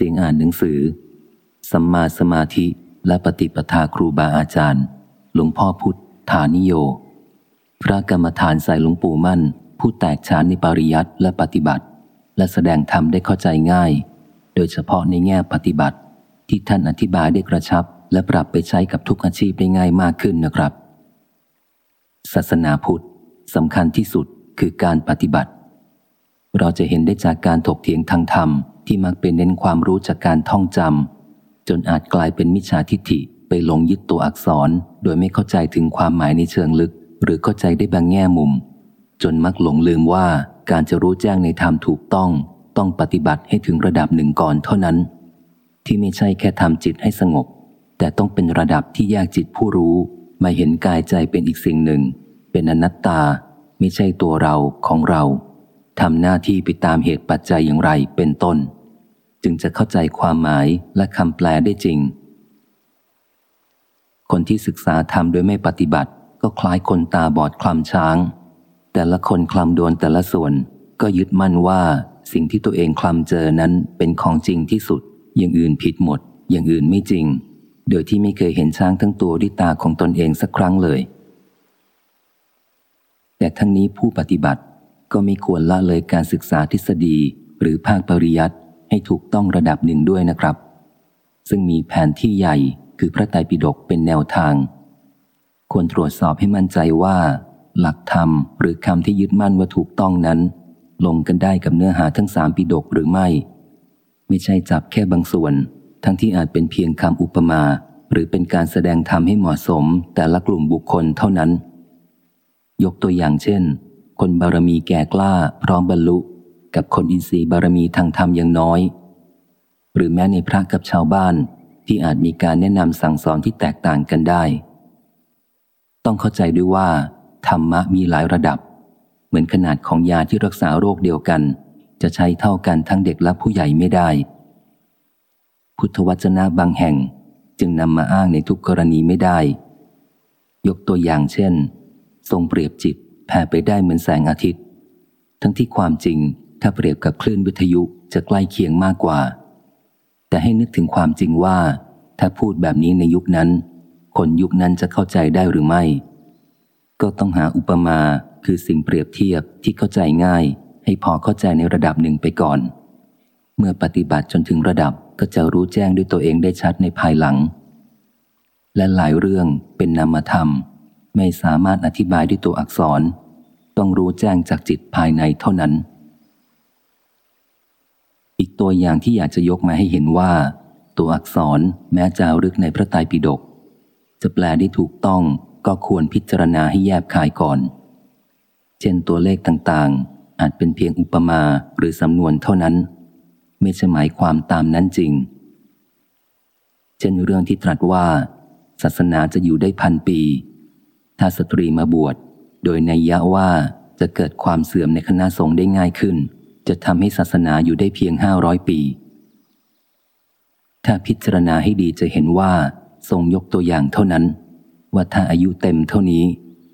เสียงอ่านหนังสือ สัมมาสมาธิและปฏิปทาครูบาอาจารย์ หลวงพ่อพุทธานิโย พระกรรมฐานสายหลวงปู่มั่น ผู้แตกฉานในปริยัติและปฏิบัติ และแสดงธรรมได้เข้าใจง่าย โดยเฉพาะในแง่ปฏิบัติ ที่ท่านอธิบายได้กระชับ และปรับไปใช้กับทุกอาชีพได้ง่ายมากขึ้นนะครับ ศาสนาพุทธสำคัญที่สุดคือการปฏิบัติ เราจะเห็นได้จากการถกเถียงทางธรรม ที่มักเป็นเน้นความรู้จากการท่องจำจนอาจกลายเป็นมิจฉาทิฏฐิไปหลงยึดตัวอักษร โดยไม่เข้าใจถึงความหมายในเชิงลึก หรือเข้าใจได้บางแง่มุม จนมักหลงลืมว่าการจะรู้แจ้งในธรรมถูกต้อง ต้องปฏิบัติให้ถึงระดับหนึ่งก่อนเท่านั้น ที่ไม่ใช่แค่ทำจิตให้สงบ แต่ต้องเป็นระดับที่แยกจิตผู้รู้ มาเห็นกายใจเป็นอีกสิ่งหนึ่ง เป็นอนัตตา ไม่ใช่ตัวเราของเราทำหน้าที่ไปตามเหตุปัจจัยอย่างไรเป็นต้น จึงจะเข้าใจความหมายและคำแปลได้จริง คนที่ศึกษาธรรมโดยไม่ปฏิบัติก็คล้ายคนตาบอดคลำช้าง แต่ละคนคลำโดนแต่ละส่วน ก็ยึดมั่นว่าสิ่งที่ตัวเองคลำเจอนั้นเป็นของจริงที่สุด อย่างอื่นผิดหมด อย่างอื่นไม่จริง โดยที่ไม่เคยเห็นช้างทั้งตัวด้วยตาของตนเองสักครั้งเลย แต่ทั้งนี้ผู้ปฏิบัติก็ไม่ควรละเลยการศึกษาทฤษฎีหรือภาคปริยัติ ให้ถูกต้องระดับหนึ่งด้วยนะครับ ซึ่งมีแผนที่ใหญ่คือพระไตรปิฎกเป็นแนวทาง ควรตรวจสอบให้มั่นใจว่า หลักธรรมหรือคำที่ยึดมั่นว่าถูกต้องนั้น ลงกันได้กับเนื้อหาทั้งสามปิฎกหรือไม่ ไม่ใช่จับแค่บางส่วน ทั้งที่อาจเป็นเพียงคำอุปมา หรือเป็นการแสดงธรรมให้เหมาะสม แต่ละกลุ่มบุคคลเท่านั้น ยกตัวอย่างเช่น คนบารมีแก่กล้าพร้อมบรรลุ กับคนอินทรีย์บารมีทางธรรมยังน้อย หรือแม้ในพระกับชาวบ้านที่อาจมีการแนะนำสั่งสอนที่แตกต่างกันได้ ต้องเข้าใจด้วยว่า ธรรมะมีหลายระดับ เหมือนขนาดของยาที่รักษาโรคเดียวกัน จะใช้เท่ากันทั้งเด็กและผู้ใหญ่ไม่ได้ พุทธวจนะบางแห่งจึงนำมาอ้างในทุกกรณีไม่ได้ ยกตัวอย่างเช่น ทรงเปรียบจิตแผ่ไปได้เหมือนแสงอาทิตย์ ทั้งที่ความจริง ถ้าเปรียบกับคลื่นวิทยุจะใกล้เคียงมากกว่า แต่ให้นึกถึงความจริงว่า ถ้าพูดแบบนี้ในยุคนั้น คนยุคนั้นจะเข้าใจได้หรือไม่ ก็ต้องหาอุปมาคือสิ่งเปรียบเทียบที่เข้าใจง่าย ให้พอเข้าใจในระดับหนึ่งไปก่อน เมื่อปฏิบัติจนถึงระดับก็จะรู้แจ้งด้วยตัวเองได้ชัดในภายหลัง และหลายเรื่องเป็นนามธรรม ไม่สามารถอธิบายด้วยตัวอักษร ต้องรู้แจ้งจากจิตภายในเท่านั้น อีกตัวอย่างที่อยากจะยกมาให้เห็นว่า ตัวอักษรแม้จะรึกในพระไตรปิฎกจะแปลได้ถูกต้องก็ควรพิจารณาให้แยบคายก่อน เช่นตัวเลขต่างๆ อาจเป็นเพียงอุปมาหรือสำนวนเท่านั้น ไม่ใช่หมายความตามนั้นจริง เช่นเรื่องที่ตรัสว่า ศาสนาจะอยู่ได้พันปี ถ้าสตรีมาบวช โดยในยะว่าจะเกิดความเสื่อมในคณะสงฆ์ได้ง่ายขึ้น จะทำให้ศาสนาอยู่ได้เพียงห้าร้อยปี ถ้าพิจารณาให้ดีจะเห็นว่าทรงยกตัวอย่างเท่านั้น ว่าถ้าอายุเต็มเท่านี้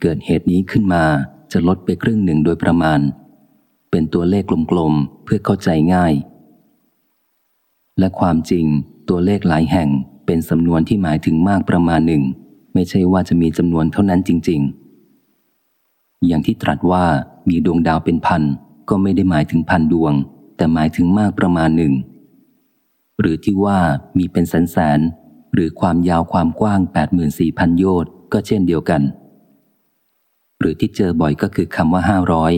เกิดเหตุนี้ขึ้นมาจะลดไปครึ่งหนึ่งโดยประมาณ เป็นตัวเลขกลมๆเพื่อเข้าใจง่าย และความจริงตัวเลขหลายแห่งเป็นสำนวนที่หมายถึงมากประมาณหนึ่ง ไม่ใช่ว่าจะมีจำนวนเท่านั้นจริง ๆ อย่างที่ตรัสว่ามีดวงดาวเป็นพัน ก็ไม่ได้หมายถึงพันดวง แต่หมายถึงมากประมาณหนึ่ง หรือที่ว่ามีเป็นแสนแสนหรือความยาวความกว้าง 84,000 โยชน์ก็เช่นเดียวกัน หรือที่เจอบ่อยก็คือคำว่าห้าร้อย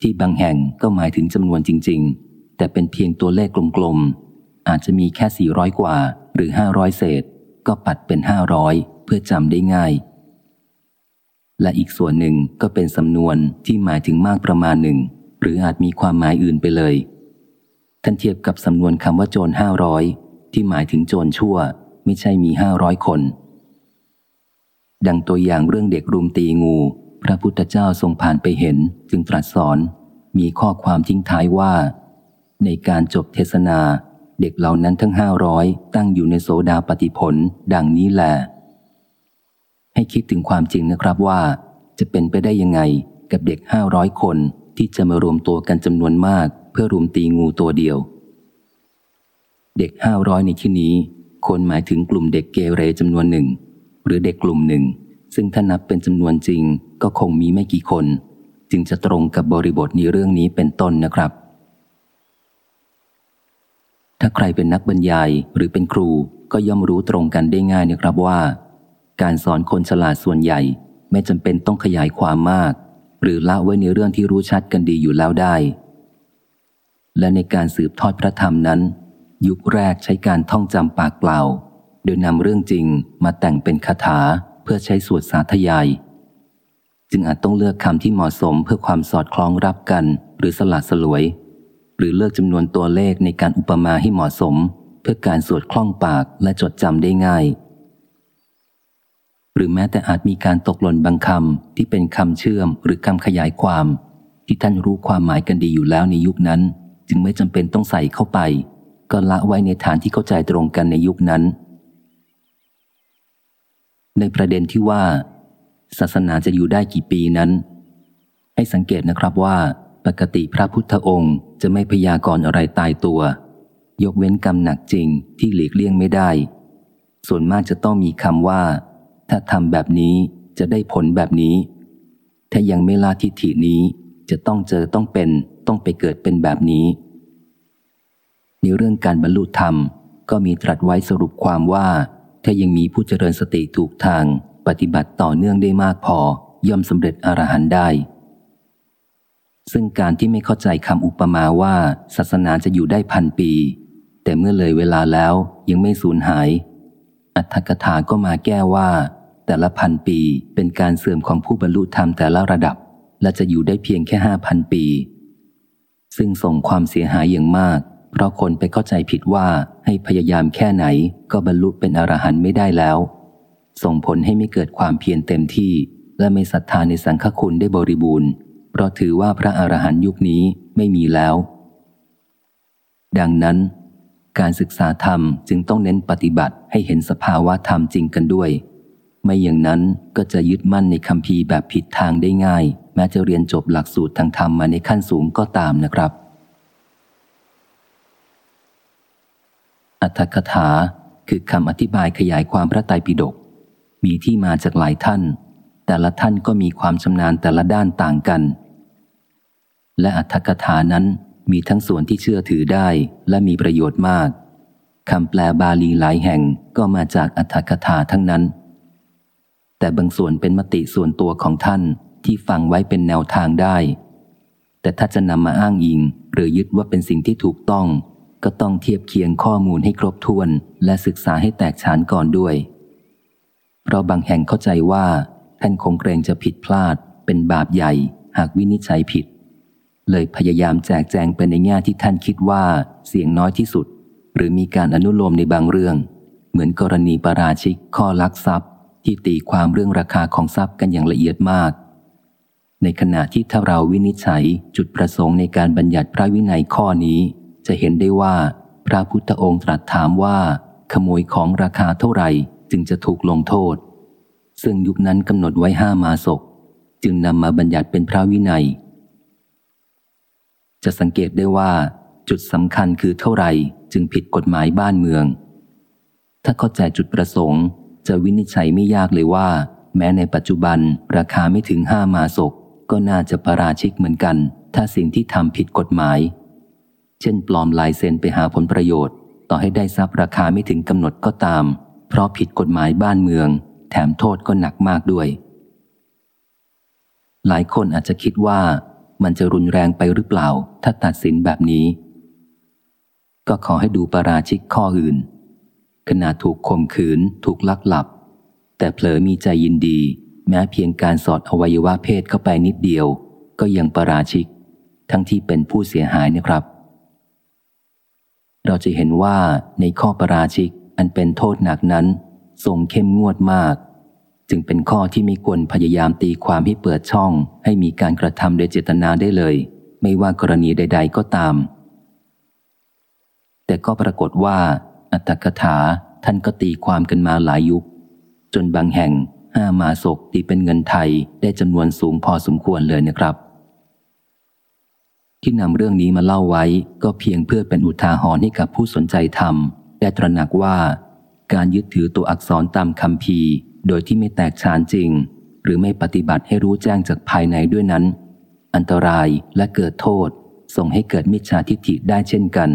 ที่บางแห่งก็หมายถึงจำนวนจริง ๆ แต่เป็นเพียงตัวเลขกลมๆ อาจจะมีแค่ 400 กว่า หรือ 500 เศษ ก็ปัดเป็น 500 เพื่อจำได้ง่าย และอีกส่วนหนึ่งก็เป็นสำนวนที่หมายถึงมากประมาณหนึ่ง หรืออาจมีความหมายอื่นไปเลยท่านเทียบกับสำนวนคำว่าโจรห้าร้อยที่หมายถึงโจรชั่ว ไม่ใช่มีห้าร้อยคน ดังตัวอย่างเรื่องเด็กรุมตีงู พระพุทธเจ้าทรงผ่านไปเห็น จึงตรัสสอน มีข้อความทิ้งท้ายว่า ในการจบเทศนา เด็กเหล่านั้นทั้งห้าร้อยตั้งอยู่ในโสดาปฏิผล ดังนี้แหละให้คิดถึงความจริงนะครับว่า จะเป็นไปได้ยังไงกับเด็กห้าร้อยคน ที่จะมารวมตัวกันจำนวนมาก เพื่อรุมตีงูตัวเดียว เด็กห้าร้อยในที่นี้คนหมายถึงกลุ่มเด็กเกเรจำนวนหนึ่ง หรือเด็กกลุ่มหนึ่ง ซึ่งถ้านับเป็นจำนวนจริงก็คงมีไม่กี่คน จึงจะตรงกับบริบทในเรื่องนี้เป็นต้นนะครับ ถ้าใครเป็นนักบรรยายหรือเป็นครูก็ย่อมรู้ตรงกันได้ง่ายนะครับว่า การสอนคนฉลาดส่วนใหญ่ไม่จำเป็นต้องขยายความมาก หรือละไว้ในเรื่องที่รู้ชัดกันดีอยู่แล้วได้ และในการสืบทอดพระธรรมนั้น ยุคแรกใช้การท่องจำปากเปล่า โดยนำเรื่องจริงมาแต่งเป็นคาถาเพื่อใช้สวดสาธยาย จึงอาจต้องเลือกคำที่เหมาะสมเพื่อความสอดคล้องรับกัน หรือสลัดสลวย หรือเลือกจำนวนตัวเลขในการอุปมาให้เหมาะสม เพื่อการสวดคล่องปากและจดจำได้ง่าย หรือแม้แต่อาจมีการตกหล่นบางคำที่เป็นคำเชื่อมหรือคำขยายความ ที่ท่านรู้ความหมายกันดีอยู่แล้วในยุคนั้น จึงไม่จำเป็นต้องใส่เข้าไป ก็ละไว้ในฐานที่เข้าใจตรงกันในยุคนั้น ในประเด็นที่ว่า ศาสนาจะอยู่ได้กี่ปีนั้น ให้สังเกตนะครับว่า ปกติพระพุทธองค์จะไม่พยากรณ์อะไรตายตัว ยกเว้นกรรมหนักจริงที่หลีกเลี่ยงไม่ได้ ส่วนมากจะต้องมีคำว่า ถ้าทำแบบนี้จะได้ผลแบบนี้ ถ้ายังไม่ลาทิฏฐินี้จะต้องเจอต้องเป็นต้องไปเกิดเป็นแบบนี้ ในเรื่องการบรรลุธรรม ก็มีตรัสไว้สรุปความว่า ถ้ายังมีผู้เจริญสติถูกทาง ปฏิบัติต่อเนื่องได้มากพอย่อมสำเร็จอรหันต์ได้ ซึ่งการที่ไม่เข้าใจคำอุปมาว่า ศาสนาจะอยู่ได้พันปี แต่เมื่อเลยเวลาแล้วยังไม่สูญหาย อัตถกถาก็มาแก้ว่า แต่ละพันปีเป็นการเสื่อมของผู้บรรลุธรรมแต่ละระดับ และจะอยู่ได้เพียงแค่ห้าพันปี ซึ่งส่งความเสียหายอย่างมาก เพราะคนไปเข้าใจผิดว่าให้พยายามแค่ไหนก็บรรลุเป็นอรหันต์ไม่ได้แล้ว ส่งผลให้ไม่เกิดความเพียรเต็มที่ และไม่ศรัทธาในสังฆคุณได้บริบูรณ์ เพราะถือว่าพระอรหันต์ยุคนี้ไม่มีแล้ว ดังนั้น การศึกษาธรรมจึงต้องเน้นปฏิบัติให้เห็นสภาวะธรรมจริงกันด้วย ไม่อย่างนั้นก็จะยึดมั่นในคำพีแบบผิดทางได้ง่าย แม้จะเรียนจบหลักสูตรทางธรรมมาในขั้นสูงก็ตามนะครับ อัตถกถาคือคำอธิบายขยายความพระไตรปิฎกมีที่มาจากหลายท่าน แต่ละท่านก็มีความชำนาญแต่ละด้านต่างกัน และอัตถกถานั้น มีทั้งส่วนที่เชื่อถือได้และมีประโยชน์มากคำแปลบาลีหลายแห่งก็มาจากอัธกถาทั้งนั้น แต่บางส่วนเป็นมติส่วนตัวของท่านที่ฟังไว้เป็นแนวทางได้ แต่ถ้าจะนำมาอ้างอิง หรือยึดว่าเป็นสิ่งที่ถูกต้อง ก็ต้องเทียบเคียงข้อมูลให้ครบถ้วน และศึกษาให้แตกฉานก่อนด้วย เพราะบางแห่งเข้าใจว่าท่านคงเกรงจะผิดพลาด เป็นบาปใหญ่ หากวินิจฉัยผิด เลยพยายามแจกแจงไปในแง่ที่ท่านคิดว่าเสียงน้อยที่สุด หรือมีการอนุโลมในบางเรื่อง เหมือนกรณีปราชิกข้อลักทรัพย์ ที่ตีความเรื่องราคาของทรัพย์กันอย่างละเอียดมาก ในขณะที่ถ้าเราวินิจฉัยจุดประสงค์ในการบัญญัติพระวินัยข้อนี้ จะเห็นได้ว่า พระพุทธองค์ตรัสถามว่า ขโมยของราคาเท่าไหร่จึงจะถูกลงโทษ ซึ่งยุคนั้นกำหนดไว้ห้ามาศกจึงนำมาบัญญัติเป็นพระวินัย จะสังเกตได้ว่าจุดสำคัญคือเท่าไหร่จึงผิดกฎหมายบ้านเมือง ถ้าเข้าใจจุดประสงค์ จะวินิจฉัยไม่ยากเลยว่า แม้ในปัจจุบันราคาไม่ถึงห้ามาศก ก็น่าจะประราชิกเหมือนกัน ถ้าสิ่งที่ทำผิดกฎหมาย เช่น ปลอมลายเซ็นไปหาผลประโยชน์ ต่อให้ได้ทรัพย์ราคาไม่ถึงกำหนดก็ตาม เพราะผิดกฎหมายบ้านเมือง แถมโทษก็หนักมากด้วย หลายคนอาจจะคิดว่า มันจะรุนแรงไปหรือเปล่า ถ้าตัดสินแบบนี้ ก็ขอให้ดูปราชิกข้ออื่น ขณะถูกข่มขืน ถูกลักหลับ แต่เผลอมีใจยินดี แม้เพียงการสอดอวัยวะเพศเข้าไปนิดเดียว ก็ยังปราชิก ทั้งที่เป็นผู้เสียหายนะครับ เราจะเห็นว่าในข้อปราชิกอันเป็นโทษหนักนั้นทรงเข้มงวดมาก จึงเป็นข้อที่ไม่ควรพยายามตีความให้เปิดช่อง ให้มีการกระทำโดยเจตนาได้เลย ไม่ว่ากรณีใด ๆ ก็ตาม แต่ก็ปรากฏว่า อัตถกถาท่านก็ตีความกันมาหลายยุค จนบางแห่งห้ามาศกตีเป็นเงินไทยได้จำนวนสูงพอสมควรเลยนะครับ ที่นำเรื่องนี้มาเล่าไว้ก็เพียงเพื่อเป็นอุทาหรณ์ให้กับผู้สนใจธรรมได้ตระหนักว่า การยึดถือตัวอักษรตามคำพี โดยที่ไม่แตกฉานจริง หรือไม่ปฏิบัติให้รู้แจ้งจากภายในด้วยนั้น อันตรายและเกิดโทษ ส่งให้เกิดมิจฉาทิฏฐิได้เช่นกัน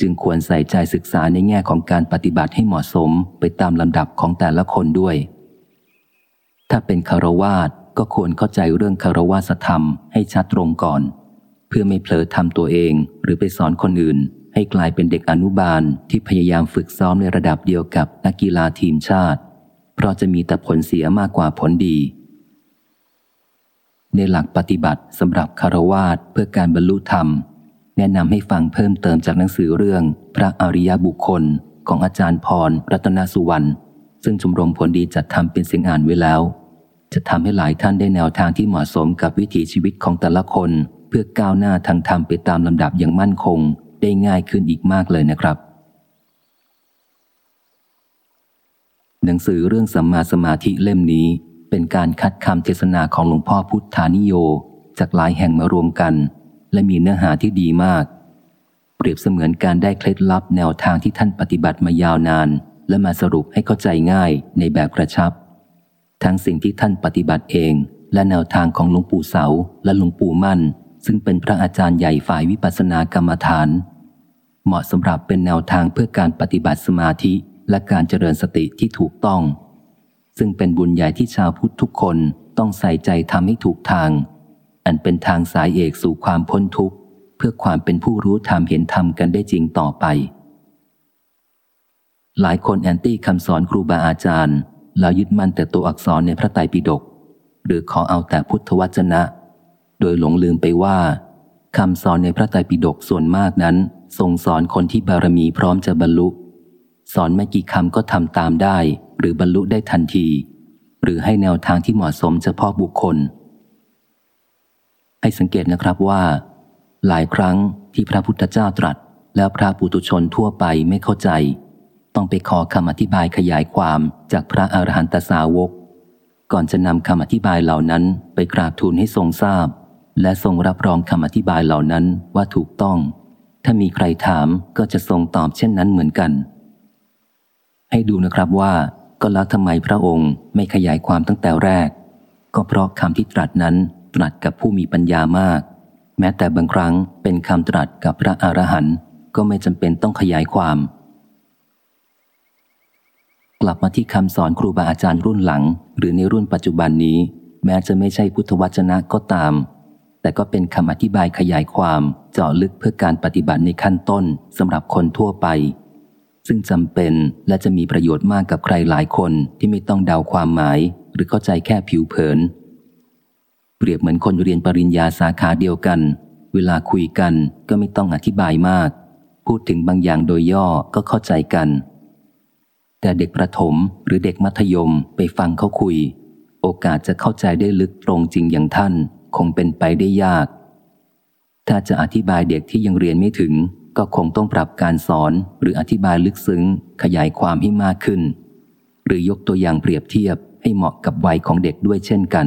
จึงควรใส่ใจศึกษาในแง่ของการปฏิบัติให้เหมาะสมไปตามลำดับของแต่ละคนด้วย ถ้าเป็นคารวาสก็ควรเข้าใจเรื่องคารวาสธรรมให้ชัดตรงก่อน เพื่อไม่เผลอทำตัวเองหรือไปสอนคนอื่น ให้กลายเป็นเด็กอนุบาลที่พยายามฝึกซ้อมในระดับเดียวกับนักกีฬาทีมชาติ เพราะจะมีแต่ผลเสียมากกว่าผลดี ในหลักปฏิบัติสำหรับคารวาสเพื่อการบรรลุธรรม แนะนำให้ฟังเพิ่มเติมจากหนังสือเรื่อง พระอริยบุคคลของอาจารย์พรรัตนสุวรรณซึ่งชมรมผลดีจัดทำเป็นเสียงอ่านไว้แล้ว จะทำให้หลายท่านได้แนวทางที่เหมาะสมกับวิถีชีวิตของแต่ละคน เพื่อก้าวหน้าทางธรรมไปตามลำดับอย่างมั่นคง ได้ง่ายขึ้นอีกมากเลยนะครับ หนังสือเรื่องสัมมาสมาธิเล่มนี้ เป็นการคัดคำเทศนาของหลวงพ่อพุทธานิโย จากหลายแห่งมารวมกัน และมีเนื้อหาที่ดีมาก เปรียบเสมือนการได้เคล็ดลับแนวทางที่ท่านปฏิบัติมายาวนาน และมาสรุปให้เข้าใจง่ายในแบบกระชับ ทั้งสิ่งที่ท่านปฏิบัติเอง และแนวทางของหลวงปู่เสาและหลวงปู่มั่น ซึ่งเป็นพระอาจารย์ใหญ่ฝ่ายวิปัสสนากรรมฐาน เหมาะสำหรับเป็นแนวทางเพื่อการปฏิบัติสมาธิ และการเจริญสติที่ถูกต้อง ซึ่งเป็นบุญใหญ่ที่ชาวพุทธทุกคนต้องใส่ใจทำให้ถูกทาง อันเป็นทางสายเอกสู่ความพ้นทุกข์ เพื่อความเป็นผู้รู้ธรรมเห็นธรรมกันได้จริงต่อไป หลายคนแอนตี้คำสอนครูบาอาจารย์ แล้วยึดมั่นแต่ตัวอักษรในพระไตรปิฎกหรือขอเอาแต่พุทธวจนะ โดยหลงลืมไปว่าคำสอนในพระไตรปิฎกส่วนมากนั้นทรงสอนคนที่บารมีพร้อมจะบรรลุ สอนไม่กี่คำก็ทำตามได้ หรือบรรลุได้ทันที หรือให้แนวทางที่เหมาะสมเฉพาะบุคคล ให้สังเกตนะครับว่า หลายครั้งที่พระพุทธเจ้าตรัส แล้วพระปุตุชนทั่วไปไม่เข้าใจ ต้องไปขอคำอธิบายขยายความจากพระอรหันตสาวก ก่อนจะนำคำอธิบายเหล่านั้นไปกราบทูลให้ทรงทราบ และทรงรับรองคำอธิบายเหล่านั้นว่าถูกต้อง ถ้ามีใครถามก็จะทรงตอบเช่นนั้นเหมือนกัน ให้ดูนะครับว่าก็แล้วทำไมพระองค์ไม่ขยายความตั้งแต่แรก ก็เพราะคำที่ตรัสนั้นตรัสกับผู้มีปัญญามาก แม้แต่บางครั้งเป็นคำตรัสกับพระอรหันต์ก็ไม่จำเป็นต้องขยายความ กลับมาที่คำสอนครูบาอาจารย์รุ่นหลัง หรือในรุ่นปัจจุบันนี้ แม้จะไม่ใช่พุทธวจนะก็ตาม แต่ก็เป็นคำอธิบายขยายความเจาะลึกเพื่อการปฏิบัติในขั้นต้นสำหรับคนทั่วไป ซึ่งจำเป็นและจะมีประโยชน์มากกับใครหลายคนที่ไม่ต้องเดาความหมาย หรือเข้าใจแค่ผิวเผิน เปรียบเหมือนคนเรียนปริญญาสาขาเดียวกัน เวลาคุยกันก็ไม่ต้องอธิบายมาก พูดถึงบางอย่างโดยย่อก็เข้าใจกัน แต่เด็กประถมหรือเด็กมัธยมไปฟังเขาคุย โอกาสจะเข้าใจได้ลึกตรงจริงอย่างท่าน คงเป็นไปได้ยาก ถ้าจะอธิบายเด็กที่ยังเรียนไม่ถึง ก็คงต้องปรับการสอนหรืออธิบายลึกซึ้ง ขยายความให้มากขึ้น หรือยกตัวอย่างเปรียบเทียบให้เหมาะกับวัยของเด็กด้วยเช่นกัน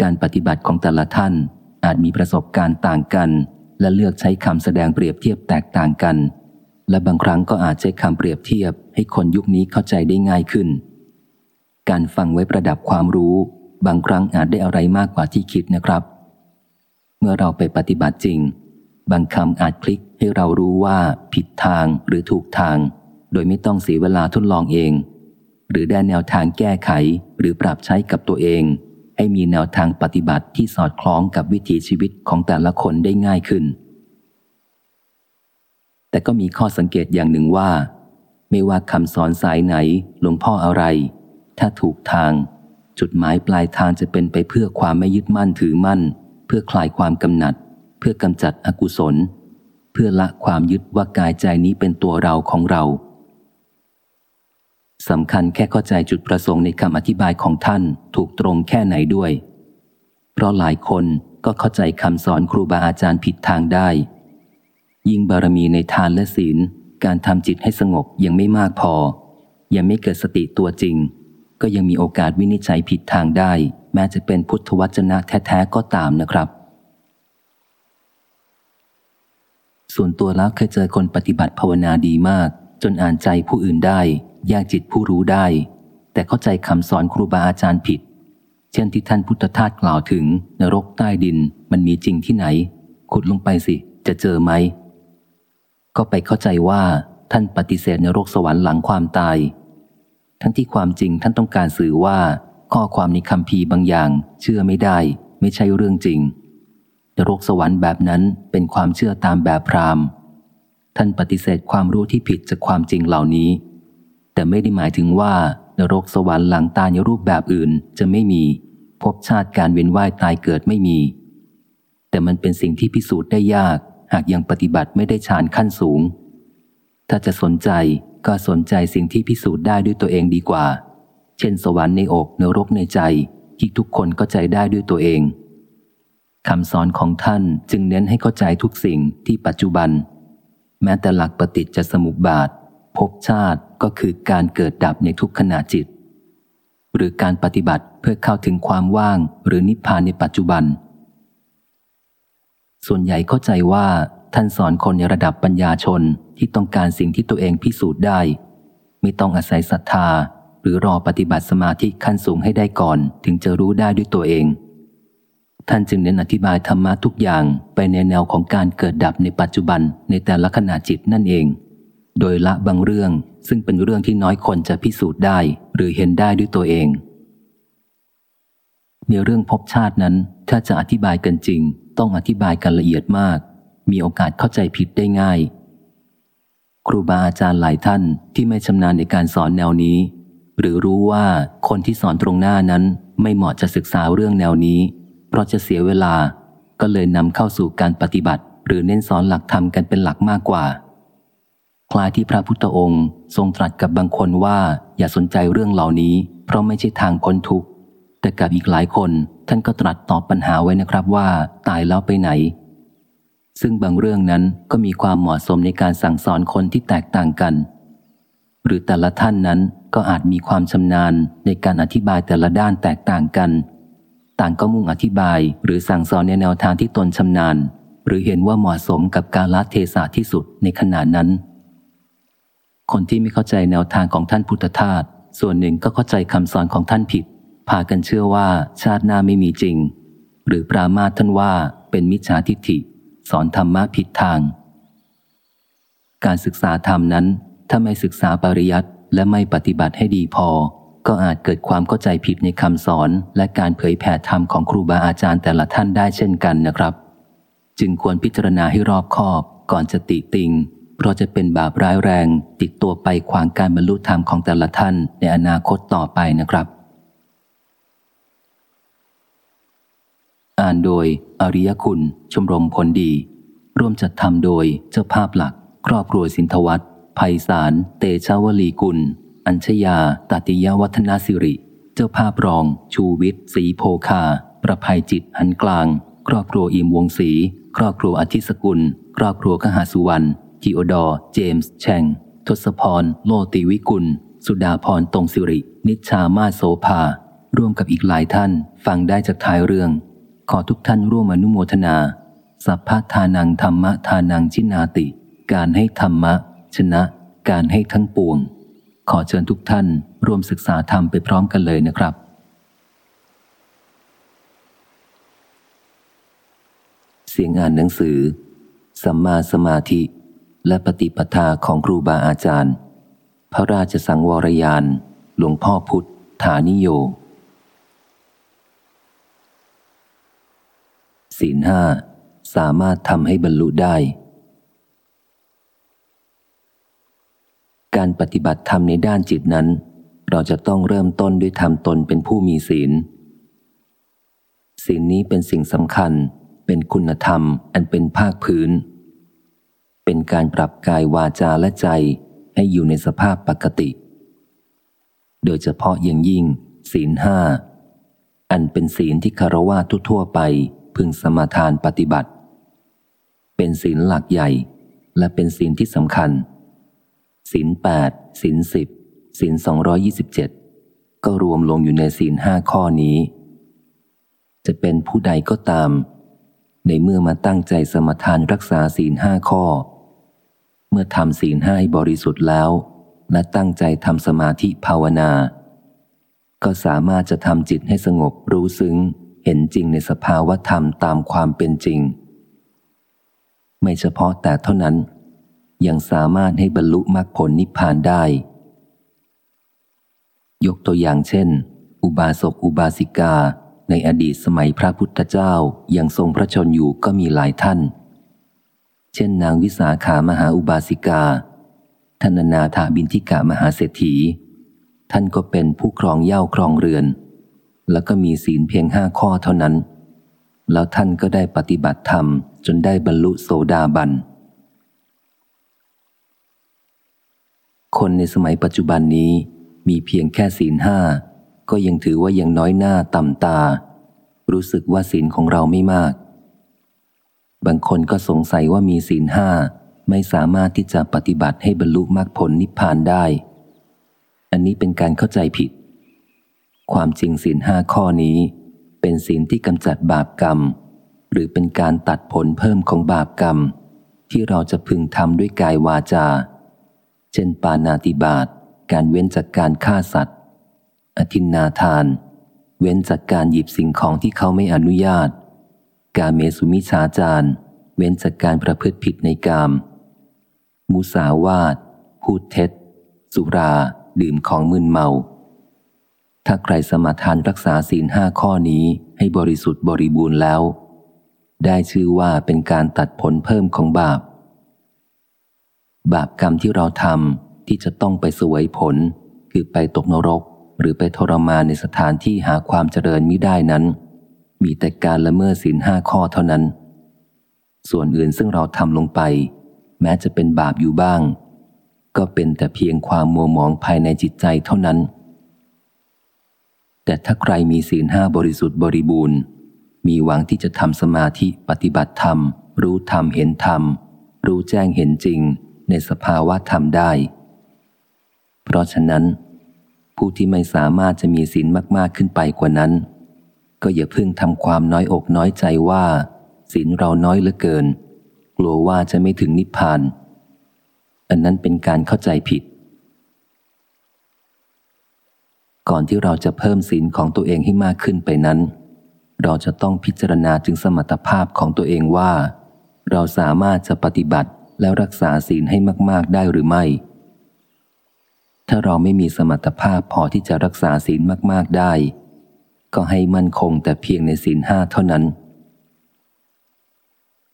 การปฏิบัติของแต่ละท่านอาจมีประสบการณ์ต่างกัน และเลือกใช้คำแสดงเปรียบเทียบแตกต่างกัน และบางครั้งก็อาจใช้คำเปรียบเทียบ ให้คนยุคนี้เข้าใจได้ง่ายขึ้น การฟังไว้ประดับความรู้ บางครั้งอาจได้อะไรมากกว่าที่คิดนะครับ เมื่อเราไปปฏิบัติจริง บางคำอาจพลิกให้เรารู้ว่าผิดทางหรือถูกทาง โดยไม่ต้องเสียเวลาทดลองเอง หรือได้แนวทางแก้ไขหรือปรับใช้กับตัวเอง ให้มีแนวทางปฏิบัติที่สอดคล้องกับวิถีชีวิตของแต่ละคนได้ง่ายขึ้น แต่ก็มีข้อสังเกตอย่างหนึ่งว่า ไม่ว่าคำสอนสายไหนหลวงพ่ออะไร ถ้าถูกทาง จุดหมายปลายทางจะเป็นไปเพื่อความไม่ยึดมั่นถือมั่น เพื่อคลายความกำหนัด พื่อกำจัดอกุศล เพื่อละความยึดว่ากายใจนี้เป็นตัวเราของเราสำคัญแค่เข้าใจจุดประสงค์ในคำอธิบายของท่านถูกตรงแค่ไหนด้วย เพราะหลายคนก็เข้าใจคำสอนครูบาอาจารย์ผิดทางได้ ยิ่งบารมีในทานและศีล การทำจิตให้สงบยังไม่มากพอ ยังไม่เกิดสติตัวจริง ก็ยังมีโอกาสวินิจฉัยผิดทางได้ แม้จะเป็นพุทธวจนะแท้ ๆ ก็ตามนะครับ ส่วนตัวแล้วเคยเจอคนปฏิบัติภาวนาดีมาก จนอ่านใจผู้อื่นได้ แยกจิตผู้รู้ได้ แต่เข้าใจคำสอนครูบาอาจารย์ผิด เช่นที่ท่านพุทธทาสกล่าวถึงนรกใต้ดินมันมีจริงที่ไหน ขุดลงไปสิ จะเจอไหม ก็ไปเข้าใจว่าท่านปฏิเสธนรกสวรรค์หลังความตาย ทั้งที่ความจริงท่านต้องการสื่อว่า ข้อความในคำพีบางอย่าง เชื่อไม่ได้ ไม่ใช่เรื่องจริง นรกสวรรค์แบบนั้นเป็นความเชื่อตามแบบพราหมณ์ ท่านปฏิเสธความรู้ที่ผิดจากความจริงเหล่านี้ แต่ไม่ได้หมายถึงว่านรกสวรรค์หลังตายในรูปแบบอื่นจะไม่มี พบชาติการเวียนว่ายตายเกิดไม่มี แต่มันเป็นสิ่งที่พิสูจน์ได้ยาก หากยังปฏิบัติไม่ได้ฌานขั้นสูง ถ้าจะสนใจก็สนใจสิ่งที่พิสูจน์ได้ด้วยตัวเองดีกว่า เช่น สวรรค์ในอกนรกในใจที่ทุกคนก็ใจได้ด้วยตัวเอง คำสอนของท่านจึงเน้นให้เข้าใจทุกสิ่งที่ปัจจุบัน แม้แต่หลักปฏิจจสมุปบาทภพชาติก็คือการเกิดดับในทุกขณะจิต หรือการปฏิบัติเพื่อเข้าถึงความว่างหรือนิพพานในปัจจุบัน ส่วนใหญ่เข้าใจว่าท่านสอนคนในระดับปัญญาชนที่ต้องการสิ่งที่ตัวเองพิสูจน์ได้ ไม่ต้องอาศัยศรัทธา หรือรอปฏิบัติสมาธิขั้นสูงให้ได้ก่อนถึงจะรู้ได้ด้วยตัวเอง ท่านจึงเน้นอธิบายธรรมะทุกอย่างไปในแนวของการเกิดดับในปัจจุบันในแต่ละขณะจิตนั่นเอง โดยละบางเรื่องซึ่งเป็นเรื่องที่น้อยคนจะพิสูจน์ได้ หรือเห็นได้ด้วยตัวเอง ในเรื่องภพชาตินั้น ถ้าจะอธิบายกันจริง ต้องอธิบายกันละเอียดมาก มีโอกาสเข้าใจผิดได้ง่าย ครูบาอาจารย์หลายท่านที่ไม่ชำนาญในการสอนแนวนี้ หรือรู้ว่าคนที่สอนตรงหน้านั้นไม่เหมาะจะศึกษาเรื่องแนวนี้ เพราะจะเสียเวลาก็เลยนำเข้าสู่การปฏิบัติ หรือเน้นสอนหลักธรรมกันเป็นหลักมากกว่า คล้ายที่พระพุทธองค์ทรงตรัสกับบางคนว่าอย่าสนใจเรื่องเหล่านี้ เพราะไม่ใช่ทางพ้นทุกข์แต่กับอีกหลายคนท่านก็ตรัสตอบปัญหาไว้นะครับว่าตายแล้วไปไหน ซึ่งบางเรื่องนั้นก็มีความเหมาะสมในการสั่งสอนคนที่แตกต่างกัน หรือแต่ละท่านนั้นก็อาจมีความชำนาญในการอธิบายแต่ละด้านแตกต่างกัน ต่างก็มุ่งอธิบายหรือสั่งสอนในแนวทางที่ตนชำนาญ หรือเห็นว่าเหมาะสมกับการละเทศะที่สุดในขณะนั้น คนที่ไม่เข้าใจแนวทางของท่านพุทธทาสส่วนหนึ่งก็เข้าใจคำสอนของท่านผิด พากันเชื่อว่าชาติหน้าไม่มีจริง หรือปรามาท่านว่าเป็นมิจฉาทิฏฐิ สอนธรรมะผิดทาง การศึกษาธรรมนั้น ถ้าไม่ศึกษาปริยัติและไม่ปฏิบัติให้ดีพอ ก็อาจเกิดความเข้าใจผิดในคำสอนและการเผยแผ่ธรรมของครูบาอาจารย์แต่ละท่านได้เช่นกันนะครับ จึงควรพิจารณาให้รอบคอบ ก่อนจะติติง เพราะจะเป็นบาปร้ายแรง ติดตัวไปขวางการบรรลุธรรมของแต่ละท่านในอนาคตต่อไปนะครับอ่านโดย อริยคุณ ชมรมผลดี ร่วมจัดทำโดยเจ้าภาพหลัก ครอบครัวสินทวัตไพศาลเตชาวลีกุล อัญชยาตติยวัฒนาสิริ เจ้าภาพรอง ชูวิทย์ศรีโพคา ประภัยจิตหันกลาง ครอบครัวอิมวงศรีครอบครัวอธิสกุล ครอบครัวขหาสุวรรณกิโอดอร์เจมส์แชง ทศพร โลติวิกุล สุดาพรตรงสิริ นิชามาโสภา ร่วมกับอีกหลายท่าน ฟังได้จากท้ายเรื่อง ขอทุกท่านร่วมอนุโมทนา สัพพทานังธรรมะทานังชินาติ การให้ธรรมะ ชนะ การให้ทั้งปวง ขอเชิญทุกท่านร่วมศึกษาธรรมไปพร้อมกันเลยนะครับ เสียงอ่านหนังสือ สัมมาสมาธิ และปฏิปทาของครูบาอาจารย์ พระราชสังวรยาน หลวงพ่อพุทธฐานิโยศีลห้าสามารถทำให้บรรลุได้ การปฏิบัติธรรมในด้านจิตนั้น เราจะต้องเริ่มต้นด้วยทำตนเป็นผู้มีศีล ศีลนี้เป็นสิ่งสำคัญ เป็นคุณธรรมอันเป็นภาคพื้น เป็นการปรับกายวาจาและใจให้อยู่ในสภาพปกติ โดยเฉพาะอย่างยิ่ง ศีลห้า อันเป็นศีลที่คารวะทั่วไป พึงสมาทานปฏิบัติ เป็นศีลหลักใหญ่ และเป็นศีลที่สำคัญ ศีลแปดศีลสิบศีลสองยี่สิบเจ็ดก็รวมลงอยู่ในศีลห้าข้อนี้ จะเป็นผู้ใดก็ตาม ในเมื่อมาตั้งใจสมทานรักษาศีลห้าข้อ เมื่อทำศีลห้าบริสุทธิ์แล้ว และตั้งใจทำสมาธิภาวนา ก็สามารถจะทำจิตให้สงบรู้ซึ้ง เห็นจริงในสภาวะธรรมตามความเป็นจริง ไม่เฉพาะแต่เท่านั้น ยังสามารถให้บรรลุมรรคผลนิพพานได้ ยกตัวอย่างเช่น อุบาสกอุบาสิกาในอดีตสมัยพระพุทธเจ้ายังทรงพระชนอยู่ก็มีหลายท่าน เช่นนางวิสาขามหาอุบาสิกา ท่านนาถาบินทิกามหาเศรษฐี ท่านก็เป็นผู้ครองเย่าครองเรือน แล้วก็มีศีลเพียงห้าข้อเท่านั้น แล้วท่านก็ได้ปฏิบัติธรรมจนได้บรรลุโสดาบัน คนในสมัยปัจจุบันนี้มีเพียงแค่ศีลห้าก็ยังถือว่ายังน้อยหน้าต่ำตา รู้สึกว่าศีลของเราไม่มาก บางคนก็สงสัยว่ามีศีลห้าไม่สามารถที่จะปฏิบัติให้บรรลุมรรคผลนิพพานได้ อันนี้เป็นการเข้าใจผิด ความจริงศีลห้าข้อนี้ เป็นศีลที่กำจัดบาปกรรม หรือเป็นการตัดผลเพิ่มของบาปกรรม ที่เราจะพึงทำด้วยกายวาจา เช่นปานาติบาตการเว้นจากการฆ่าสัตว์ อธินนาทาน เว้นจากการหยิบสิ่งของที่เขาไม่อนุญาต การเมสุมิชาจารเว้นจากการประพฤติผิดในกาม มุสาวาท พูดเท็จ สุรา ดื่มของมึนเมา ถ้าใครสมาทานรักษาศีลห้าข้อนี้ให้บริสุทธิ์บริบูรณ์แล้ว ได้ชื่อว่าเป็นการตัดผลเพิ่มของบาป บาปกรรมที่เราทำที่จะต้องไปสวยผล คือไปตกนรก หรือไปทรมานในสถานที่หาความเจริญมิได้นั้น มีแต่การละเมิดศีลห้าข้อเท่านั้น ส่วนอื่นซึ่งเราทำลงไป แม้จะเป็นบาปอยู่บ้าง ก็เป็นแต่เพียงความมัวหมองภายในจิตใจเท่านั้น แต่ถ้าใครมีศีลห้าบริสุทธิ์บริบูรณ์ มีหวังที่จะทำสมาธิปฏิบัติธรรม รู้ธรรมเห็นธรรม รู้แจ้งเห็นจริง ในสภาวะธรรมได้ เพราะฉะนั้น ผู้ที่ไม่สามารถจะมีศีลมาก ๆขึ้นไปกว่านั้น ก็อย่าเพิ่งทำความน้อยอกน้อยใจว่าศีลเราน้อยเหลือเกิน กลัวว่าจะไม่ถึงนิพพาน อันนั้นเป็นการเข้าใจผิด ก่อนที่เราจะเพิ่มศีลของตัวเองให้มากขึ้นไปนั้น เราจะต้องพิจารณาถึงสมรรถภาพของตัวเองว่า เราสามารถจะปฏิบัติ แล้วรักษาศีลให้มาก ๆ ได้หรือไม่ ถ้าเราไม่มีสมรรถภาพพอที่จะรักษาศีลมาก ๆ ได้ ก็ให้มั่นคงแต่เพียงในศีลห้าเท่านั้น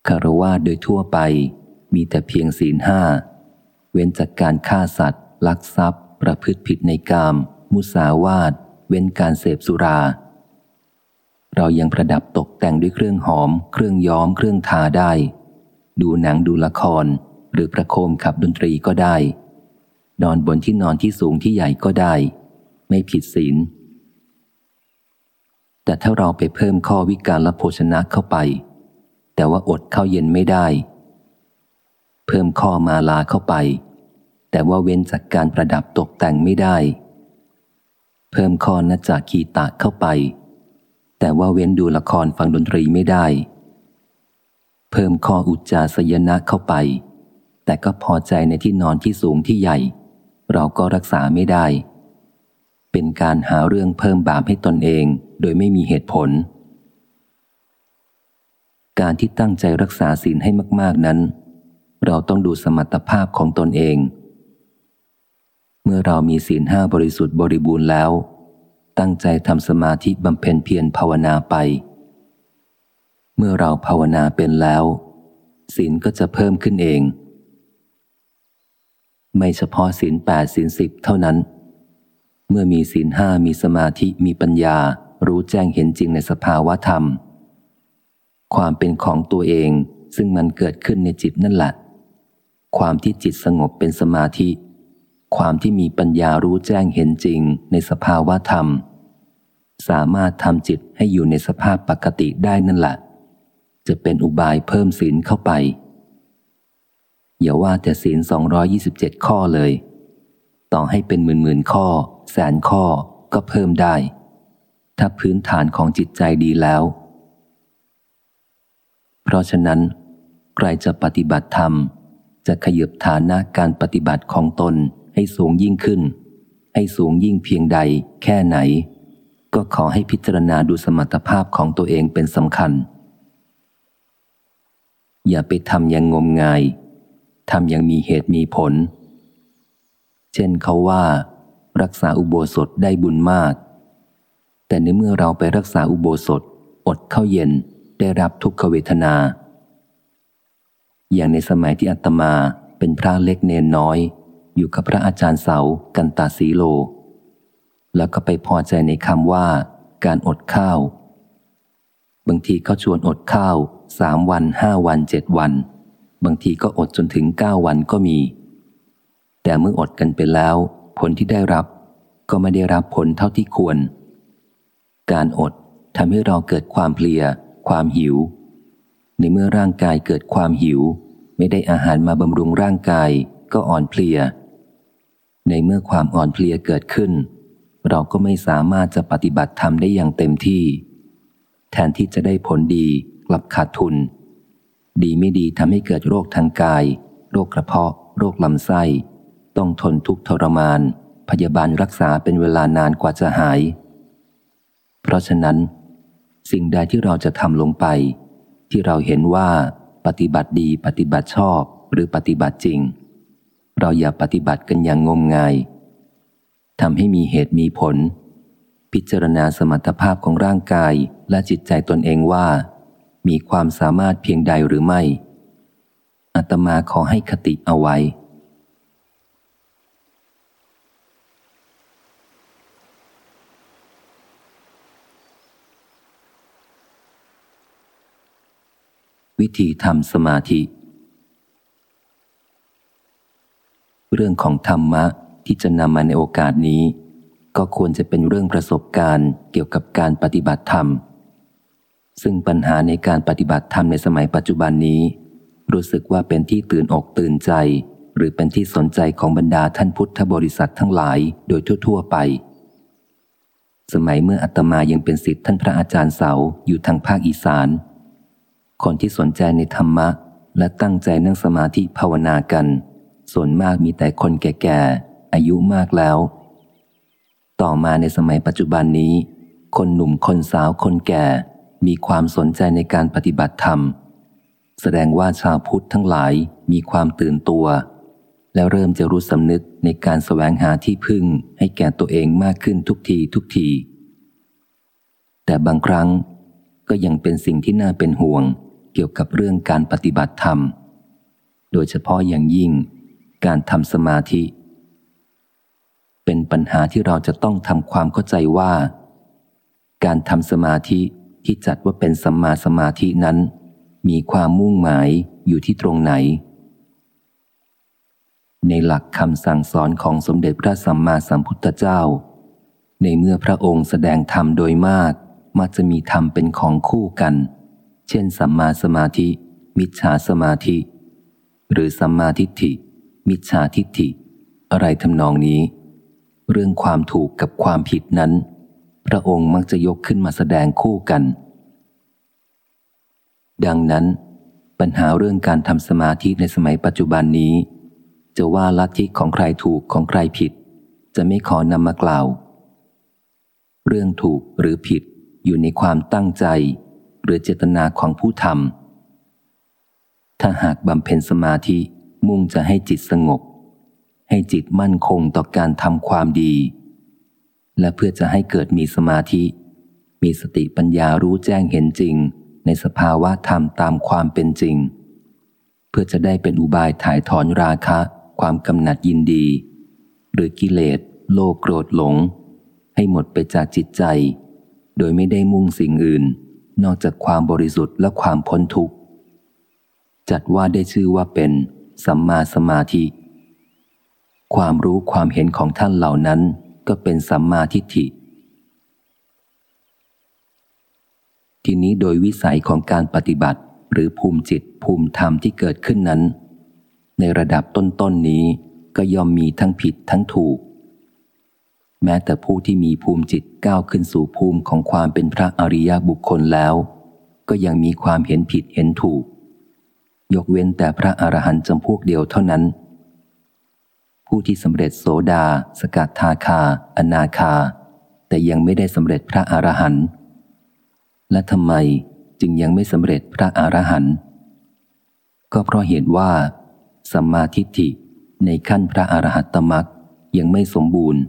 คารวะโดยทั่วไปมีแต่เพียงศีลห้า เว้นจากการฆ่าสัตว์ ลักทรัพย์ ประพฤติผิดในกาม มุสาวาท เว้นการเสพสุรา เรายังประดับตกแต่งด้วยเครื่องหอม เครื่องย้อม เครื่องทาได้ ดูหนังดูละคร หรือประโคมขับดนตรีก็ได้ นอนบนที่นอนที่สูงที่ใหญ่ก็ได้ ไม่ผิดศีล แต่ถ้าเราไปเพิ่มข้อวิการละโภชนะเข้าไป แต่ว่าอดเข้าเย็นไม่ได้ เพิ่มข้อมาลาเข้าไป แต่ว่าเว้นจากการประดับตกแต่งไม่ได้ เพิ่มข้อนัจจากขีตะเข้าไป แต่ว่าเว้นดูละครฟังดนตรีไม่ได้ เพิ่มข้ออุจจาสยนะเข้าไป แต่ก็พอใจในที่นอนที่สูงที่ใหญ่ เราก็รักษาไม่ได้ เป็นการหาเรื่องเพิ่มบาปให้ตนเองโดยไม่มีเหตุผล การที่ตั้งใจรักษาศีลให้มาก ๆนั้น เราต้องดูสมรรถภาพของตนเอง เมื่อเรามีศีลห้าบริสุทธิ์บริบูรณ์แล้ว ตั้งใจทำสมาธิบำเพ็ญเพียรภาวนาไป เมื่อเราภาวนาเป็นแล้ว ศีลก็จะเพิ่มขึ้นเอง ไม่เฉพาะศีลแปดศีลสิบเท่านั้น เมื่อมีศีลห้ามีสมาธิมีปัญญา รู้แจ้งเห็นจริงในสภาวะธรรม ความเป็นของตัวเองซึ่งมันเกิดขึ้นในจิตนั่นแหละความที่จิตสงบเป็นสมาธิ ความที่มีปัญญารู้แจ้งเห็นจริงในสภาวะธรรม สามารถทำจิตให้อยู่ในสภาพปกติได้นั่นแหละ จะเป็นอุบายเพิ่มศีลเข้าไป อย่าว่าแต่ศีล 227 ข้อเลย ต่อให้เป็นหมื่นหมื่นข้อ แสนข้อก็เพิ่มได้ ถ้าพื้นฐานของจิตใจดีแล้ว เพราะฉะนั้น ใครจะปฏิบัติธรรม จะขยับฐานะการปฏิบัติของตนให้สูงยิ่งขึ้น ให้สูงยิ่งเพียงใดแค่ไหน ก็ขอให้พิจารณาดูสมรรถภาพของตัวเองเป็นสำคัญ อย่าไปทำอย่างงมงายทำอย่างมีเหตุมีผล เช่นเขาว่า รักษาอุโบสถได้บุญมาก แต่ในเมื่อเราไปรักษาอุโบสถ อดเข้าเย็นได้รับทุกขเวทนา อย่างในสมัยที่อัตมาเป็นพระเล็กเนนน้อย อยู่กับพระอาจารย์เสากันตาสีโล แล้วก็ไปพอใจในคำว่า การอดข้าว บางทีเขาชวนอดข้าว สามวันห้าวันเจ็ดวัน บางทีก็อดจนถึงเก้าวันก็มี แต่เมื่ออดกันไปแล้ว ผลที่ได้รับก็ไม่ได้รับผลเท่าที่ควร การอดทำให้เราเกิดความเพลีย ความหิว ในเมื่อร่างกายเกิดความหิว ไม่ได้อาหารมาบำรุงร่างกายก็อ่อนเพลีย ในเมื่อความอ่อนเพลียเกิดขึ้น เราก็ไม่สามารถจะปฏิบัติธรรมได้อย่างเต็มที่ แทนที่จะได้ผลดี กลับขาดทุน ดีไม่ดีทำให้เกิดโรคทางกาย โรคกระเพาะ โรคลำไส้ ต้องทนทุกข์ทรมาน พยาบาลรักษาเป็นเวลานานกว่าจะหาย เพราะฉะนั้น สิ่งใดที่เราจะทำลงไป ที่เราเห็นว่าปฏิบัติดีปฏิบัติชอบหรือปฏิบัติจริง เราอย่าปฏิบัติกันอย่างงมงายทำให้มีเหตุมีผล พิจารณาสมรรถภาพของร่างกายและจิตใจตนเองว่า มีความสามารถเพียงใดหรือไม่ อัตมาขอให้คติเอาไว้ วิธีทำสมาธิ เรื่องของธรรมะที่จะนำมาในโอกาสนี้ ก็ควรจะเป็นเรื่องประสบการณ์เกี่ยวกับการปฏิบัติธรรม ซึ่งปัญหาในการปฏิบัติธรรมในสมัยปัจจุบันนี้ รู้สึกว่าเป็นที่ตื่นอกตื่นใจ หรือเป็นที่สนใจของบรรดาท่านพุทธบริษัททั้งหลายโดยทั่ว ๆ ไป สมัยเมื่ออาตมายังเป็นศิษย์ท่านพระอาจารย์เสาอยู่ทางภาคอีสาน คนที่สนใจในธรรมะ และตั้งใจนั่งสมาธิภาวนากัน ส่วนมากมีแต่คนแก่ๆอายุมากแล้ว ต่อมาในสมัยปัจจุบันนี้ คนหนุ่มคนสาวคนแก่ มีความสนใจในการปฏิบัติธรรม แสดงว่าชาวพุทธทั้งหลายมีความตื่นตัว แล้วเริ่มจะรู้สำนึกในการแสวงหาที่พึ่งให้แก่ตัวเองมากขึ้นทุกทีทุกที แต่บางครั้งก็ยังเป็นสิ่งที่น่าเป็นห่วงเกี่ยวกับเรื่องการปฏิบัติธรรม โดยเฉพาะอย่างยิ่งการทำสมาธิ เป็นปัญหาที่เราจะต้องทำความเข้าใจว่า การทำสมาธิ ที่จัดว่าเป็นสัมมาสมาธินั้น มีความมุ่งหมายอยู่ที่ตรงไหน ในหลักคำสั่งสอนของสมเด็จพระสัมมาสัมพุทธเจ้า ในเมื่อพระองค์แสดงธรรมโดยมากมักจะมีธรรมเป็นของคู่กัน เช่น สัมมาสมาธิ มิจฉาสมาธิ หรือสัมมาทิฏฐิ มิจฉาทิฏฐิ อะไรทำนองนี้ เรื่องความถูกกับความผิดนั้น พระองค์มักจะยกขึ้นมาแสดงคู่กัน ดังนั้น ปัญหาเรื่องการทำสมาธิในสมัยปัจจุบันนี้ จะว่าลัทธิของใครถูกของใครผิด จะไม่ขอนำมากล่าว เรื่องถูกหรือผิดอยู่ในความตั้งใจ หรือเจตนาของผู้ทำถ้าหากบำเพ็ญสมาธิมุ่งจะให้จิตสงบ ให้จิตมั่นคงต่อการทำความดี และเพื่อจะให้เกิดมีสมาธิ มีสติปัญญารู้แจ้งเห็นจริง ในสภาวะธรรมตามความเป็นจริง เพื่อจะได้เป็นอุบายถ่ายถอนราคะ ความกำหนัดยินดี หรือกิเลส โลภโกรธหลง ให้หมดไปจากจิตใจ โดยไม่ได้มุ่งสิ่งอื่น นอกจากความบริสุทธิ์และความพ้นทุกข์ จัดว่าได้ชื่อว่าเป็น สัมมาสมาธิ ความรู้ความเห็นของท่านเหล่านั้น ก็เป็นสัมมาทิฏฐิ ทีนี้โดยวิสัยของการปฏิบัติหรือภูมิจิตภูมิธรรมที่เกิดขึ้นนั้น ในระดับต้นๆนนี้ก็ย่อมมีทั้งผิดทั้งถูก แม้แต่ผู้ที่มีภูมิจิตก้าวขึ้นสู่ภูมิของความเป็นพระอริยบุคคลแล้ว ก็ยังมีความเห็นผิดเห็นถูก ยกเว้นแต่พระอรหันต์จำพวกเดียวเท่านั้น ผู้ที่สำเร็จโสดา สกัดทาคา อนาคา แต่ยังไม่ได้สำเร็จพระอรหันต์และทำไมจึงยังไม่สำเร็จพระอรหันต์ก็เพราะเหตุว่าสัมมาทิฏฐิในขั้นพระอรหัตตมักยังไม่สมบูรณ์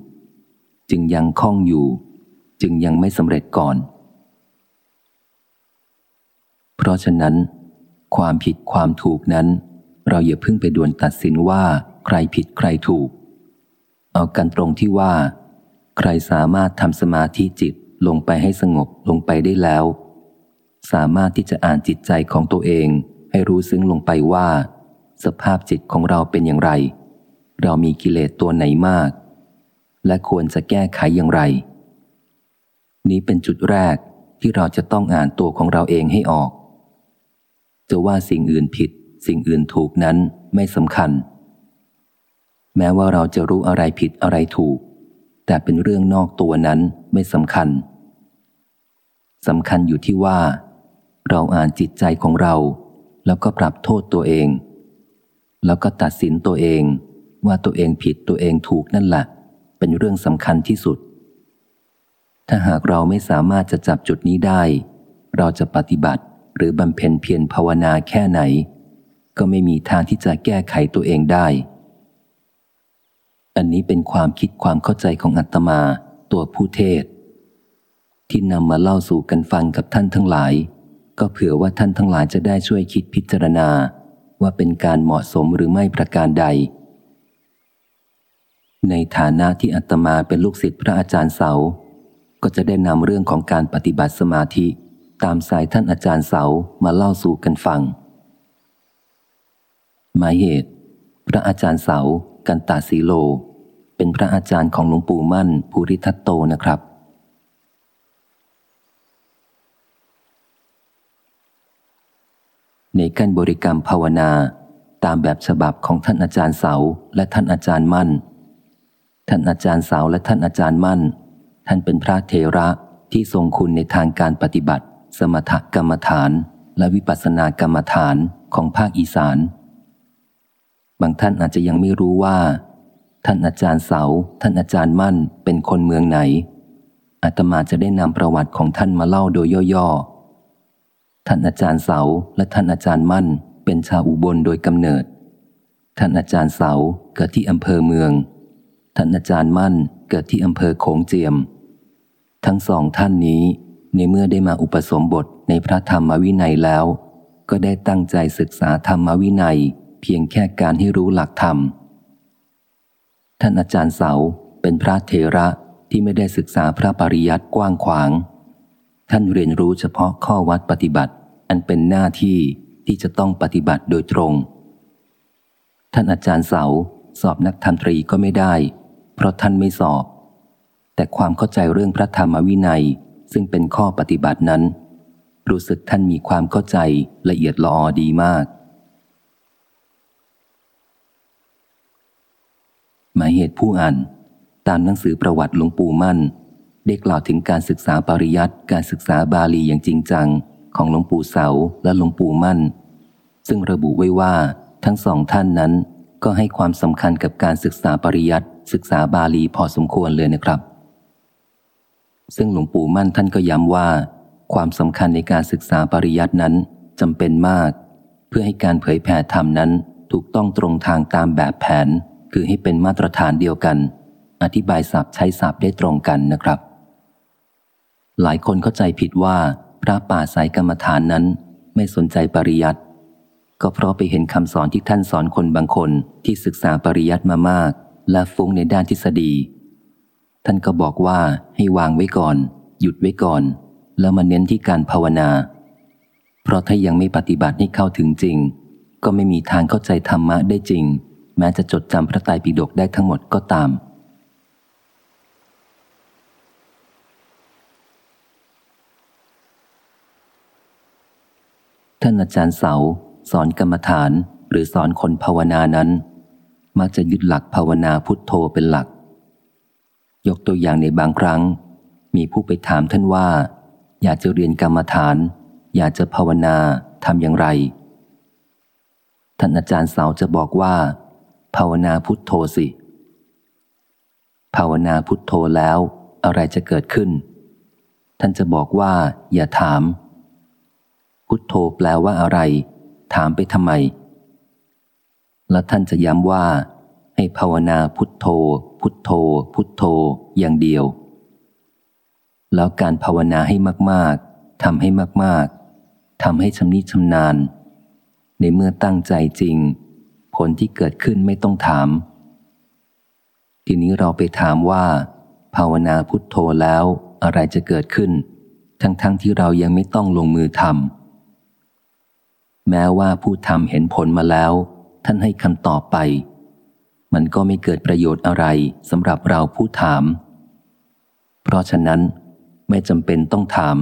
จึงยังคล่องอยู่ จึงยังไม่สำเร็จก่อน เพราะฉะนั้น ความผิดความถูกนั้น เราอย่าเพิ่งไปด่วนตัดสินว่า ใครผิดใครถูก เอากันตรงที่ว่า ใครสามารถทำสมาธิจิตลงไปให้สงบลงไปได้แล้ว สามารถที่จะอ่านจิตใจของตัวเอง ให้รู้ซึ้งลงไปว่า สภาพจิตของเราเป็นอย่างไร เรามีกิเลสตัวไหนมาก และควรจะแก้ไขอย่างไร นี้เป็นจุดแรกที่เราจะต้องอ่านตัวของเราเองให้ออก จะว่าสิ่งอื่นผิด สิ่งอื่นถูกนั้นไม่สำคัญ แม้ว่าเราจะรู้อะไรผิดอะไรถูก แต่เป็นเรื่องนอกตัวนั้นไม่สำคัญสำคัญอยู่ที่ว่า เราอ่านจิตใจของเรา แล้วก็ปรับโทษตัวเอง แล้วก็ตัดสินตัวเองว่าตัวเองผิดตัวเองถูกนั่นแหละเป็นเรื่องสำคัญที่สุด ถ้าหากเราไม่สามารถจะจับจุดนี้ได้ เราจะปฏิบัติหรือบำเพ็ญเพียรภาวนาแค่ไหน ก็ไม่มีทางที่จะแก้ไขตัวเองได้ อันนี้เป็นความคิดความเข้าใจของอัตมาตัวผู้เทศ ที่นำมาเล่าสู่กันฟังกับท่านทั้งหลาย ก็เผื่อว่าท่านทั้งหลายจะได้ช่วยคิดพิจารณาว่าเป็นการเหมาะสมหรือไม่ประการใด ในฐานะที่อัตมาเป็นลูกศิษย์พระอาจารย์เสา ก็จะได้นำเรื่องของการปฏิบัติสมาธิ ตามสายท่านอาจารย์เสามาเล่าสู่กันฟังหมายเหตุ พระอาจารย์เสา กันตาสีโล เป็นพระอาจารย์ของหลวงปู่มั่นภูริทัตโตนะครับ ในการบริกรรมภาวนาตามแบบฉบับของท่านอาจารย์เสาและท่านอาจารย์มั่น ท่านอาจารย์เสาและท่านอาจารย์มั่น ท่านเป็นพระเทระที่ทรงคุณในทางการปฏิบัติ สมถกรรมฐาน และวิปัสสนากรรมฐานของภาคอีสาน บางท่านอาจจะยังไม่รู้ว่า ท่านอาจารย์เสา ท่านอาจารย์มั่นเป็นคนเมืองไหนอาตมาจะได้นำประวัติของท่านมาเล่าโดยย่อๆ ท่านอาจารย์เสาและท่านอาจารย์มั่น เป็นชาวอุบลโดยกำเนิด ท่านอาจารย์เสาเกิดที่อำเภอเมือง ท่านอาจารย์มั่นเกิดที่อำเภอโขงเจียม ทั้งสองท่านนี้ในเมื่อได้มาอุปสมบทในพระธรรมวินัยแล้ว ก็ได้ตั้งใจศึกษาธรรมวินัย เพียงแค่การให้รู้หลักธรรม ท่านอาจารย์เสาเป็นพระเทระที่ไม่ได้ศึกษาพระปริยัติกว้างขวาง ท่านเรียนรู้เฉพาะข้อวัดปฏิบัติ อันเป็นหน้าที่ที่จะต้องปฏิบัติโดยตรง ท่านอาจารย์เสาสอบนักธรรมตรีก็ไม่ได้ เพราะท่านไม่สอบ แต่ความเข้าใจเรื่องพระธรรมวินัยซึ่งเป็นข้อปฏิบัตินั้น รู้สึกท่านมีความเข้าใจละเอียดลออดีมาก มายเหตุผู้อ่าน ตามหนังสือประวัติหลวงปู่มั่น ได้กล่าวถึงการศึกษาปริยัติการศึกษาบาลีอย่างจริงจัง ของหลวงปู่เสาและหลวงปู่มั่น ซึ่งระบุไว้ว่าทั้งสองท่านนั้น ก็ให้ความสำคัญกับการศึกษาปริยัติศึกษาบาลีพอสมควรเลยนะครับ ซึ่งหลวงปู่มั่นท่านก็ย้ำว่า ความสำคัญในการศึกษาปริยัตินั้นจำเป็นมาก เพื่อให้การเผยแผ่ธรรมนั้นถูกต้องตรงทางตามแบบแผน คือให้เป็นมาตรฐานเดียวกัน อธิบายศัพท์ใช้ศัพท์ได้ตรงกันนะครับ หลายคนเข้าใจผิดว่า พระป่าสายกรรมฐานนั้น ไม่สนใจปริยัติก็เพราะไปเห็นคำสอนที่ท่านสอนคนบางคนที่ศึกษาปริยัติมามาก และฟุ้งในด้านทฤษฎี ท่านก็บอกว่าให้วางไว้ก่อน หยุดไว้ก่อน แล้วมาเน้นที่การภาวนา เพราะถ้ายังไม่ปฏิบัติให้เข้าถึงจริง ก็ไม่มีทางเข้าใจธรรมะได้จริง ม้จะจดจำพระไตรปิฎกได้ทั้งหมดก็ตาม ท่านอาจารย์เสา สอนกรรมฐานหรือสอนคนภาวนานั้น มักจะยึดหลักภาวนาพุทโธเป็นหลัก ยกตัวอย่างในบางครั้ง มีผู้ไปถามท่านว่า อยากจะเรียนกรรมฐาน อยากจะภาวนาทำอย่างไรท่านอาจารย์สาวจะบอกว่า ภาวนาพุทโธสิ ภาวนาพุทโธแล้ว อะไรจะเกิดขึ้น ท่านจะบอกว่า อย่าถาม พุทโธแปลว่าอะไร ถามไปทำไม และท่านจะย้ำว่า ให้ภาวนาพุทโธ พุทโธ พุทโธ อย่างเดียว แล้วการภาวนาให้มาก ๆทำให้มาก ๆทำให้ชำนิชำนาญ ในเมื่อตั้งใจจริง ผลที่เกิดขึ้นไม่ต้องถาม ทีนี้เราไปถามว่า ภาวนาพุทโธแล้วอะไรจะเกิดขึ้น ทั้งๆทที่เรายังไม่ต้องลงมือทำแม้ว่าผู้ทำเห็นผลมาแล้ว ท่านให้คำตอบไป มันก็ไม่เกิดประโยชน์อะไรสำหรับเราผู้ถาม เพราะฉะนั้นไม่จำเป็นต้องถาม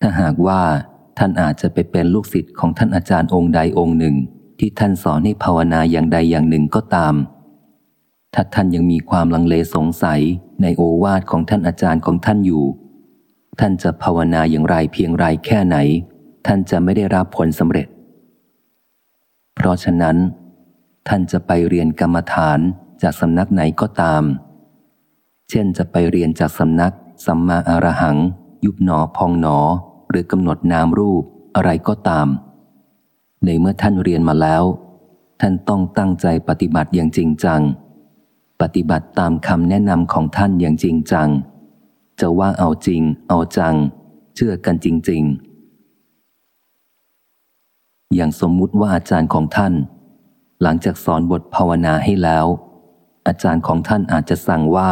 ถ้าหากว่า ท่านอาจจะไปเป็นลูกศิษย์ของท่านอาจารย์องค์ใดองค์หนึ่ง ที่ท่านสอนให้ภาวนาอย่างใดอย่างหนึ่งก็ตาม ถ้าท่านยังมีความลังเลสงสัยในโอวาทของท่านอาจารย์ของท่านอยู่ ท่านจะภาวนาอย่างไรเพียงไรแค่ไหน ท่านจะไม่ได้รับผลสำเร็จ เพราะฉะนั้น ท่านจะไปเรียนกรรมฐานจากสำนักไหนก็ตาม เช่นจะไปเรียนจากสำนักสัมมาอารหัง ยุบหนอพองหนอ หรือกำหนดนามรูปอะไรก็ตาม ในเมื่อท่านเรียนมาแล้ว ท่านต้องตั้งใจปฏิบัติอย่างจริงจัง ปฏิบัติตามคำแนะนำของท่านอย่างจริงจัง จะว่าเอาจริง เอาจัง เชื่อกันจริง ๆ อย่างสมมุติว่าอาจารย์ของท่าน หลังจากสอนบทภาวนาให้แล้ว อาจารย์ของท่านอาจจะสั่งว่า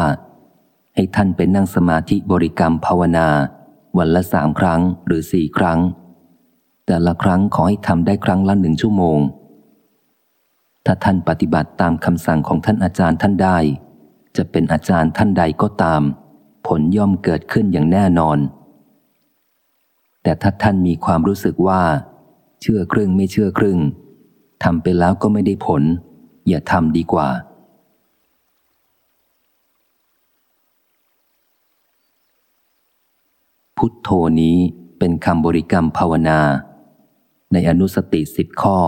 ให้ท่านไปนั่งสมาธิบริกรรมภาวนา วันละสามครั้งหรือสี่ครั้ง แต่ละครั้งขอให้ทำได้ครั้งละหนึ่งชั่วโมง ถ้าท่านปฏิบัติตามคำสั่งของท่านอาจารย์ท่านได้ จะเป็นอาจารย์ท่านใดก็ตาม ผลย่อมเกิดขึ้นอย่างแน่นอน แต่ถ้าท่านมีความรู้สึกว่า เชื่อครึ่งไม่เชื่อครึ่งทำไปแล้วก็ไม่ได้ผล อย่าทำดีกว่า พุทโธนี้เป็นคำบริกรรมภาวนา ในอนุสติสิบข้อ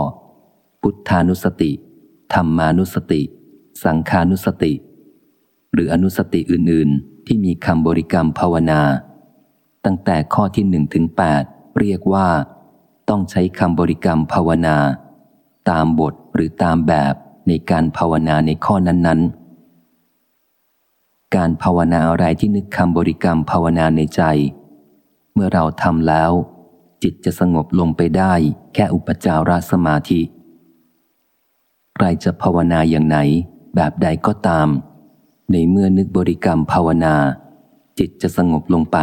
พุทธานุสติ ธรรมานุสติ สังขานุสติ หรืออนุสติอื่น ๆ ที่มีคำบริกรรมภาวนา ตั้งแต่ข้อที่หนึ่งถึงแปดเรียกว่า ต้องใช้คำบริกรรมภาวนา ตามบทหรือตามแบบในการภาวนาในข้อนั้น ๆการภาวนาอะไรที่นึกคำบริกรรมภาวนาในใจ มื่อเราทำแล้ว จิตจะสงบลงไปได้แค่อุปจารสมาธิ ใครจะภาวนาอย่างไหน แบบใดก็ตาม ในเมื่อนึกบริกรรมภาวนา จิตจะสงบลงไป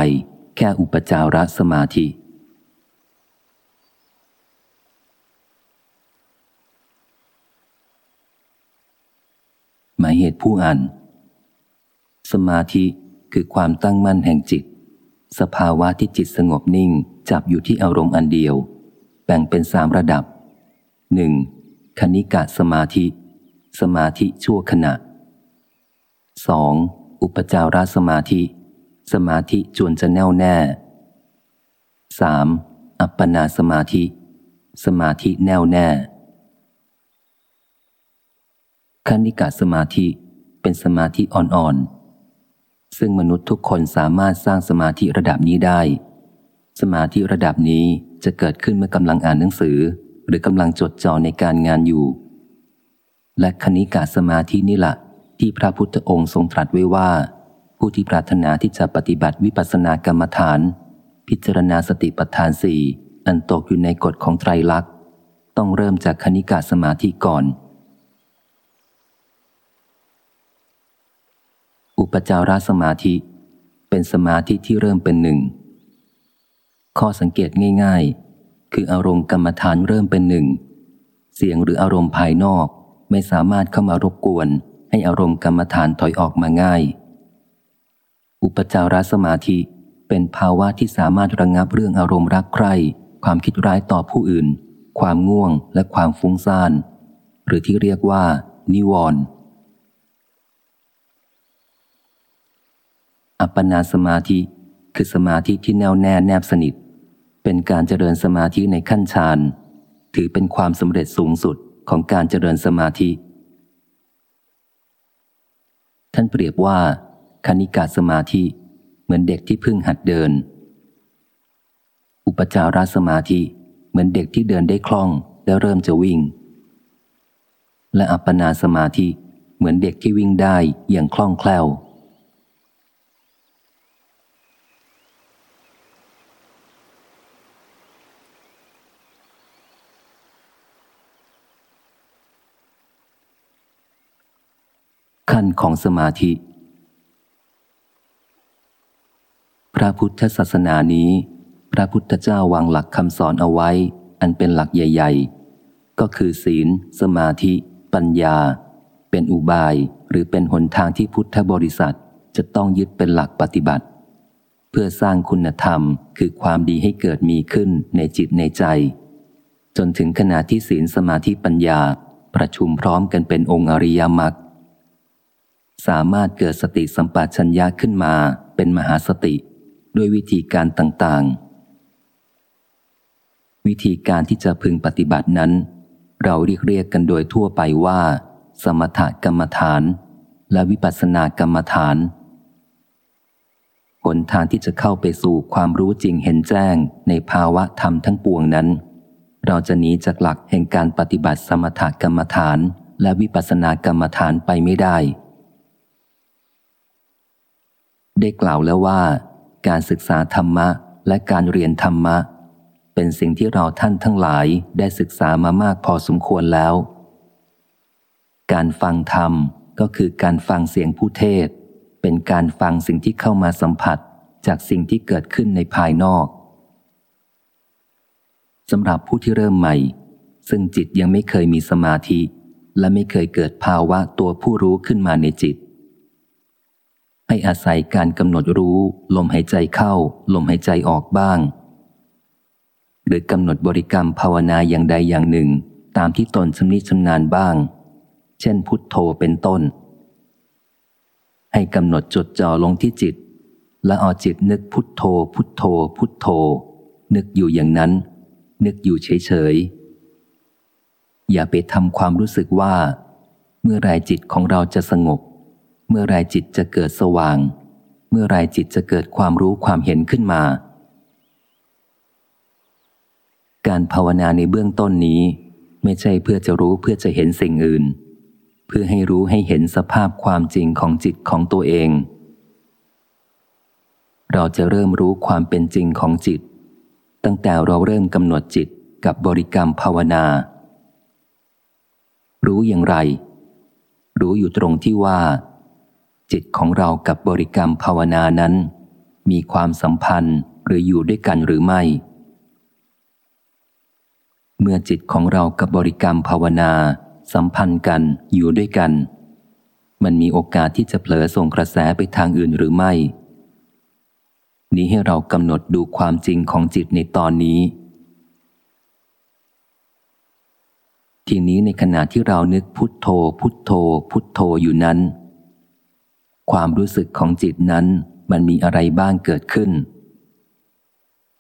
แค่อุปจารสมาธิ หมายเหตุผู้อ่านสมาธิคือความตั้งมั่นแห่งจิต สภาวะที่จิตสงบนิ่งจับอยู่ที่อารมณ์อันเดียว แบ่งเป็นสามระดับหนึ่งคณิกะสมาธิ สมาธิชั่วขณะ 2. อุปจารสมาธิ สมาธิจวนจะแน่วแน่ 3. อัปปนาสมาธิ สมาธิแน่วแน่ คณิกะสมาธิเป็นสมาธิอ่อนๆ ซึ่งมนุษย์ทุกคนสามารถสร้างสมาธิระดับนี้ได้ สมาธิระดับนี้จะเกิดขึ้นเมื่อกำลังอ่านหนังสือ หรือกำลังจดจ่อในการงานอยู่ และคณิกาสมาธินี่แหละที่พระพุทธองค์ทรงตรัสไว้ว่า ผู้ที่ปรารถนาที่จะปฏิบัติวิปัสสนากรรมฐาน พิจารณาสติปัฏฐานสี่อันตกอยู่ในกฎของไตรลักษณ์ต้องเริ่มจากคณิกาสมาธิก่อน อุปจารสมาธิ เป็นสมาธิที่เริ่มเป็นหนึ่ง ข้อสังเกตง่าย ๆ คืออารมณ์กรรมฐานเริ่มเป็นหนึ่ง เสียงหรืออารมณ์ภายนอกไม่สามารถเข้ามารบกวน ให้อารมณ์กรรมฐานถอยออกมาง่าย อุปจารสมาธิเป็นภาวะที่สามารถระงงับเรื่องอารมณ์รักใคร่ ความคิดร้ายต่อผู้อื่น ความง่วงและความฟุ้งซ่าน หรือที่เรียกว่า นิวรณ์ อัปปนาสมาธิ คือสมาธิที่แน่วแน่แนบสนิท เป็นการเจริญสมาธิในขั้นฌานถือเป็นความสำเร็จสูงสุดของการเจริญสมาธิ ท่านเปรียบว่า คณิกาสมาธิ เหมือนเด็กที่เพิ่งหัดเดิน อุปจารสมาธิ เหมือนเด็กที่เดินได้คล่องและเริ่มจะวิ่ง และอัปปนาสมาธิเหมือนเด็กที่วิ่งได้อย่างคล่องแคล่ว ขั้นของสมาธิ พระพุทธศาสนานี้ พระพุทธเจ้าวางหลักคำสอนเอาไว้ อันเป็นหลักใหญ่ ๆ ก็คือศีล สมาธิ ปัญญา เป็นอุบายหรือเป็นหนทางที่พุทธบริษัทจะต้องยึดเป็นหลักปฏิบัติ เพื่อสร้างคุณธรรมคือความดีให้เกิดมีขึ้นในจิตในใจ จนถึงขณะที่ศีลสมาธิปัญญาประชุมพร้อมกันเป็นองค์อริยมรรค สามารถเกิดสติสัมปชัญญะขึ้นมาเป็นมหาสติ ด้วยวิธีการต่างๆ วิธีการที่จะพึงปฏิบัตินั้น เราเรียกเรียกกันโดยทั่วไปว่า สมถกรรมฐาน และวิปัสสนากรรมฐานผลทางที่จะเข้าไปสู่ความรู้จริงเห็นแจ้งในภาวะธรรมทั้งปวงนั้น เราจะหนีจากหลักแห่งการปฏิบัติสมถกรรมฐาน และวิปัสสนากรรมฐานไปไม่ได้ ได้กล่าวแล้วว่า การศึกษาธรรมะและการเรียนธรรมะ เป็นสิ่งที่เราท่านทั้งหลายได้ศึกษามามากพอสมควรแล้ว การฟังธรรมก็คือการฟังเสียงผู้เทศ เป็นการฟังสิ่งที่เข้ามาสัมผัสจากสิ่งที่เกิดขึ้นในภายนอกสำหรับผู้ที่เริ่มใหม่ ซึ่งจิตยังไม่เคยมีสมาธิ และไม่เคยเกิดภาวะตัวผู้รู้ขึ้นมาในจิต ให้อาศัยการกำหนดรู้ ลมหายใจเข้า ลมหายใจออกบ้าง หรือกำหนดบริกรรมภาวนาอย่างใดอย่างหนึ่ง ตามที่ตนชำนิชำนาญบ้าง เช่นพุทโธเป็นต้น ให้กำหนดจดจ่อลงที่จิต และเอาจิตนึกพุทโธ พุทโธ พุทโธ นึกอยู่อย่างนั้น นึกอยู่เฉยๆอย่าไปทำความรู้สึกว่า เมื่อไรจิตของเราจะสงบ เมื่อไรจิตจะเกิดสว่าง เมื่อไรจิตจะเกิดความรู้ความเห็นขึ้นมา การภาวนาในเบื้องต้นนี้ ไม่ใช่เพื่อจะรู้เพื่อจะเห็นสิ่งอื่น เพื่อให้รู้ให้เห็นสภาพความจริงของจิตของตัวเอง เราจะเริ่มรู้ความเป็นจริงของจิต ตั้งแต่เราเริ่มกำหนดจิตกับบริกรรมภาวนา รู้อย่างไร รู้อยู่ตรงที่ว่า จิตของเรากับบริกรรมภาวนานั้น มีความสัมพันธ์หรืออยู่ด้วยกันหรือไม่ เมื่อจิตของเรากับบริกรรมภาวนา สัมพันธ์กันอยู่ด้วยกัน มันมีโอกาสที่จะเผลอส่งกระแสไปทางอื่นหรือไม่ นี้ให้เรากำหนดดูความจริงของจิตในตอนนี้ทีนี้ในขณะที่เรานึกพุทโธ พุทโธ พุทโธอยู่นั้น ความรู้สึกของจิตนั้นมันมีอะไรบ้างเกิดขึ้น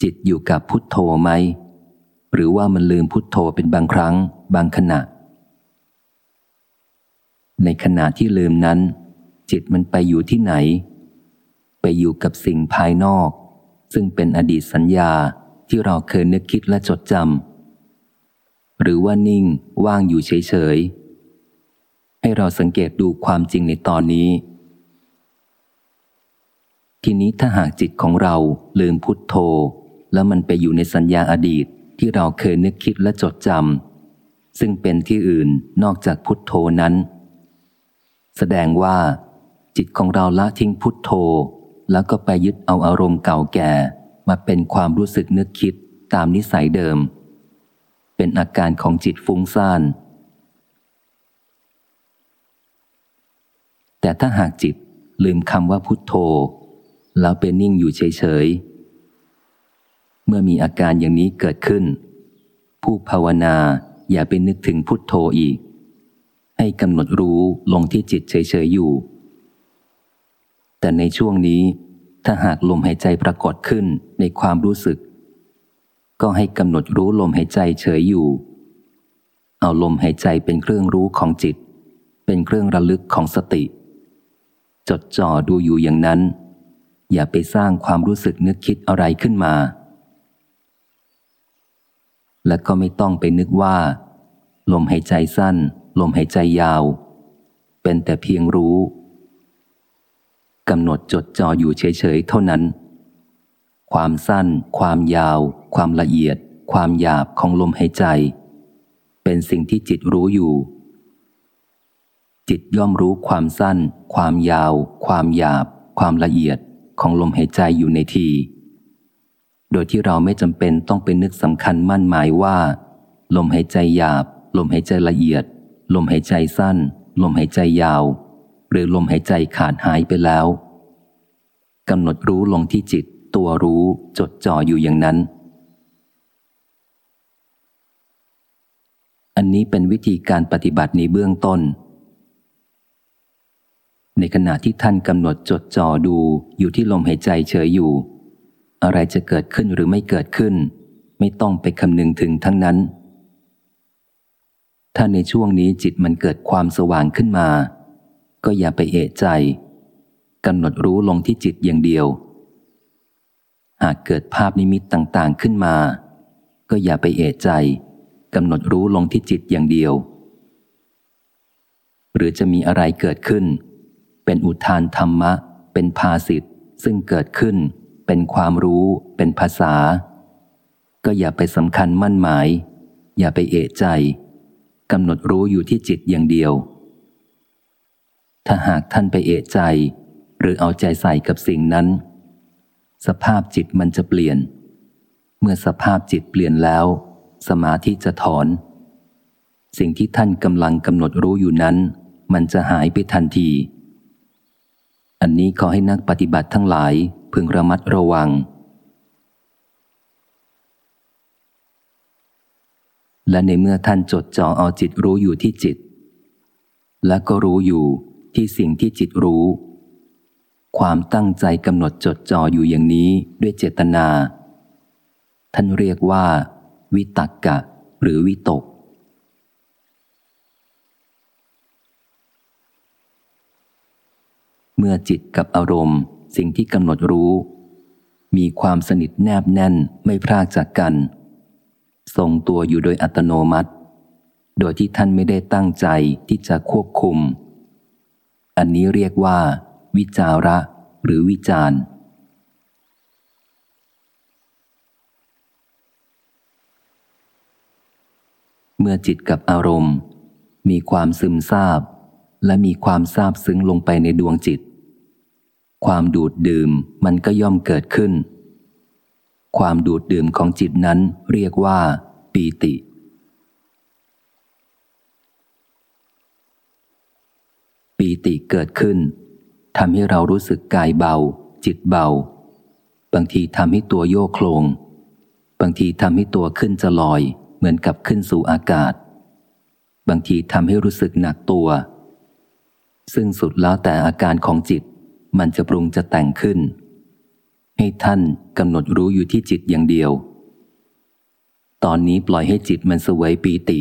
จิตอยู่กับพุทโธไหม หรือว่ามันลืมพุทโธเป็นบางครั้ง บางขณะ ในขณะที่ลืมนั้น จิตมันไปอยู่ที่ไหน ไปอยู่กับสิ่งภายนอก ซึ่งเป็นอดีตสัญญาที่เราเคยนึกคิดและจดจำหรือว่านิ่งว่างอยู่เฉยๆให้เราสังเกตดูความจริงในตอนนี้ ทีนี้ถ้าหากจิตของเราลืมพุทโธ แล้วมันไปอยู่ในสัญญาอดีตที่เราเคยนึกคิดและจดจำซึ่งเป็นที่อื่นนอกจากพุทโธนั้น แสดงว่า จิตของเราละทิ้งพุทโธ แล้วก็ไปยึดเอาอารมณ์เก่าแก่ มาเป็นความรู้สึกนึกคิดตามนิสัยเดิม เป็นอาการของจิตฟุ้งซ่านแต่ถ้าหากจิตลืมคำว่าพุทโธ แล้วเป็นนิ่งอยู่เฉยๆ เมื่อมีอาการอย่างนี้เกิดขึ้น ผู้ภาวนาอย่าไปนึกถึงพุทโธอีก ให้กำหนดรู้ลงที่จิตเฉยๆอยู่ แต่ในช่วงนี้ถ้าหากลมหายใจปรากฏขึ้นในความรู้สึก ก็ให้กำหนดรู้ลมหายใจเฉยอยู่ เอาลมหายใจเป็นเครื่องรู้ของจิต เป็นเครื่องระลึกของสติ จดจ่อดูอยู่อย่างนั้น อย่าไปสร้างความรู้สึกนึกคิดอะไรขึ้นมา และก็ไม่ต้องไปนึกว่า ลมหายใจสั้น ลมหายใจยาว เป็นแต่เพียงรู้กำหนดจดจ่ออยู่เฉยๆเท่านั้น ความสั้น ความยาว ความละเอียด ความหยาบของลมหายใจ เป็นสิ่งที่จิตรู้อยู่ จิตย่อมรู้ความสั้น ความยาว ความหยาบ ความละเอียด ของลมหายใจอยู่ในที โดยที่เราไม่จำเป็นต้องเป็นนึกสำคัญมั่นหมายว่า ลมหายใจหยาบ ลมหายใจละเอียด ลมหายใจสั้น ลมหายใจยาว หรือลมหายใจขาดหายไปแล้วกำหนดรู้ลงที่จิตตัวรู้จดจ่ออยู่อย่างนั้น อันนี้เป็นวิธีการปฏิบัติในเบื้องต้น ในขณะที่ท่านกำหนดจดจ่อดูอยู่ที่ลมหายใจเฉยอยู่ อะไรจะเกิดขึ้นหรือไม่เกิดขึ้น ไม่ต้องไปคำนึงถึงทั้งนั้น ถ้าในช่วงนี้จิตมันเกิดความสว่างขึ้นมา ก็อย่าไปเอะใจกำหนดรู้ลงที่จิตอย่างเดียว หากเกิดภาพนิมิตต่างๆขึ้นมา ก็อย่าไปเอะใจกำหนดรู้ลงที่จิตอย่างเดียว หรือจะมีอะไรเกิดขึ้น เป็นอุทานธรรมะ เป็นภาสิทธ์ซึ่งเกิดขึ้น เป็นความรู้ เป็นภาษา ก็อย่าไปสำคัญมั่นหมาย อย่าไปเอะใจกำหนดรู้อยู่ที่จิตอย่างเดียว ถ้าหากท่านไปเอะใจ หรือเอาใจใส่กับสิ่งนั้น สภาพจิตมันจะเปลี่ยน เมื่อสภาพจิตเปลี่ยนแล้ว สมาธิจะถอน สิ่งที่ท่านกำลังกำหนดรู้อยู่นั้น มันจะหายไปทันที อันนี้ขอให้นักปฏิบัติทั้งหลายพึงระมัดระวัง และในเมื่อท่านจดจ่อเอาจิตรู้อยู่ที่จิต และก็รู้อยู่ที่สิ่งที่จิตรู้ ความตั้งใจกำหนดจดจ่ออยู่อย่างนี้ด้วยเจตนา ท่านเรียกว่า วิตักกะ หรือวิตก เมื่อจิตกับอารมณ์ สิ่งที่กำหนดรู้ มีความสนิทแนบแน่นไม่พรากจากกัน ทรงตัวอยู่โดยอัตโนมัติ โดยที่ท่านไม่ได้ตั้งใจที่จะควบคุม อันนี้เรียกว่า วิจาระหรือวิจารณ์เมื่อจิตกับอารมณ์ มีความซึมซาบ และมีความซาบซึ้งลงไปในดวงจิต ความดูดดื่มมันก็ย่อมเกิดขึ้น ความดูดดื่มของจิตนั้นเรียกว่า ปีติ ปีติเกิดขึ้นทำให้เรารู้สึกกายเบา จิตเบา บางทีทำให้ตัวโยกโคลง บางทีทำให้ตัวขึ้นจะลอย เหมือนกับขึ้นสู่อากาศ บางทีทำให้รู้สึกหนักตัว ซึ่งสุดแล้วแต่อาการของจิต มันจะปรุงจะแต่งขึ้น ให้ท่านกำหนดรู้อยู่ที่จิตอย่างเดียว ตอนนี้ปล่อยให้จิตมันสวยปีติ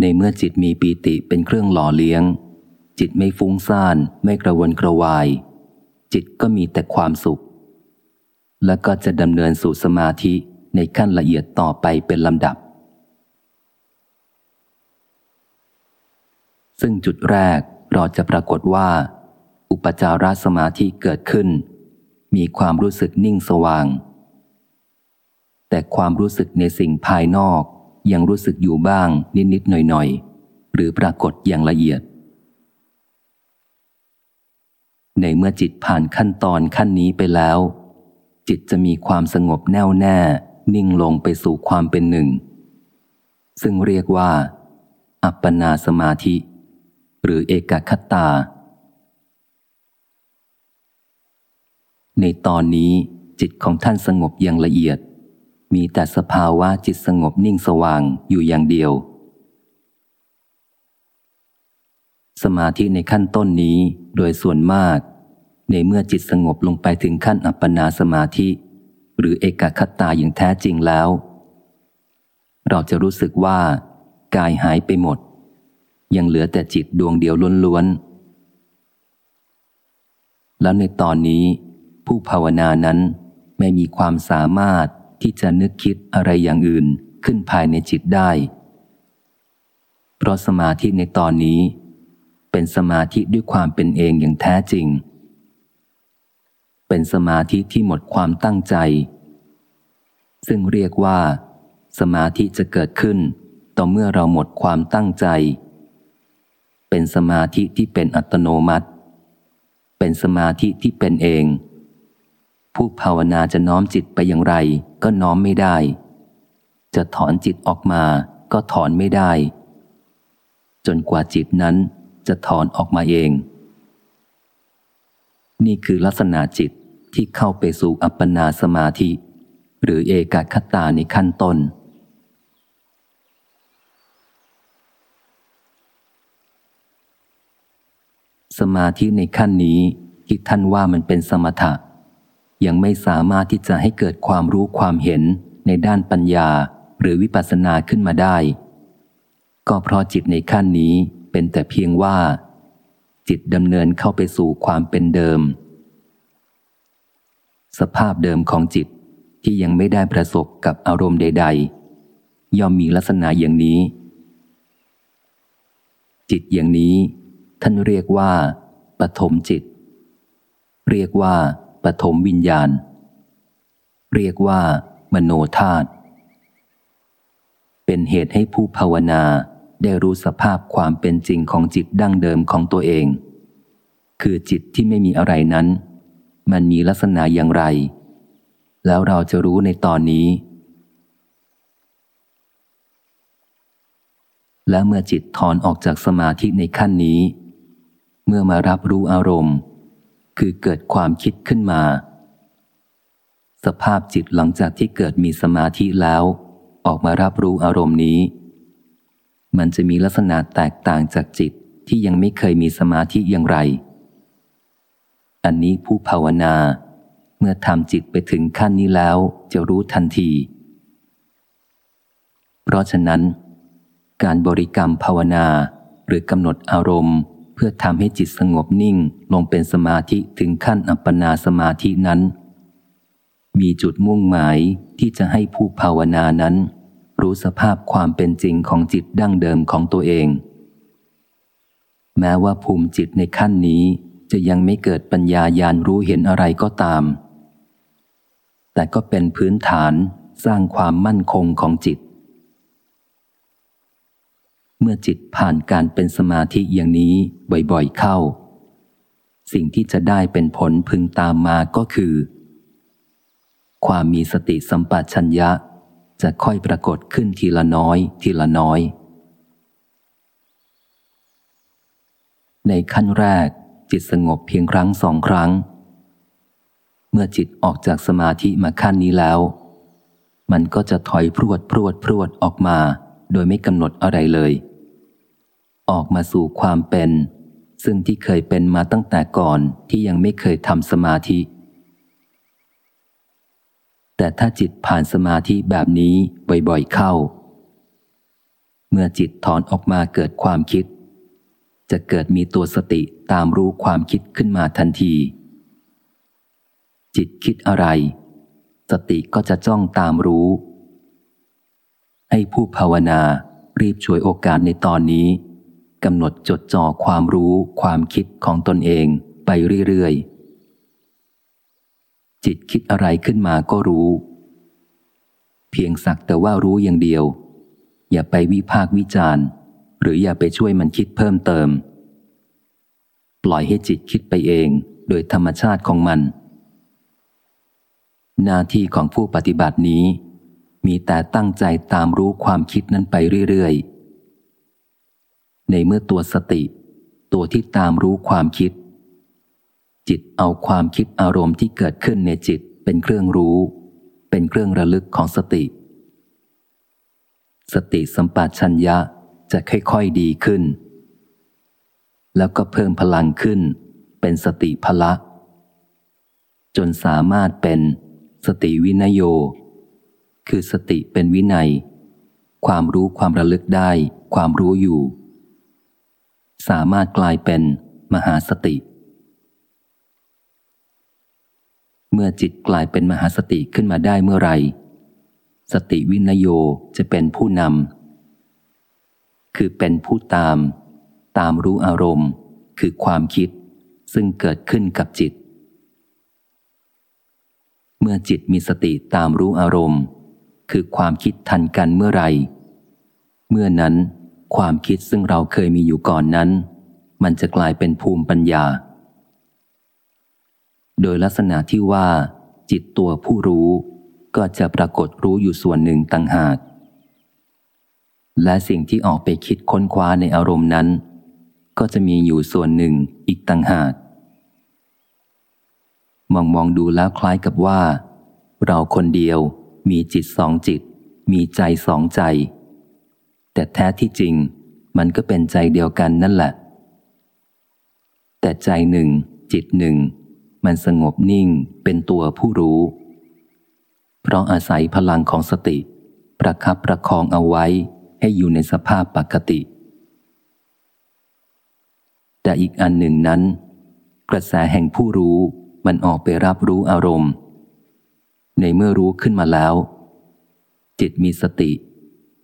ในเมื่อจิตมีปีติเป็นเครื่องหล่อเลี้ยง จิตไม่ฟุ้งซ่าน ไม่กระวนกระวาย จิตก็มีแต่ความสุข และก็จะดำเนินสู่สมาธิในขั้นละเอียดต่อไปเป็นลำดับซึ่งจุดแรก เราจะปรากฏว่า อุปจารสมาธิเกิดขึ้น มีความรู้สึกนิ่งสว่าง แต่ความรู้สึกในสิ่งภายนอกยังรู้สึกอยู่บ้างนิดๆหน่อยๆ หรือปรากฏอย่างละเอียด ในเมื่อจิตผ่านขั้นตอนขั้นนี้ไปแล้ว จิตจะมีความสงบแน่วแน่ นิ่งลงไปสู่ความเป็นหนึ่ง ซึ่งเรียกว่า อัปปนาสมาธิ หรือเอกคตา ในตอนนี้จิตของท่านสงบอย่างละเอียด มีแต่สภาวะจิตสงบนิ่งสว่างอยู่อย่างเดียว สมาธิในขั้นต้นนี้โดยส่วนมาก ในเมื่อจิตสงบลงไปถึงขั้นอัปปนาสมาธิ หรือเอกคตาอย่างแท้จริงแล้ว เราจะรู้สึกว่ากายหายไปหมด ยังเหลือแต่จิตดวงเดียวล้วนๆ แล้วในตอนนี้ ผู้ภาวนานั้นไม่มีความสามารถที่จะนึกคิดอะไรอย่างอื่นขึ้นภายในจิตได้ เพราะสมาธิในตอนนี้ เป็นสมาธิด้วยความเป็นเองอย่างแท้จริง เป็นสมาธิที่หมดความตั้งใจ ซึ่งเรียกว่า สมาธิจะเกิดขึ้นต่อเมื่อเราหมดความตั้งใจ เป็นสมาธิที่เป็นอัตโนมัติ เป็นสมาธิที่เป็นเอง ผู้ภาวนาจะน้อมจิตไปอย่างไร ก็น้อมไม่ได้ จะถอนจิตออกมาก็ถอนไม่ได้ จนกว่าจิตนั้นจะถอนออกมาเอง นี่คือลักษณะจิตที่เข้าไปสู่อัปปนาสมาธิ หรือเอกคตาในขั้นต้น สมาธิในขั้นนี้ที่ท่านว่ามันเป็นสมถะ ยังไม่สามารถที่จะให้เกิดความรู้ความเห็นในด้านปัญญาหรือวิปัสสนาขึ้นมาได้ ก็เพราะจิตในขั้นนี้เป็นแต่เพียงว่า จิตดำเนินเข้าไปสู่ความเป็นเดิม สภาพเดิมของจิตที่ยังไม่ได้ประสบกับอารมณ์ใด ๆ ย่อมมีลักษณะอย่างนี้ จิตอย่างนี้ ท่านเรียกว่าปฐมจิต เรียกว่าปฐมวิญญาณ เรียกว่า มโนธาตุเป็นเหตุให้ผู้ภาวนาได้รู้สภาพความเป็นจริงของจิตดั้งเดิมของตัวเอง คือจิตที่ไม่มีอะไรนั้น มันมีลักษณะอย่างไร แล้วเราจะรู้ในตอนนี้ และเมื่อจิตถอนออกจากสมาธิในขั้นนี้ เมื่อมารับรู้อารมณ์ คือเกิดความคิดขึ้นมา สภาพจิตหลังจากที่เกิดมีสมาธิแล้ว ออกมารับรู้อารมณ์นี้ มันจะมีลักษณะแตกต่างจากจิตที่ยังไม่เคยมีสมาธิอย่างไร อันนี้ผู้ภาวนา เมื่อทำจิตไปถึงขั้นนี้แล้วจะรู้ทันที เพราะฉะนั้น การบริกรรมภาวนาหรือกำหนดอารมณ์ เพื่อทำให้จิตสงบนิ่งลงเป็นสมาธิถึงขั้นอัปปนาสมาธินั้น มีจุดมุ่งหมายที่จะให้ผู้ภาวนานั้น รู้สภาพความเป็นจริงของจิตดั้งเดิมของตัวเอง แม้ว่าภูมิจิตในขั้นนี้จะยังไม่เกิดปัญญายานรู้เห็นอะไรก็ตาม แต่ก็เป็นพื้นฐานสร้างความมั่นคงของจิต เมื่อจิตผ่านการเป็นสมาธิอย่างนี้บ่อยๆเข้า สิ่งที่จะได้เป็นผลพึงตามมาก็คือ ความมีสติสัมปชัญญะจะค่อยปรากฏขึ้นทีละน้อย ทีละน้อย ในขั้นแรกจิตสงบเพียงครั้งสองครั้ง เมื่อจิตออกจากสมาธิมาขั้นนี้แล้ว มันก็จะถอยพรวดพรวดพรวดออกมา โดยไม่กำหนดอะไรเลย ออกมาสู่ความเป็น ซึ่งที่เคยเป็นมาตั้งแต่ก่อนที่ยังไม่เคยทำสมาธิ แต่ถ้าจิตผ่านสมาธิแบบนี้บ่อยๆเข้า เมื่อจิตถอนออกมาเกิดความคิด จะเกิดมีตัวสติตามรู้ความคิดขึ้นมาทันที จิตคิดอะไร สติก็จะจ้องตามรู้ ให้ผู้ภาวนารีบช่วยโอกาสในตอนนี้ กำหนดจดจ่อความรู้ความคิดของตนเองไปเรื่อยๆ จิตคิดอะไรขึ้นมาก็รู้ เพียงสักแต่ว่ารู้อย่างเดียว อย่าไปวิพากวิจารณ์ หรืออย่าไปช่วยมันคิดเพิ่มเติม ปล่อยให้จิตคิดไปเองโดยธรรมชาติของมัน หน้าที่ของผู้ปฏิบัตินี้ มีแต่ตั้งใจตามรู้ความคิดนั้นไปเรื่อยๆ ในเมื่อตัวสติ ตัวที่ตามรู้ความคิด จิตเอาความคิดอารมณ์ที่เกิดขึ้นในจิตเป็นเครื่องรู้ เป็นเครื่องระลึกของสติ สติสัมปชัญญะจะค่อยๆดีขึ้น แล้วก็เพิ่มพลังขึ้น เป็นสติพละ จนสามารถเป็นสติวินโย คือสติเป็นวินัย ความรู้ความระลึกได้ ความรู้อยู่ สามารถกลายเป็นมหาสติ เมื่อจิตกลายเป็นมหาสติขึ้นมาได้เมื่อไร สติวินโยจะเป็นผู้นำ คือเป็นผู้ตาม ตามรู้อารมณ์ คือความคิด ซึ่งเกิดขึ้นกับจิต เมื่อจิตมีสติตามรู้อารมณ์ คือความคิดทันกันเมื่อไร เมื่อนั้น ความคิดซึ่งเราเคยมีอยู่ก่อนนั้น มันจะกลายเป็นภูมิปัญญา โดยลักษณะที่ว่า จิตตัวผู้รู้ก็จะปรากฏรู้อยู่ส่วนหนึ่งต่างหาก และสิ่งที่ออกไปคิดค้นคว้าในอารมณ์นั้น ก็จะมีอยู่ส่วนหนึ่งอีกต่างหาก มองมองดูแล้วคล้ายกับว่า เราคนเดียวมีจิตสองจิต มีใจสองใจ แต่แท้ที่จริง มันก็เป็นใจเดียวกันนั่นแหละ แต่ใจหนึ่ง จิตหนึ่ง มันสงบนิ่งเป็นตัวผู้รู้ เพราะอาศัยพลังของสติ ประคับประคองเอาไว้ให้อยู่ในสภาพปกติ แต่อีกอันหนึ่งนั้น กระแสแห่งผู้รู้มันออกไปรับรู้อารมณ์ ในเมื่อรู้ขึ้นมาแล้ว จิตมีสติ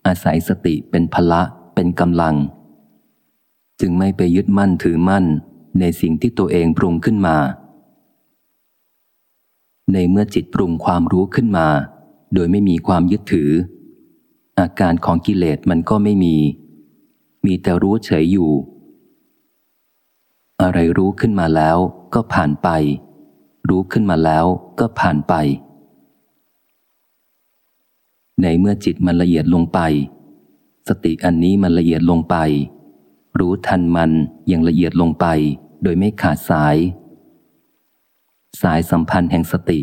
อาศัยสติเป็นพละเป็นกำลัง จึงไม่ไปยึดมั่นถือมั่นในสิ่งที่ตัวเองปรุงขึ้นมา ในเมื่อจิตปรุงความรู้ขึ้นมา โดยไม่มีความยึดถือ อาการของกิเลสมันก็ไม่มี มีแต่รู้เฉยอยู่ อะไรรู้ขึ้นมาแล้วก็ผ่านไป รู้ขึ้นมาแล้วก็ผ่านไป ในเมื่อจิตมันละเอียดลงไป สติอันนี้มันละเอียดลงไป รู้ทันมันยังละเอียดลงไป โดยไม่ขาดสาย สายสัมพันธ์แห่งสติ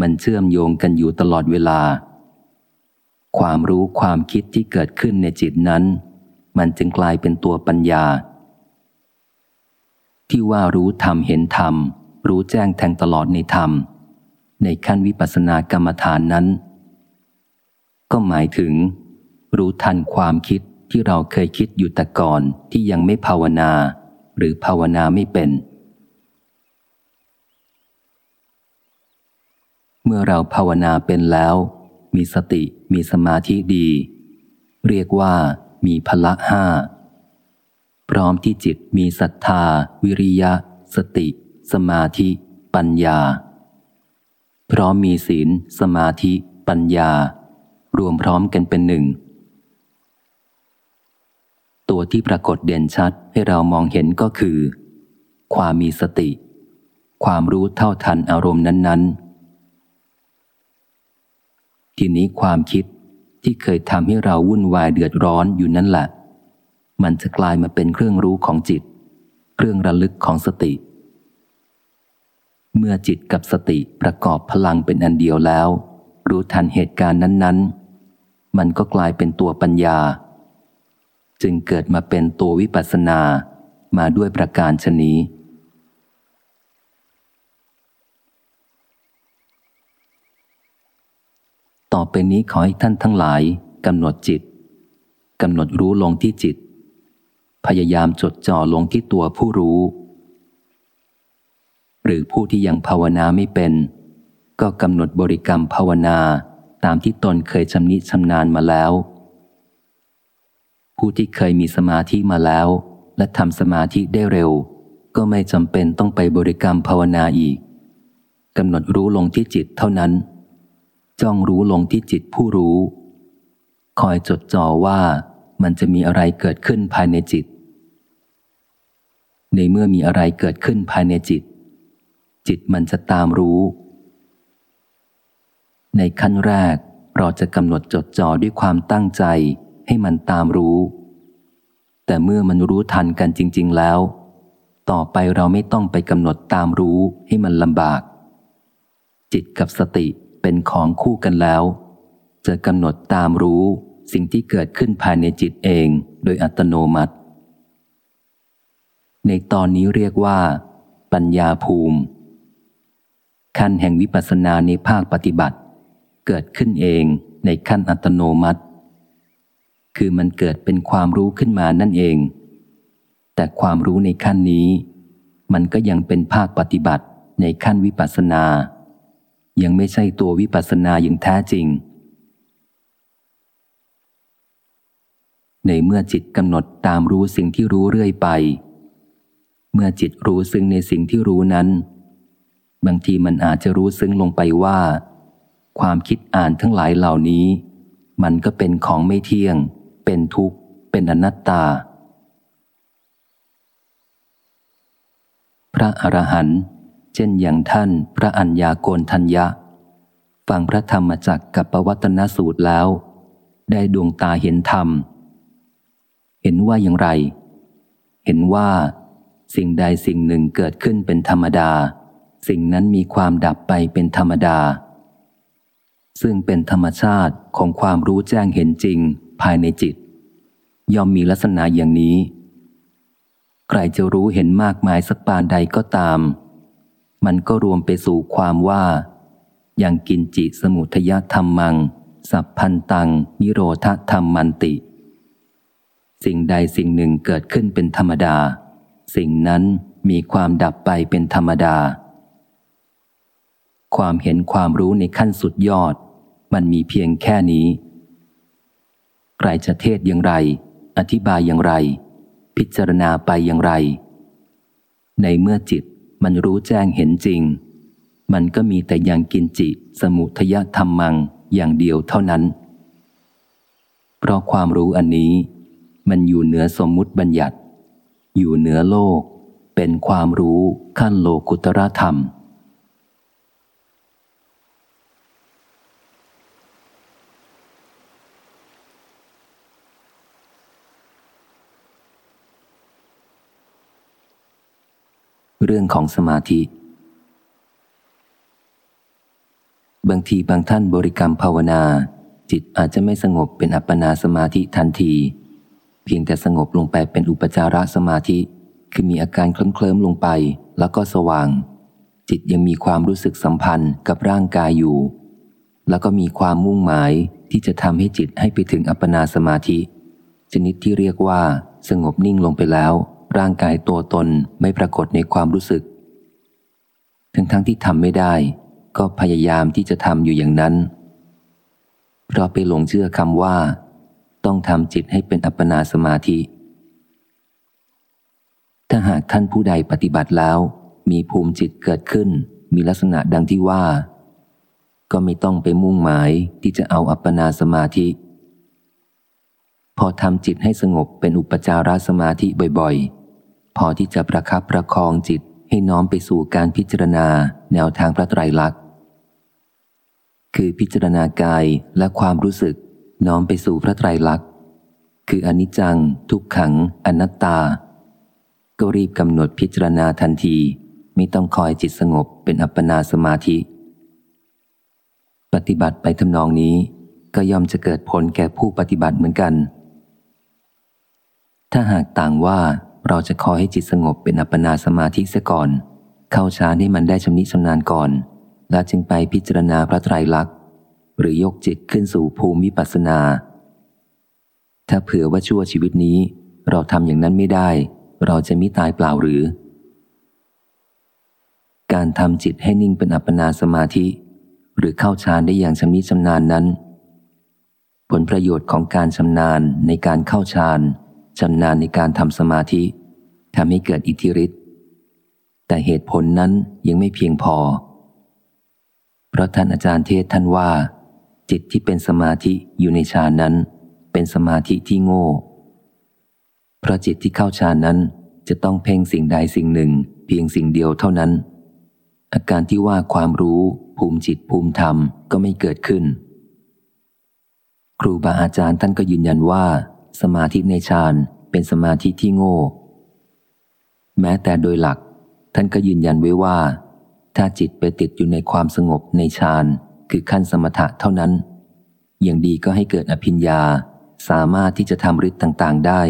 มันเชื่อมโยงกันอยู่ตลอดเวลา ความรู้ความคิดที่เกิดขึ้นในจิตนั้น มันจึงกลายเป็นตัวปัญญา ที่ว่ารู้ธรรมเห็นธรรม รู้แจ้งแทงตลอดในธรรม ในขั้นวิปัสสนากรรมฐานนั้น ก็หมายถึง รู้ทันความคิดที่เราเคยคิดอยู่แต่ก่อนที่ยังไม่ภาวนา หรือภาวนาไม่เป็น เมื่อเราภาวนาเป็นแล้ว มีสติมีสมาธิดี เรียกว่ามีพละห้า พร้อมที่จิตมีศรัทธา วิริยะ สติ สมาธิ ปัญญา พร้อมมีศีล สมาธิ ปัญญา รวมพร้อมกันเป็นหนึ่ง ตัวที่ปรากฏเด่นชัดให้เรามองเห็นก็คือ ความมีสติ ความรู้เท่าทันอารมณ์นั้น ๆ ทีนี้ความคิดที่เคยทำให้เราวุ่นวายเดือดร้อนอยู่นั่นแหละ มันจะกลายมาเป็นเครื่องรู้ของจิต เครื่องระลึกของสติ เมื่อจิตกับสติประกอบพลังเป็นอันเดียวแล้ว รู้ทันเหตุการณ์นั้น ๆ มันก็กลายเป็นตัวปัญญา จึงเกิดมาเป็นตัววิปัสสนามาด้วยประการชนี้ ต่อไปนี้ขอให้ท่านทั้งหลายกำหนดจิตกำหนดรู้ลงที่จิต พยายามจดจ่อลงที่ตัวผู้รู้ หรือผู้ที่ยังภาวนาไม่เป็น ก็กำหนดบริกรรมภาวนา ตามที่ตนเคยชำนิชำนาญมาแล้ว ผู้ที่เคยมีสมาธิมาแล้ว และทำสมาธิได้เร็ว ก็ไม่จำเป็นต้องไปบริกรรมภาวนาอีกกำหนดรู้ลงที่จิตเท่านั้น จ้องรู้ลงที่จิตผู้รู้ คอยจดจ่อว่ามันจะมีอะไรเกิดขึ้นภายในจิต ในเมื่อมีอะไรเกิดขึ้นภายในจิต จิตมันจะตามรู้ ในขั้นแรกเราจะกำหนดจดจ่อด้วยความตั้งใจให้มันตามรู้ แต่เมื่อมันรู้ทันกันจริง ๆ แล้ว ต่อไปเราไม่ต้องไปกำหนดตามรู้ให้มันลำบาก จิตกับสติเป็นของคู่กันแล้ว จะกำหนดตามรู้สิ่งที่เกิดขึ้นภายในจิตเองโดยอัตโนมัติ ในตอนนี้เรียกว่า ปัญญาภูมิ ขั้นแห่งวิปัสสนาในภาคปฏิบัติ เกิดขึ้นเองในขั้นอัตโนมัติ คือมันเกิดเป็นความรู้ขึ้นมานั่นเอง แต่ความรู้ในขั้นนี้ มันก็ยังเป็นภาคปฏิบัติในขั้นวิปัสสนา ยังไม่ใช่ตัววิปัสสนาอย่างแท้จริง ในเมื่อจิตกำหนดตามรู้สิ่งที่รู้เรื่อยไป เมื่อจิตรู้ซึ่งในสิ่งที่รู้นั้น บางทีมันอาจจะรู้ซึ้งลงไปว่า ความคิดอ่านทั้งหลายเหล่านี้ มันก็เป็นของไม่เที่ยง เป็นทุกข์ เป็นอนัตตา พระอรหันต์เช่นอย่างท่านพระอัญญาโกนทัญญะ ฟังพระธรรมจักกับปวัตนสูตรแล้ว ได้ดวงตาเห็นธรรม เห็นว่าอย่างไร เห็นว่า สิ่งใดสิ่งหนึ่งเกิดขึ้นเป็นธรรมดา สิ่งนั้นมีความดับไปเป็นธรรมดา ซึ่งเป็นธรรมชาติของความรู้แจ้งเห็นจริงภายในจิต ย่อมมีลักษณะอย่างนี้ ใครจะรู้เห็นมากมายสักปานใดก็ตาม มันก็รวมไปสู่ความว่าอย่างกินจิสมุทยธรรมมัง สัพพันตัง นิโรธธรรมมันติ สิ่งใดสิ่งหนึ่งเกิดขึ้นเป็นธรรมดา สิ่งนั้นมีความดับไปเป็นธรรมดา ความเห็นความรู้ในขั้นสุดยอด มันมีเพียงแค่นี้ ใครจะเทศอย่างไร อธิบายอย่างไร พิจารณาไปอย่างไร ในเมื่อจิตมันรู้แจ้งเห็นจริง มันก็มีแต่อย่างกินจิ สมุทยธรรมังอย่างเดียวเท่านั้น เพราะความรู้อันนี้มันอยู่เหนือสมมุติบัญญัติ อยู่เหนือโลก เป็นความรู้ขั้นโลกุตรธรรม เรื่องของสมาธิ บางทีบางท่านบริกรรมภาวนา จิตอาจจะไม่สงบเป็นอัปปนาสมาธิทันที เพียงแต่สงบลงไปเป็นอุปจารสมาธิ คือมีอาการเคลิ้มเคลิ้มลงไปแล้วก็สว่าง จิตยังมีความรู้สึกสัมพันธ์กับร่างกายอยู่ แล้วก็มีความมุ่งหมายที่จะทำให้จิตให้ไปถึงอัปปนาสมาธิ ชนิดที่เรียกว่าสงบนิ่งลงไปแล้ว ร่างกายตัวตนไม่ปรากฏในความรู้สึก ทั้งๆทที่ทำไม่ได้ ก็พยายามที่จะทำอยู่อย่างนั้น เพราะไปหลงเชื่อคำว่า ต้องทำจิตให้เป็นอัปปนาสมาธิ ถ้าหากท่านผู้ใดปฏิบัติแล้ว มีภูมิจิตเกิดขึ้น มีลักษณะดังที่ว่า ก็ไม่ต้องไปมุ่งหมายที่จะเอาอัปปนาสมาธิพอทำจิตให้สงบเป็นอุปจารสมาธิบ่อย ๆ พอที่จะประคับประคองจิตให้น้อมไปสู่การพิจารณาแนวทางพระไตรลักษณ์คือพิจารณากายและความรู้สึกน้อมไปสู่พระไตรลักษณ์คืออนิจจัง ทุกขัง อนัตตา ก็รีบกำหนดพิจารณาทันที ไม่ต้องคอยจิตสงบเป็นอัปปนาสมาธิ ปฏิบัติไปทำนองนี้ ก็ย่อมจะเกิดผลแก่ผู้ปฏิบัติเหมือนกัน ถ้าหากต่างว่า เราจะคอยให้จิตสงบเป็นอัปปนาสมาธิเสียก่อน เข้าฌานให้มันได้ชำนิชำนาญก่อน แล้วจึงไปพิจารณาพระไตรลักษณ์ หรือยกจิตขึ้นสู่ภูมิปัสนา ถ้าเผื่อว่าชั่วชีวิตนี้ เราทำอย่างนั้นไม่ได้ เราจะมิตายเปล่าหรือ การทำจิตให้นิ่งเป็นอัปปนาสมาธิ หรือเข้าฌานได้อย่างชำนิชำนาญนั้น ผลประโยชน์ของการชำนาญในการเข้าฌาน ชำนาญในการทำสมาธิทำให้เกิดอิทธิฤทธิ์แต่เหตุผลนั้นยังไม่เพียงพอ เพราะท่านอาจารย์เทศท่านว่า จิตที่เป็นสมาธิอยู่ในฌานนั้น เป็นสมาธิที่โง่ เพราะจิตที่เข้าฌานนั้นจะต้องเพ่งสิ่งใดสิ่งหนึ่ง เพียงสิ่งเดียวเท่านั้น อาการที่ว่าความรู้ภูมิจิตภูมิธรรมก็ไม่เกิดขึ้น ครูบาอาจารย์ท่านก็ยืนยันว่า สมาธิในฌานเป็นสมาธิที่โง่ แม้แต่โดยหลัก ท่านก็ยืนยันไว้ว่า ถ้าจิตไปติดอยู่ในความสงบในฌานคือขั้นสมถะเท่านั้น อย่างดีก็ให้เกิดอภิญญา สามารถที่จะทำฤทธิ์ต่างๆได้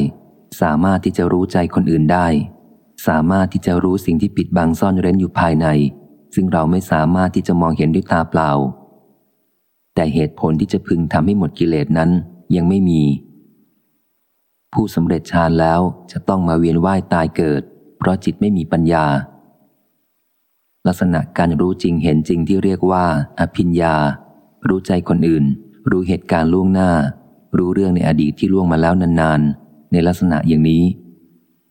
สามารถที่จะรู้ใจคนอื่นได้ สามารถที่จะรู้สิ่งที่ปิดบังซ่อนเร้นอยู่ภายใน ซึ่งเราไม่สามารถที่จะมองเห็นด้วยตาเปล่า แต่เหตุผลที่จะพึงทำให้หมดกิเลสนั้นยังไม่มี ผู้สำเร็จฌานแล้วจะต้องมาเวียนว่ายตายเกิด เพราะจิตไม่มีปัญญา ลักษณะการรู้จริงเห็นจริงที่เรียกว่า อภิญญา รู้ใจคนอื่น รู้เหตุการณ์ล่วงหน้า รู้เรื่องในอดีตที่ล่วงมาแล้วนานๆ ในลักษณะอย่างนี้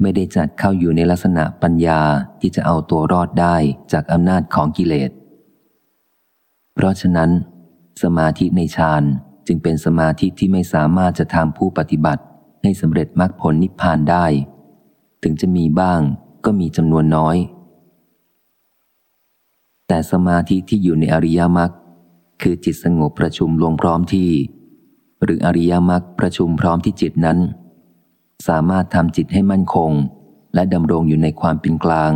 ไม่ได้จัดเข้าอยู่ในลักษณะปัญญาที่จะเอาตัวรอดได้จากอำนาจของกิเลส เพราะฉะนั้น สมาธิในฌานจึงเป็นสมาธิที่ไม่สามารถจะทำผู้ปฏิบัติ ให้สำเร็จมรรคผลนิพพานได้ ถึงจะมีบ้างก็มีจำนวนน้อย แต่สมาธิที่อยู่ในอริยมรรคคือจิตสงบประชุมลงพร้อมที่ หรืออริยมรรคประชุมพร้อมที่จิตนั้น สามารถทำจิตให้มั่นคง และดำรงอยู่ในความเป็นกลาง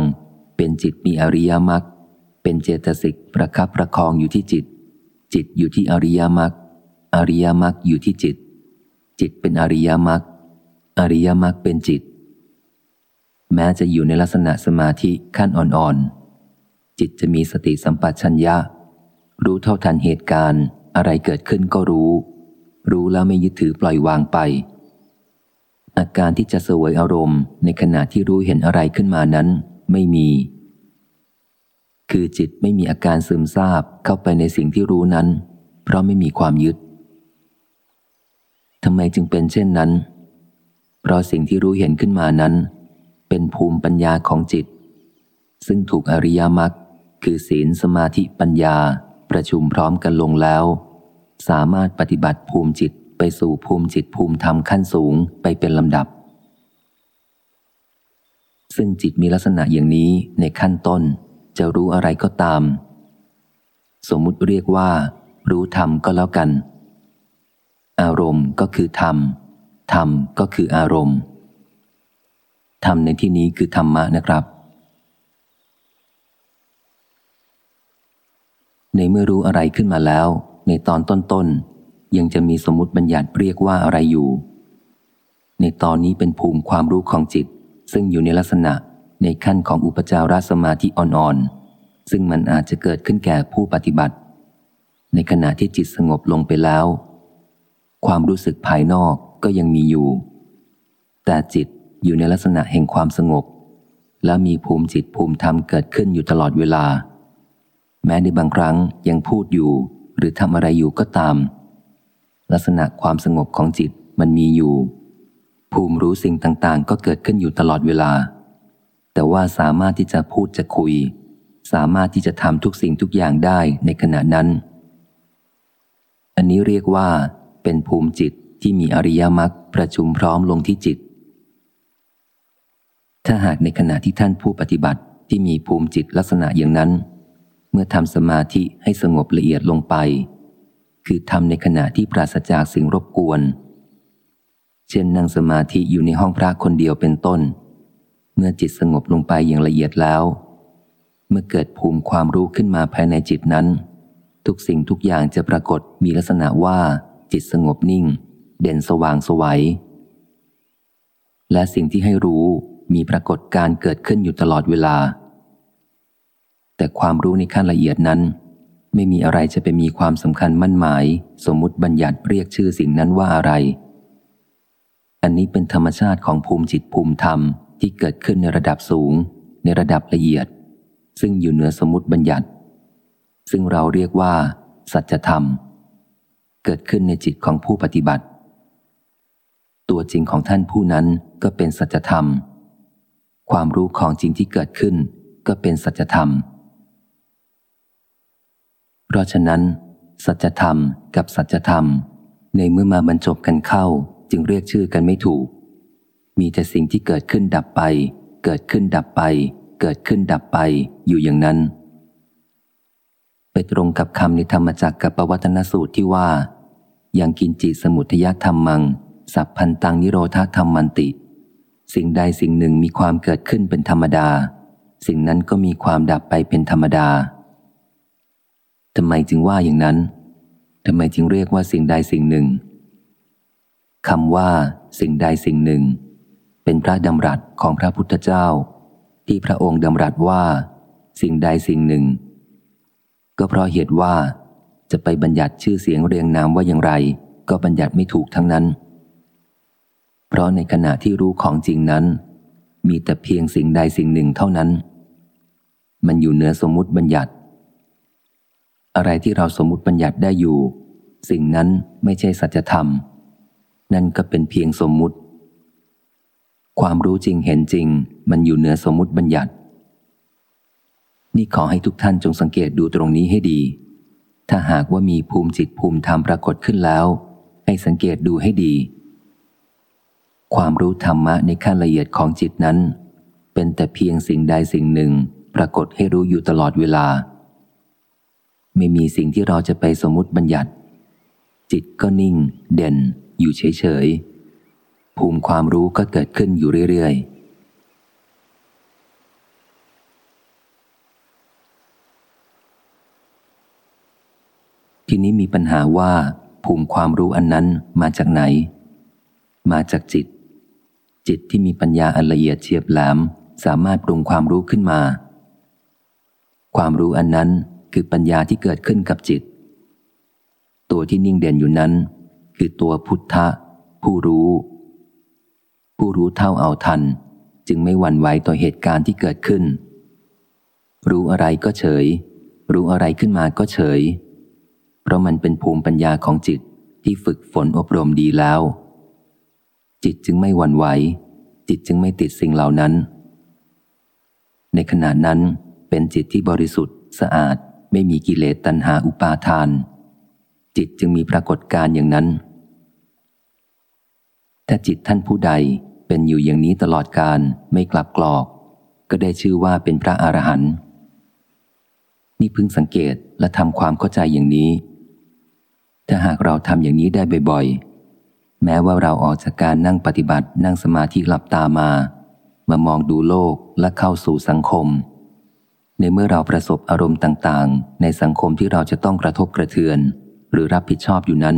เป็นจิตมีอริยมรรคเป็นเจตสิกประคับประคองอยู่ที่จิต จิตอยู่ที่อริยมรรคอริยมรรคอยู่ที่จิต จิตเป็นอริยมรรค อริยมรรคเป็นจิต แม้จะอยู่ในลักษณะสมาธิขั้นอ่อนๆ จิตจะมีสติสัมปชัญญะ รู้เท่าทันเหตุการณ์ อะไรเกิดขึ้นก็รู้ รู้แล้วไม่ยึดถือปล่อยวางไป อาการที่จะสวยอารมณ์ ในขณะที่รู้เห็นอะไรขึ้นมานั้นไม่มี คือจิตไม่มีอาการซึมซาบเข้าไปในสิ่งที่รู้นั้น เพราะไม่มีความยึดทำไมจึงเป็นเช่นนั้น เพราะสิ่งที่รู้เห็นขึ้นมานั้น เป็นภูมิปัญญาของจิต ซึ่งถูกอริยมรรคคือศีลสมาธิปัญญาประชุมพร้อมกันลงแล้ว สามารถปฏิบัติภูมิจิตไปสู่ภูมิจิตภูมิธรรมขั้นสูงไปเป็นลำดับ ซึ่งจิตมีลักษณะอย่างนี้ในขั้นต้นจะรู้อะไรก็ตาม สมมุติเรียกว่า รู้ธรรมก็แล้วกัน อารมณ์ก็คือธรรม ธรรมก็คืออารมณ์ ธรรมในที่นี้คือธรรมะนะครับ ในเมื่อรู้อะไรขึ้นมาแล้ว ในตอนต้นๆ ยังจะมีสมมติบัญญัติเรียกว่าอะไรอยู่ ในตอนนี้เป็นภูมิความรู้ของจิต ซึ่งอยู่ในลักษณะในขั้นของอุปจารสมาธิอ่อนๆ ซึ่งมันอาจจะเกิดขึ้นแก่ผู้ปฏิบัติ ในขณะที่จิตสงบลงไปแล้ว ความรู้สึกภายนอก ก็ยังมีอยู่ แต่จิตอยู่ในลักษณะแห่งความสงบ และมีภูมิจิตภูมิธรรมเกิดขึ้นอยู่ตลอดเวลา แม้ในบางครั้งยังพูดอยู่ หรือทำอะไรอยู่ก็ตาม ลักษณะความสงบของจิตมันมีอยู่ ภูมิรู้สิ่งต่างๆ ก็เกิดขึ้นอยู่ตลอดเวลา แต่ว่าสามารถที่จะพูดจะคุย สามารถที่จะทำทุกสิ่งทุกอย่างได้ในขณะนั้น อันนี้เรียกว่าเป็นภูมิจิต ที่มีอริยมรรคประชุมพร้อมลงที่จิต ถ้าหากในขณะที่ท่านผู้ปฏิบัติที่มีภูมิจิตลักษณะอย่างนั้น เมื่อทำสมาธิให้สงบละเอียดลงไป คือทำในขณะที่ปราศจากสิ่งรบกวน เช่นนั่งสมาธิอยู่ในห้องพระคนเดียวเป็นต้น เมื่อจิตสงบลงไปอย่างละเอียดแล้ว เมื่อเกิดภูมิความรู้ขึ้นมาภายในจิตนั้น ทุกสิ่งทุกอย่างจะปรากฏมีลักษณะว่าจิตสงบนิ่ง เด่นสว่างสวัย และสิ่งที่ให้รู้มีปรากฏการเกิดขึ้นอยู่ตลอดเวลา แต่ความรู้ในขั้นละเอียดนั้น ไม่มีอะไรจะไปมีความสำคัญมั่นหมาย สมมติบัญญัติเรียกชื่อสิ่งนั้นว่าอะไร อันนี้เป็นธรรมชาติของภูมิจิตภูมิธรรมที่เกิดขึ้นในระดับสูง ในระดับละเอียด ซึ่งอยู่เหนือสมมติบัญญัติ ซึ่งเราเรียกว่า สัจธรรม เกิดขึ้นในจิตของผู้ปฏิบัติ ตัวจริงของท่านผู้นั้นก็เป็นสัจธรรม ความรู้ของจริงที่เกิดขึ้นก็เป็นสัจธรรม เพราะฉะนั้น สัจธรรมกับสัจธรรม ในเมื่อมาบรรจบกันเข้าจึงเรียกชื่อกันไม่ถูก มีแต่สิ่งที่เกิดขึ้นดับไป เกิดขึ้นดับไป เกิดขึ้นดับไปอยู่อย่างนั้น ไปตรงกับคำในธรรมจักรกับปวัตนสูตรที่ว่า ยังกินจิสมุทยธรรมมัง สัพพันตังนิโรธาธรรมมันติ สิ่งใดสิ่งหนึ่งมีความเกิดขึ้นเป็นธรรมดา สิ่งนั้นก็มีความดับไปเป็นธรรมดาทำไมจึงว่าอย่างนั้นทำไมจึงเรียกว่าสิ่งใดสิ่งหนึ่งคำว่า สิ่งใดสิ่งหนึ่ง เป็นพระดำรัสของพระพุทธเจ้า ที่พระองค์ดำรัสว่า สิ่งใดสิ่งหนึ่ง ก็เพราะเหตุว่าจะไปบัญญัติชื่อเสียงเรียงนามว่าอย่างไร ก็บัญญัติไม่ถูกทั้งนั้น เพราะในขณะที่รู้ของจริงนั้น มีแต่เพียงสิ่งใดสิ่งหนึ่งเท่านั้น มันอยู่เหนือสมมติบัญญัติ อะไรที่เราสมมติบัญญัติได้อยู่ สิ่งนั้นไม่ใช่สัจธรรม นั่นก็เป็นเพียงสมมุติ ความรู้จริงเห็นจริง มันอยู่เหนือสมมติบัญญัติ นี่ขอให้ทุกท่านจงสังเกตดูตรงนี้ให้ดี ถ้าหากว่ามีภูมิจิตภูมิธรรมปรากฏขึ้นแล้ว ให้สังเกตดูให้ดี ความรู้ธรรมะในขั้นละเอียดของจิตนั้น เป็นแต่เพียงสิ่งใดสิ่งหนึ่งปรากฏให้รู้อยู่ตลอดเวลา ไม่มีสิ่งที่เราจะไปสมมติบัญญัติ จิตก็นิ่ง เด่น อยู่เฉยๆภูมิความรู้ก็เกิดขึ้นอยู่เรื่อยๆทีนี้มีปัญหาว่า ภูมิความรู้อันนั้นมาจากไหน มาจากจิต จิตที่มีปัญญาอันละเอียดเฉียบแหลมสามารถปรุงความรู้ขึ้นมา ความรู้อันนั้นคือปัญญาที่เกิดขึ้นกับจิต ตัวที่นิ่งเด่นอยู่นั้น คือตัวพุทธะ ผู้รู้ ผู้รู้เท่าเอาทัน จึงไม่หวั่นไหวต่อเหตุการณ์ที่เกิดขึ้น รู้อะไรก็เฉย รู้อะไรขึ้นมาก็เฉย เพราะมันเป็นภูมิปัญญาของจิตที่ฝึกฝนอบรมดีแล้ว จิตจึงไม่หวั่นไหว จิตจึงไม่ติดสิ่งเหล่านั้น ในขณะนั้นเป็นจิตที่บริสุทธิ์สะอาดไม่มีกิเลสตัณหาอุปาทาน จิตจึงมีปรากฏการอย่างนั้น ถ้าจิตท่านผู้ใดเป็นอยู่อย่างนี้ตลอดการไม่กลับกรอก ก็ได้ชื่อว่าเป็นพระอรหันต์นี่พึงสังเกตและทำความเข้าใจอย่างนี้ ถ้าหากเราทำอย่างนี้ได้บ่อยๆ แม้ว่าเราออกจากการนั่งปฏิบัตินั่งสมาธิหลับตามามามองดูโลกและเข้าสู่สังคม ในเมื่อเราประสบอารมณ์ต่างๆ ในสังคมที่เราจะต้องกระทบกระเทือน หรือรับผิดชอบอยู่นั้น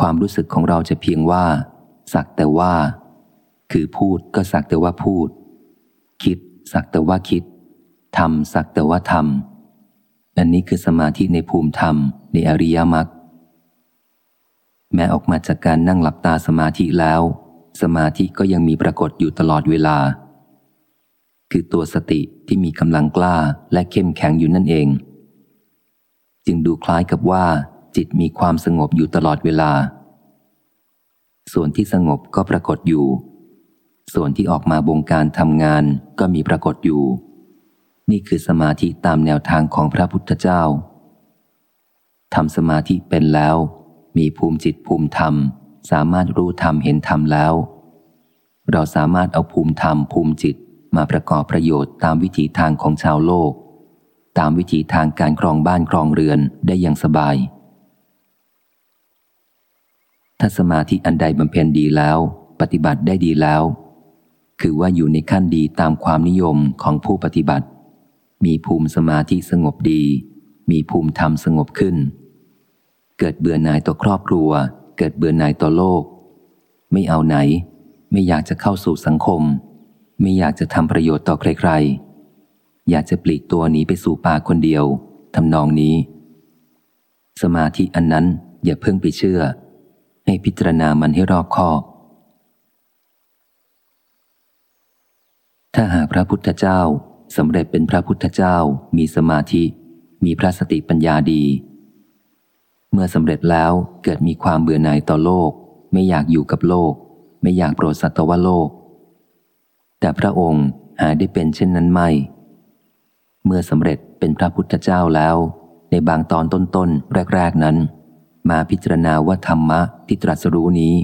ความรู้สึกของเราจะเพียงว่า สักแต่ว่า คือพูดก็สักแต่ว่าพูด คิด สักแต่ว่าคิดทำสักแต่ว่าทำอันนี้คือสมาธิในภูมิธรรมในอริยมรรค แม้ออกมาจากการนั่งหลับตาสมาธิแล้ว สมาธิก็ยังมีปรากฏอยู่ตลอดเวลา คือตัวสติที่มีกำลังกล้าและเข้มแข็งอยู่นั่นเอง จึงดูคล้ายกับว่า จิตมีความสงบอยู่ตลอดเวลา ส่วนที่สงบก็ปรากฏอยู่ ส่วนที่ออกมาบงการทำงานก็มีปรากฏอยู่ นี่คือสมาธิตามแนวทางของพระพุทธเจ้าทำสมาธิเป็นแล้ว มีภูมิจิตภูมิธรรม สามารถรู้ธรรมเห็นธรรมแล้ว เราสามารถเอาภูมิธรรมภูมิจิตมาประกอบประโยชน์ตามวิถีทางของชาวโลก ตามวิถีทางการครองบ้านครองเรือนได้อย่างสบาย ถ้าสมาธิอันใดบำเพ็ญดีแล้ว ปฏิบัติได้ดีแล้ว คือว่าอยู่ในขั้นดีตามความนิยมของผู้ปฏิบัติ มีภูมิสมาธิสงบดี มีภูมิธรรมสงบขึ้น เกิดเบื่อหน่ายต่อครอบครัว เกิดเบื่อหน่ายต่อโลก ไม่เอาไหน ไม่อยากจะเข้าสู่สังคม ไม่อยากจะทำประโยชน์ต่อใครๆ อยากจะปลีกตัวหนีไปสู่ป่าคนเดียวทำนองนี้ สมาธิอันนั้นอย่าเพิ่งไปเชื่อ ให้พิจารณามันให้รอบคอบถ้าหากพระพุทธเจ้าสำเร็จเป็นพระพุทธเจ้า มีสมาธิ มีพระสติปัญญาดี มื่อสำเร็จแล้วเกิดมีความเบื่อหน่ายต่อโลก ไม่อยากอยู่กับโลก ไม่อยากโปรดสัตวโลก แต่พระองค์หาได้เป็นเช่นนั้นไม่ เมื่อสำเร็จเป็นพระพุทธเจ้าแล้ว ในบางตอนต้นๆแรก ๆนั้น มาพิจารณาว่าธรรมะที่ตรัสรู้นี้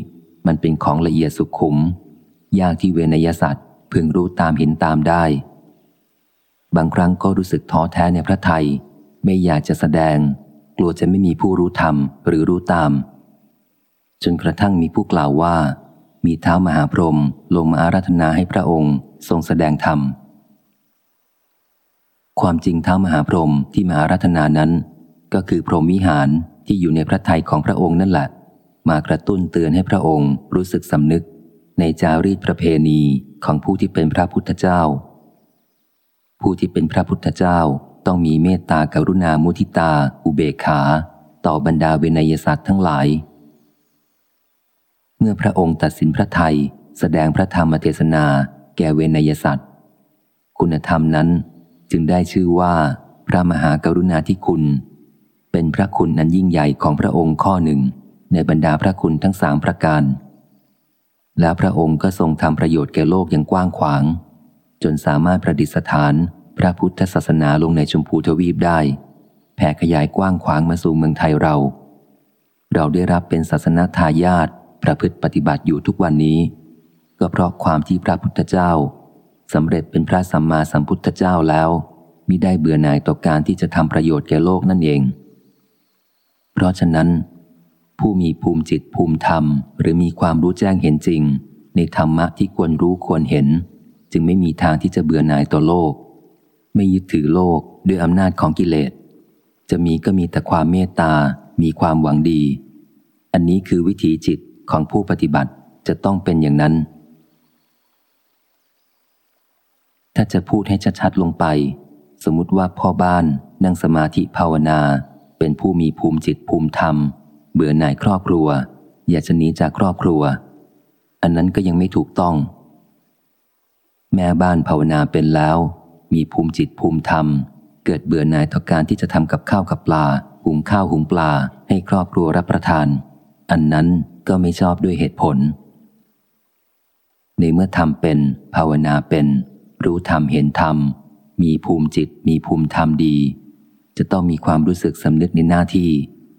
มันเป็นของละเอียดสุขุม ยากที่เวนยสัตว์พึงรู้ตามเห็นตามได้ บางครั้งก็รู้สึกท้อแท้ในพระไทย ไม่อยากจะแสดง ลัวจะไม่มีผู้รู้ธรรมหรือรู้ตาม จนกระทั่งมีผู้กล่าวว่า มีเท้ามหาพรหมลงมาอาราธนาให้พระองค์ทรงแสดงธรรม ความจริงเท้ามหาพรหมที่มาอาราธนานั้น ก็คือพรหมวิหารที่อยู่ในพระทัยของพระองค์นั่นแหละ มากระตุ้นเตือนให้พระองค์รู้สึกสำนึก ในจารีตประเพณีของผู้ที่เป็นพระพุทธเจ้า ผู้ที่เป็นพระพุทธเจ้า ต้องมีเมตตากรุณามุทิตา อุเบกขา ต่อบรรดาเวนยสัตว์ทั้งหลาย เมื่อพระองค์ตัดสินพระไทยแสดงพระธรรมเทศนา แก่เวนยสัตว์คุณธรรมนั้นจึงได้ชื่อว่าพระมหากรุณาธิคุณ เป็นพระคุณอันยิ่งใหญ่ของพระองค์ข้อหนึ่ง ในบรรดาพระคุณทั้งสามประการ แล้วพระองค์ก็ทรงทำประโยชน์แก่โลกอย่างกว้างขวาง จนสามารถประดิษฐาน พระพุทธศาสนาลงในชมพูทวีปได้ แผ่ขยายกว้างขวางมาสู่เมืองไทยเรา เราได้รับเป็นศาสนาทายาทประพฤติปฏิบัติอยู่ทุกวันนี้ ก็เพราะความที่พระพุทธเจ้าสำเร็จเป็นพระสัมมาสัมพุทธเจ้าแล้วมิได้เบื่อหน่ายต่อการที่จะทำประโยชน์แก่โลกนั่นเอง เพราะฉะนั้น ผู้มีภูมิจิตภูมิธรรม หรือมีความรู้แจ้งเห็นจริง ในธรรมะที่ควรรู้ควรเห็น จึงไม่มีทางที่จะเบื่อหน่ายต่อโลก ไม่ยึดถือโลกด้วยอำนาจของกิเลส จะมีก็มีแต่ความเมตตา มีความหวังดี อันนี้คือวิถีจิตของผู้ปฏิบัติจะต้องเป็นอย่างนั้น ถ้าจะพูดให้ชัดๆลงไป สมมติว่าพ่อบ้านนั่งสมาธิภาวนา เป็นผู้มีภูมิจิตภูมิธรรม เบื่อหน่ายครอบครัว อยากจะหนีจากครอบครัว อันนั้นก็ยังไม่ถูกต้อง แม่บ้านภาวนาเป็นแล้ว มีภูมิจิตภูมิธรรม เกิดเบื่อหน่ายต่อการที่จะทำกับข้าวกับปลา หุงข้าวหุงปลา ให้ครอบครัวรับประทาน อันนั้นก็ไม่ชอบด้วยเหตุผล ในเมื่อทำเป็น ภาวนาเป็น รู้ธรรมเห็นธรรม มีภูมิจิต มีภูมิธรรมดี จะต้องมีความรู้สึกสำนึกในหน้าที่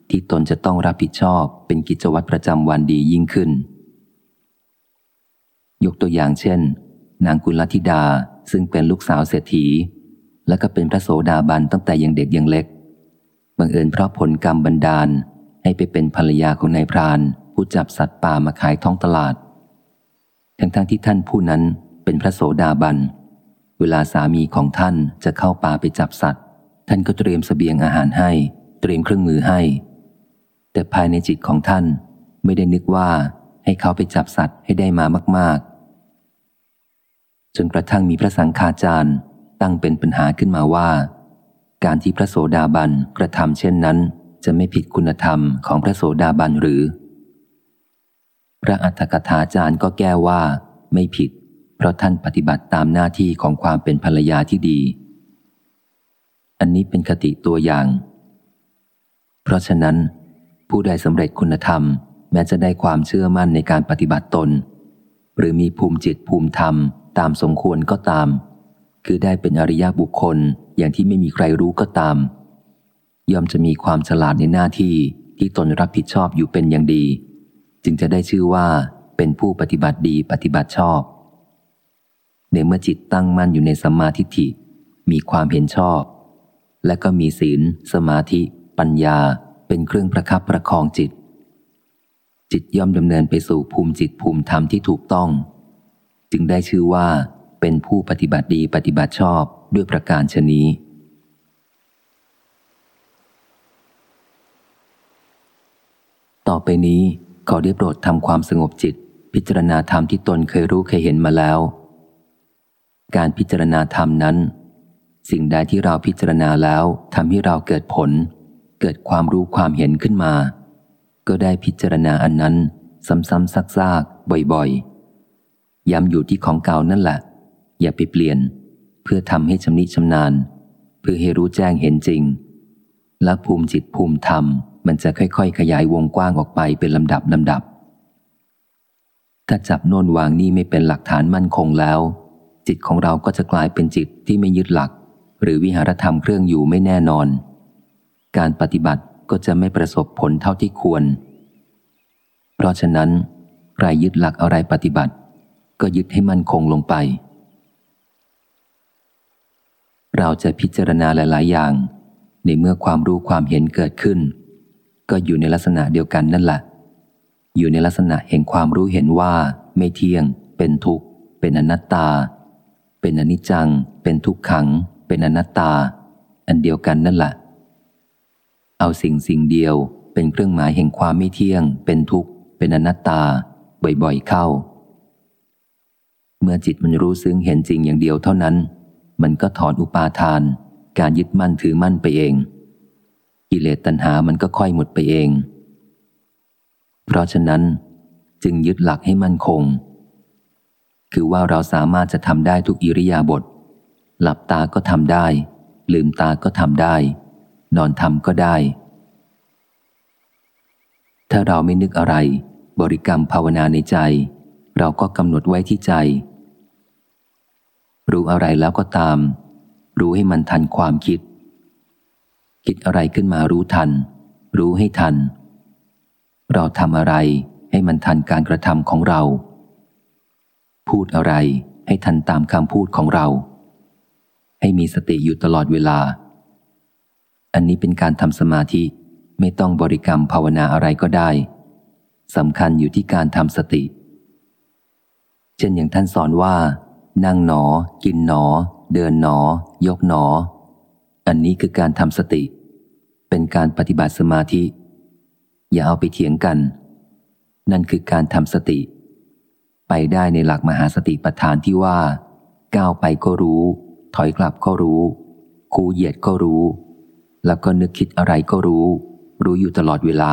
ที่ตนจะต้องรับผิดชอบเป็นกิจวัตรประจำวันดียิ่งขึ้น ยกตัวอย่างเช่น นางกุลธิดา ซึ่งเป็นลูกสาวเศรษฐี และก็เป็นพระโสดาบันตั้งแต่ยังเด็กยังเล็ก บังเอิญเพราะผลกรรมบันดาลให้ไปเป็นภรรยาของนายพราน ผู้จับสัตว์ป่ามาขายท้องตลาด ทั้งๆทที่ท่านผู้นั้นเป็นพระโสดาบัน เวลาสามีของท่านจะเข้าป่าไปจับสัตว์ ท่านก็เตรียมสเสบียงอาหารให้ เตรียมเครื่องมือให้ แต่ภายในจิตของท่านไม่ได้นึกว่าให้เขาไปจับสัตว์ให้ได้มามากๆ จนกระทั่งมีพระสังฆาจารย์ตั้งเป็นปัญหาขึ้นมาว่า การที่พระโสดาบันกระทำเช่นนั้น จะไม่ผิดคุณธรรมของพระโสดาบันหรือ พระอัฏฐกถาจารย์ก็แก้ว่า ไม่ผิด เพราะท่านปฏิบัติตามหน้าที่ของความเป็นภรรยาที่ดี อันนี้เป็นคติตัวอย่าง เพราะฉะนั้น ผู้ใดสำเร็จคุณธรรม แม้จะได้ความเชื่อมั่นในการปฏิบัติตน หรือมีภูมิจิตภูมิธรรม ตามสมควรก็ตาม คือได้เป็นอริยบุคคลอย่างที่ไม่มีใครรู้ก็ตาม ย่อมจะมีความฉลาดในหน้าที่ที่ตนรับผิดชอบอยู่เป็นอย่างดี จึงจะได้ชื่อว่าเป็นผู้ปฏิบัติดีปฏิบัติชอบ ในเมื่อจิตตั้งมั่นอยู่ในสัมมาทิฏฐิ มีความเห็นชอบ และก็มีศีล สมาธิ ปัญญา เป็นเครื่องประคับประคองจิต จิตย่อมดำเนินไปสู่ภูมิจิตภูมิธรรมที่ถูกต้อง จึงได้ชื่อว่าเป็นผู้ปฏิบัติดีปฏิบัติชอบด้วยประการชนี้ ต่อไปนี้ขอได้โปรดทำความสงบจิต พิจารณาธรรมที่ตนเคยรู้เคยเห็นมาแล้ว การพิจารณาธรรมนั้น สิ่งใดที่เราพิจารณาแล้วทำให้เราเกิดผล เกิดความรู้ความเห็นขึ้นมา ก็ได้พิจารณาอันนั้น ซ้ำๆซักๆบ่อยๆ ย้ำอยู่ที่ของเก่านั่นแหละ อย่าไปเปลี่ยน เพื่อทำให้ชำนิชำนาญ เพื่อให้รู้แจ้งเห็นจริง และภูมิจิตภูมิธรรม มันจะค่อยๆ ขยายวงกว้างออกไปเป็นลำดับลำดับ ถ้าจับโน่นวางนี่ไม่เป็นหลักฐานมั่นคงแล้ว จิตของเราก็จะกลายเป็นจิตที่ไม่ยึดหลัก หรือวิหารธรรมเครื่องอยู่ไม่แน่นอน การปฏิบัติก็จะไม่ประสบผลเท่าที่ควร เพราะฉะนั้นใครยึดหลักอะไรปฏิบัติ ก็ยึดให้มั่นคงลงไป เราจะพิจารณาหลาย ๆ อย่าง ในเมื่อความรู้ความเห็นเกิดขึ้น ก็อยู่ในลักษณะเดียวกันนั่นแหละ อยู่ในลักษณะแห่งความรู้เห็นว่าไม่เที่ยง เป็นทุกข์ เป็นอนัตตา เป็นอนิจจัง เป็นทุกขัง เป็นอนัตตา อันเดียวกันนั่นแหละ เอาสิ่งสิ่งเดียวเป็นเครื่องหมายแห่งความไม่เที่ยง เป็นทุกข์ เป็นอนัตตา บ่อย ๆ เข้า เมื่อจิตมันรู้ซึ้งเห็นจริงอย่างเดียวเท่านั้น มันก็ถอนอุปาทาน การยึดมั่นถือมั่นไปเอง กิเลสตัณหามันก็ค่อยหมดไปเอง เพราะฉะนั้น จึงยึดหลักให้มั่นคง คือว่าเราสามารถจะทำได้ทุกอิริยาบถหลับตาก็ทำได้ ลืมตาก็ทำได้ นอนทำก็ได้ ถ้าเราไม่นึกอะไร บริกรรมภาวนาในใจ เราก็กำหนดไว้ที่ใจ รู้อะไรแล้วก็ตาม รู้ให้มันทันความคิด คิดอะไรขึ้นมารู้ทัน รู้ให้ทัน เราทำอะไรให้มันทันการกระทำของเรา พูดอะไรให้ทันตามคำพูดของเรา ให้มีสติอยู่ตลอดเวลา อันนี้เป็นการทำสมาธิไม่ต้องบริกรรมภาวนาอะไรก็ได้สำคัญอยู่ที่การทำสติ เช่นอย่างท่านสอนว่า นั่งหนอ กินหนอ เดินหนอ ยกหนอ อันนี้คือการทำสติ เป็นการปฏิบัติสมาธิ อย่าเอาไปเถียงกัน นั่นคือการทำสติ ไปได้ในหลักมหาสติปัฏฐานที่ว่า ก้าวไปก็รู้ ถอยกลับก็รู้ คูเหยียดก็รู้ แล้วก็นึกคิดอะไรก็รู้ รู้อยู่ตลอดเวลา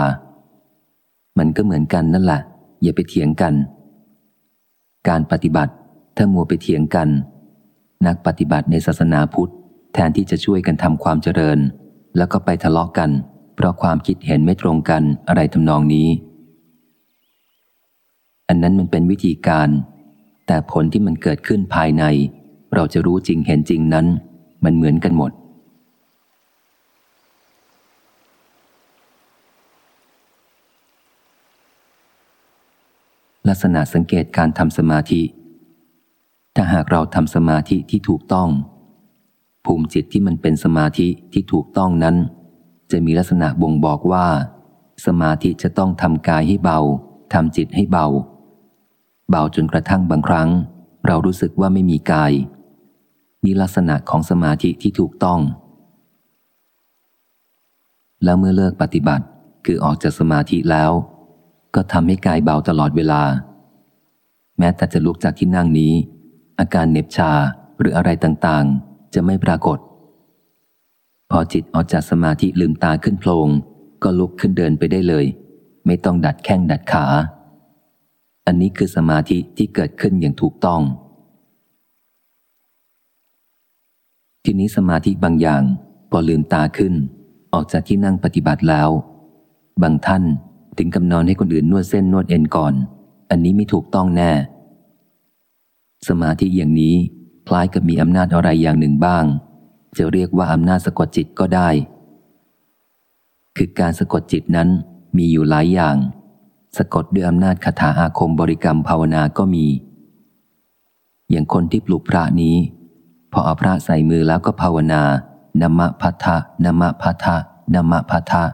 มันก็เหมือนกันนั่นแหละอย่าไปเถียงกัน การปฏิบัติ ถ้ามัวไปเถียงกัน นักปฏิบัติในศาสนาพุทธ แทนที่จะช่วยกันทำความเจริญ แล้วก็ไปทะเลาะกกัน เพราะความคิดเห็นไม่ตรงกันอะไรทำนองนี้ อันนั้นมันเป็นวิธีการ แต่ผลที่มันเกิดขึ้นภายใน เราจะรู้จริงเห็นจริงนั้น มันเหมือนกันหมดลักษณะสังเกตการทำสมาธิ ถ้าหากเราทำสมาธิที่ถูกต้อง ภูมิจิตที่มันเป็นสมาธิที่ถูกต้องนั้น จะมีลักษณะบ่งบอกว่า สมาธิจะต้องทำกายให้เบาทำจิตให้เบา เบาจนกระทั่งบางครั้ง เรารู้สึกว่าไม่มีกายนี่ลักษณะของสมาธิที่ถูกต้อง แล้วเมื่อเลิกปฏิบัติคือออกจากสมาธิแล้ว ก็ทำให้กายเบาตลอดเวลา แม้แต่จะลุกจากที่นั่งนี้ อาการเน็บชาหรืออะไรต่างๆ จะไม่ปรากฏ พอจิตออกจากสมาธิลืมตาขึ้นโพลงก็ลุกขึ้นเดินไปได้เลย ไม่ต้องดัดแข้งดัดขา อันนี้คือสมาธิที่เกิดขึ้นอย่างถูกต้อง ทีนี้สมาธิบางอย่างพอลืมตาขึ้น ออกจากที่นั่งปฏิบัติแล้ว บางท่านถึงกำนอนให้คนอื่นนวดเส้นนวดเอ็นก่อน อันนี้ไม่ถูกต้องแน่ สมาธิอย่างนี้คล้ายกับมีอำนาจอะไรอย่างหนึ่งบ้าง จะเรียกว่าอำนาจสะกดจิตก็ได้ คือการสะกดจิตนั้นมีอยู่หลายอย่าง สะกดด้วยอำนาจคาถาอาคมบริกรรมภาวนาก็มี อย่างคนที่ปลุกพระนี้ พอเอาพระใส่มือแล้วก็ภาวนานามะพัทธะนามะพัทธะนามะพัทธะ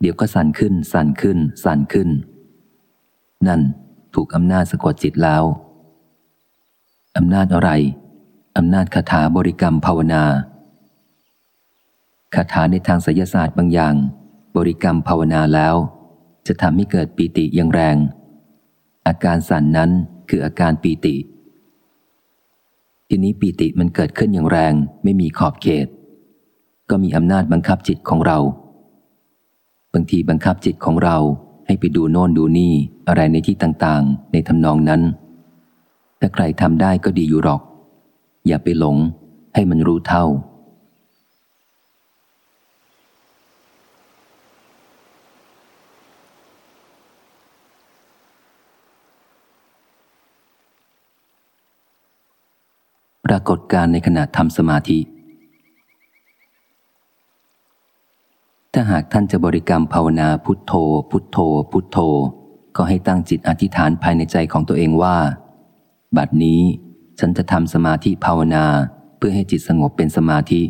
เดี๋ยวก็สั่นขึ้น สั่นขึ้น สั่นขึ้น นั่นถูกอำนาจสะกดจิตแล้ว อำนาจอะไรอำนาจคาถาบริกรรมภาวนาคาถาในทางไสยศาสตร์บางอย่าง บริกรรมภาวนาแล้ว จะทำให้เกิดปีติอย่างแรง อาการสั่นนั้นคืออาการปีติ ทีนี้ปีติมันเกิดขึ้นอย่างแรงไม่มีขอบเขต ก็มีอำนาจบังคับจิตของเรา บางทีบังคับจิตของเราให้ไปดูโน่นดูนี่อะไรในที่ต่างๆ ในทำนองนั้น ถ้าใครทำได้ก็ดีอยู่หรอก อย่าไปหลงให้มันรู้เท่า ปรากฏการในขณะทำสมาธิ ถ้าหากท่านจะบริกรรมภาวนาพุทโธ พุทโธ พุทโธ ก็ให้ตั้งจิตอธิษฐานภายในใจของตัวเองว่า บัดนี้ฉันจะทำสมาธิภาวนาเพื่อให้จิตสงบเป็นสมาธิ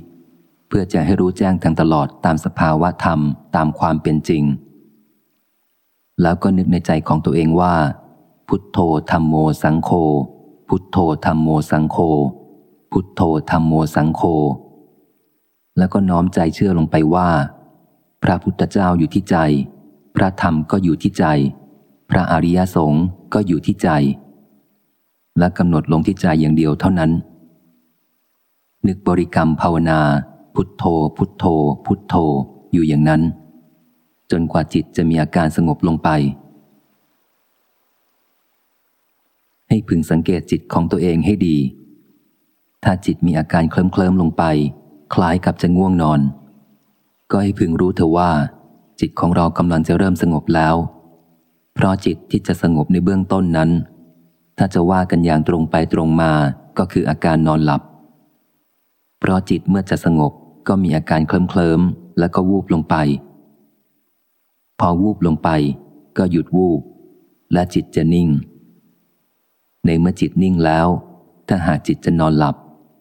เพื่อจะให้รู้แจ้งทางตลอดตามสภาวะธรรมตามความเป็นจริง แล้วก็นึกในใจของตัวเองว่า พุทโธธรรมโมสังโฆพุทโธธรรมโมสังโฆพุทโธธรรมโมสังโฆแล้วก็น้อมใจเชื่อลงไปว่า พระพุทธเจ้าอยู่ที่ใจ พระธรรมก็อยู่ที่ใจ พระอริยสงฆ์ก็อยู่ที่ใจ และกำหนดลงที่ใจอย่างเดียวเท่านั้น นึกบริกรรมภาวนา พุทโธ พุทโธ พุทโธอยู่อย่างนั้น จนกว่าจิตจะมีอาการสงบลงไป ให้พึงสังเกตจิตของตัวเองให้ดี ถ้าจิตมีอาการเคลิ้มเคลิมลงไป คล้ายกับจะง่วงนอน ก็ให้พึงรู้เถอะว่า จิตของเรากำลังจะเริ่มสงบแล้ว เพราะจิตที่จะสงบในเบื้องต้นนั้น ถ้าจะว่ากันอย่างตรงไปตรงมาก็คืออาการนอนหลับ เพราะจิตเมื่อจะสงบก็มีอาการเคลิ้มเคลิมแล้วก็วูบลงไป พอวูบลงไป ก็หยุดวูบ และจิตจะนิ่ง ในเมื่อจิตนิ่งแล้ว ถ้าหากจิตจะนอนหลับ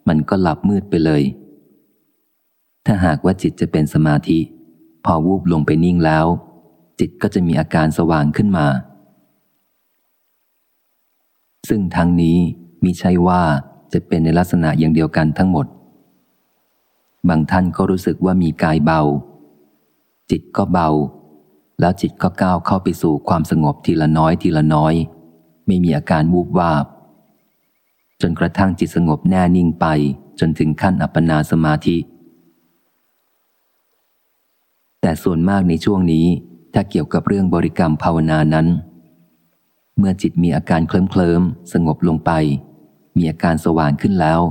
มันก็หลับมืดไปเลย ถ้าหากว่าจิตจะเป็นสมาธิ พอวูบลงไปนิ่งแล้ว จิตก็จะมีอาการสว่างขึ้นมา ซึ่งทั้งนี้มิใช่ว่าจะเป็นในลักษณะอย่างเดียวกันทั้งหมด บางท่านก็รู้สึกว่ามีกายเบา จิตก็เบา แล้วจิตก็ก้าวเข้าไปสู่ความสงบทีละน้อยทีละน้อย ไม่มีอาการวูบวาบ จนกระทั่งจิตสงบแน่นิ่งไปจนถึงขั้นอัปปนาสมาธิ แต่ส่วนมากในช่วงนี้ถ้าเกี่ยวกับเรื่องบริกรรมภาวนานั้น เมื่อจิตมีอาการเคลิ้มเคลิมสงบลงไป มีอาการสว่างขึ้นแล้ว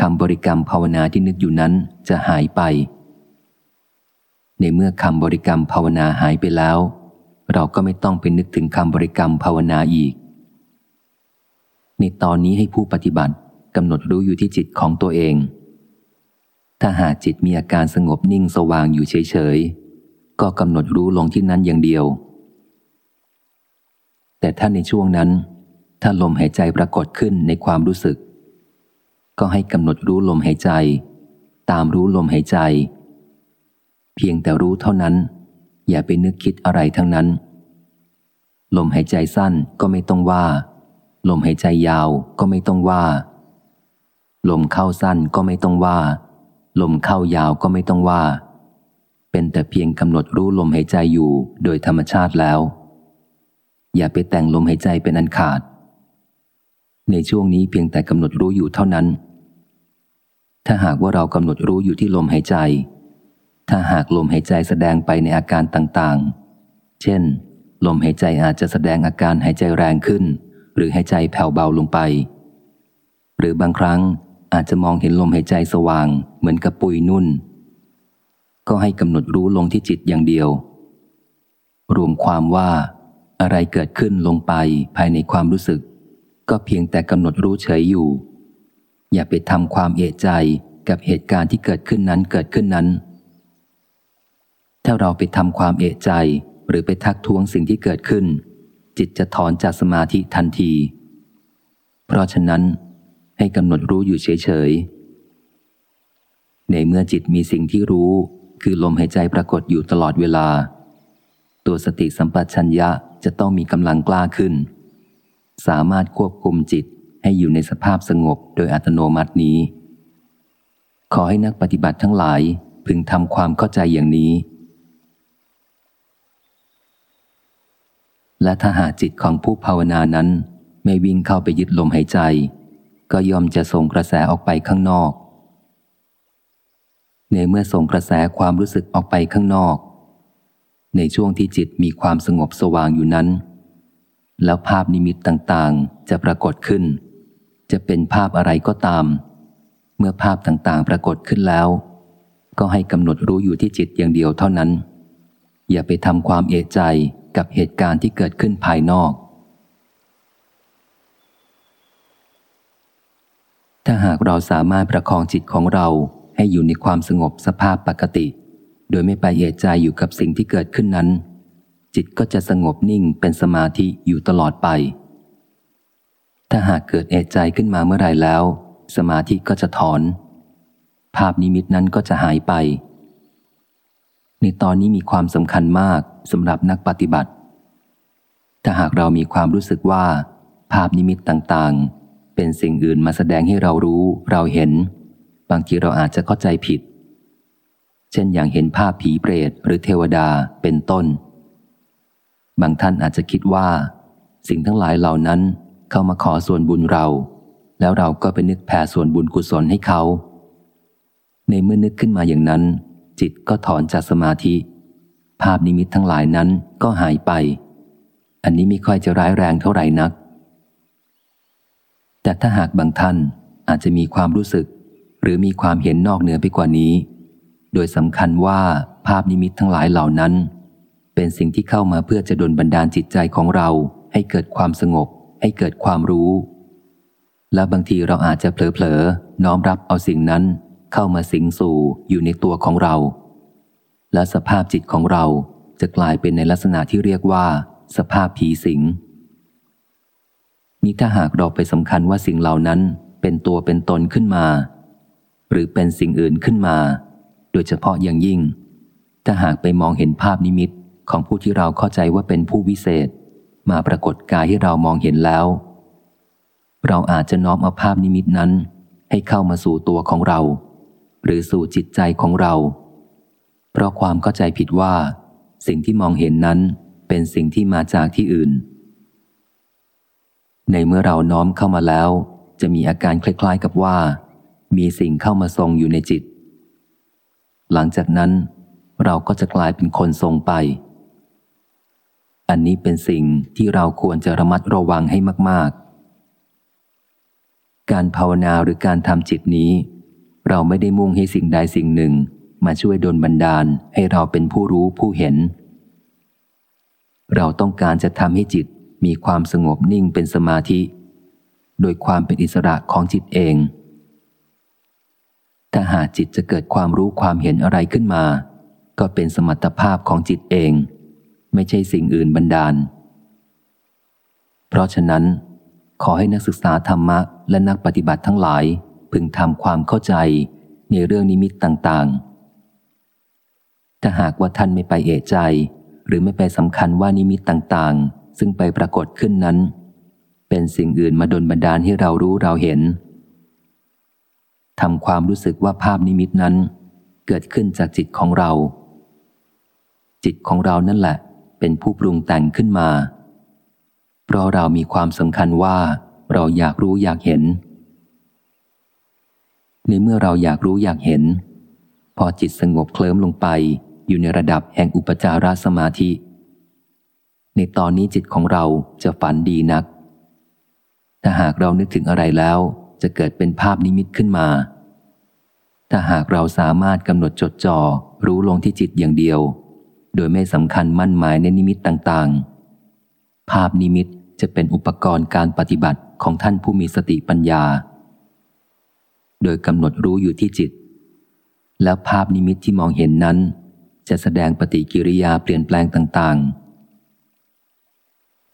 คำบริกรรมภาวนาที่นึกอยู่นั้นจะหายไป ในเมื่อคำบริกรรมภาวนาหายไปแล้ว เราก็ไม่ต้องไปนึกถึงคำบริกรรมภาวนาอีก ในตอนนี้ให้ผู้ปฏิบัติกำหนดรู้อยู่ที่จิตของตัวเอง ถ้าหากจิตมีอาการสงบนิ่งสว่างอยู่เฉยๆ ก็กำหนดรู้ลงที่นั้นอย่างเดียว แต่ถ้าในช่วงนั้น ถ้าลมหายใจปรากฏขึ้นในความรู้สึก ก็ให้กำหนดรู้ลมหายใจ ตามรู้ลมหายใจ เพียงแต่รู้เท่านั้น อย่าไปนึกคิดอะไรทั้งนั้น ลมหายใจสั้นก็ไม่ต้องว่า ลมหายใจยาวก็ไม่ต้องว่า ลมเข้าสั้นก็ไม่ต้องว่า ลมเข้ายาวก็ไม่ต้องว่า เป็นแต่เพียงกำหนดรู้ลมหายใจอยู่โดยธรรมชาติแล้ว อย่าไปแต่งลมหายใจเป็นอันขาด ในช่วงนี้เพียงแต่กำหนดรู้อยู่เท่านั้น ถ้าหากว่าเรากำหนดรู้อยู่ที่ลมหายใจ ถ้าหากลมหายใจแสดงไปในอาการต่างๆ เช่น ลมหายใจอาจจะแสดงอาการหายใจแรงขึ้น หรือหายใจแผ่วเบาลงไป หรือบางครั้งอาจจะมองเห็นลมหายใจสว่างเหมือนกับปุยนุ่น ก็ให้กำหนดรู้ลงที่จิตอย่างเดียว รวมความว่า อะไรเกิดขึ้นลงไปภายในความรู้สึก ก็เพียงแต่กำหนดรู้เฉยอยู่ อย่าไปทำความเอะใจกับเหตุการณ์ที่เกิดขึ้นนั้นเกิดขึ้นนั้น ถ้าเราไปทำความเอะใจหรือไปทักท้วงสิ่งที่เกิดขึ้น จิตจะถอนจากสมาธิทันที เพราะฉะนั้นให้กำหนดรู้อยู่เฉยๆในเมื่อจิตมีสิ่งที่รู้คือลมหายใจปรากฏอยู่ตลอดเวลา ตัวสติสัมปชัญญะจะต้องมีกำลังกล้าขึ้น สามารถควบคุมจิตให้อยู่ในสภาพสงบโดยอัตโนมัตินี้ ขอให้นักปฏิบัติทั้งหลายพึงทำความเข้าใจอย่างนี้ และถ้าหากจิตของผู้ภาวนานั้น ไม่วิ่งเข้าไปยึดลมหายใจ ก็ยอมจะส่งกระแสออกไปข้างนอก ในเมื่อส่งกระแสความรู้สึกออกไปข้างนอก ในช่วงที่จิตมีความสงบสว่างอยู่นั้น แล้วภาพนิมิตต่างๆ จะปรากฏขึ้น จะเป็นภาพอะไรก็ตาม เมื่อภาพต่างๆ ปรากฏขึ้นแล้ว ก็ให้กำหนดรู้อยู่ที่จิตอย่างเดียวเท่านั้น อย่าไปทำความเอะใจกับเหตุการณ์ที่เกิดขึ้นภายนอก ถ้าหากเราสามารถประคองจิตของเราให้อยู่ในความสงบสภาพปกติ โดยไม่ไปเอะใจอยู่กับสิ่งที่เกิดขึ้นนั้น จิตก็จะสงบนิ่งเป็นสมาธิอยู่ตลอดไป ถ้าหากเกิดเอใจขึ้นมาเมื่อไรแล้ว สมาธิก็จะถอน ภาพนิมิตนั้นก็จะหายไป ในตอนนี้มีความสำคัญมากสำหรับนักปฏิบัติ ถ้าหากเรามีความรู้สึกว่า ภาพนิมิตต่างๆ เป็นสิ่งอื่นมาแสดงให้เรารู้เราเห็น บางทีเราอาจจะเข้าใจผิด เช่นอย่างเห็นภาพผีเปรตหรือเทวดาเป็นต้น บางท่านอาจจะคิดว่า สิ่งทั้งหลายเหล่านั้นเข้ามาขอส่วนบุญเรา แล้วเราก็ไปนึกแผ่ส่วนบุญกุศลให้เขา ในเมื่อนึกขึ้นมาอย่างนั้น จิตก็ถอนจากสมาธิ ภาพนิมิตทั้งหลายนั้นก็หายไป อันนี้ไม่ค่อยจะร้ายแรงเท่าไหร่นัก แต่ถ้าหากบางท่านอาจจะมีความรู้สึก หรือมีความเห็นนอกเหนือไปกว่านี้ โดยสำคัญว่าภาพนิมิตทั้งหลายเหล่านั้น เป็นสิ่งที่เข้ามาเพื่อจะดลบันดาลจิตใจของเรา ให้เกิดความสงบ ให้เกิดความรู้ และบางทีเราอาจจะเผลอๆน้อมรับเอาสิ่งนั้นเข้ามาสิงสู่อยู่ในตัวของเรา และสภาพจิตของเราจะกลายเป็นในลักษณะที่เรียกว่า สภาพผีสิงนี่ถ้าหากเราไปสำคัญว่าสิ่งเหล่านั้นเป็นตัวเป็นตนขึ้นมา หรือเป็นสิ่งอื่นขึ้นมา ดยเฉพาะอย่างยิ่ง ถ้าหากไปมองเห็นภาพนิมิตของผู้ที่เราเข้าใจว่าเป็นผู้วิเศษ มาปรากฏกายให้เรามองเห็นแล้ว เราอาจจะน้อมเอาภาพนิมิตนั้น ให้เข้ามาสู่ตัวของเรา หรือสู่จิตใจของเรา เพราะความเข้าใจผิดว่า สิ่งที่มองเห็นนั้นเป็นสิ่งที่มาจากที่อื่น ในเมื่อเราน้อมเข้ามาแล้ว จะมีอาการคล้ายๆกับว่า มีสิ่งเข้ามาทรงอยู่ในจิต หลังจากนั้นเราก็จะกลายเป็นคนทรงไป อันนี้เป็นสิ่งที่เราควรจะระมัดระวังให้มาก ๆ การภาวนาหรือการทำจิตนี้ เราไม่ได้มุ่งให้สิ่งใดสิ่งหนึ่งมาช่วยดลบันดาลให้เราเป็นผู้รู้ผู้เห็น เราต้องการจะทำให้จิตมีความสงบนิ่งเป็นสมาธิ โดยความเป็นอิสระของจิตเอง ถ้าหากจิตจะเกิดความรู้ความเห็นอะไรขึ้นมา ก็เป็นสมรรถภาพของจิตเอง ไม่ใช่สิ่งอื่นบันดาล เพราะฉะนั้น ขอให้นักศึกษาธรรมะและนักปฏิบัติทั้งหลายพึงทำความเข้าใจในเรื่องนิมิตต่างๆ ถ้าหากว่าท่านไม่ไปเอะใจ หรือไม่ไปสำคัญว่านิมิตต่างๆ ซึ่งไปปรากฏขึ้นนั้น เป็นสิ่งอื่นมาดนบันดาลให้เรารู้เราเห็น ทำความรู้สึกว่าภาพนิมิตนั้น เกิดขึ้นจากจิตของเรา จิตของเรานั่นแหละ เป็นผู้ปรุงแต่งขึ้นมา เพราะเรามีความสำคัญว่าเราอยากรู้อยากเห็น ในเมื่อเราอยากรู้อยากเห็น พอจิตสงบเคลิ้มลงไปอยู่ในระดับแห่งอุปจารสมาธิ ในตอนนี้จิตของเราจะฝันดีนัก ถ้าหากเรานึกถึงอะไรแล้ว จะเกิดเป็นภาพนิมิตขึ้นมา ถ้าหากเราสามารถกำหนดจดจ่อรู้ลงที่จิตอย่างเดียว โดยไม่สำคัญมั่นหมายในนิมิตต่างๆ ภาพนิมิตจะเป็นอุปกรณ์การปฏิบัติของท่านผู้มีสติปัญญา โดยกำหนดรู้อยู่ที่จิต แล้วภาพนิมิตที่มองเห็นนั้น จะแสดงปฏิกิริยาเปลี่ยนแปลงต่างๆ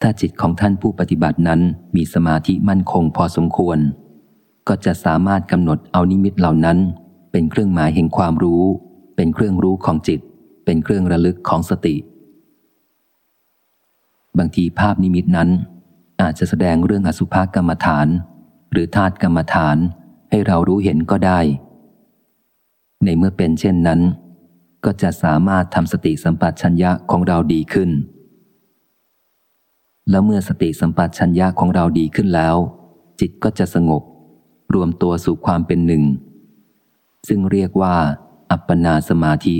ถ้าจิตของท่านผู้ปฏิบัตินั้นมีสมาธิมั่นคงพอสมควร ก็จะสามารถกำหนดเอานิมิตเหล่านั้น เป็นเครื่องหมายแห่งความรู้ เป็นเครื่องรู้ของจิต เป็นเครื่องระลึกของสติ บางทีภาพนิมิตนั้น อาจจะแสดงเรื่องอสุภกรรมฐาน หรือธาตุกรรมฐานให้เรารู้เห็นก็ได้ ในเมื่อเป็นเช่นนั้น ก็จะสามารถทำสติสัมปชัญญะของเราดีขึ้น แล้วเมื่อสติสัมปชัญญะของเราดีขึ้นแล้ว จิตก็จะสงบ รวมตัวสู่ความเป็นหนึ่ง ซึ่งเรียกว่า อัปปนาสมาธิ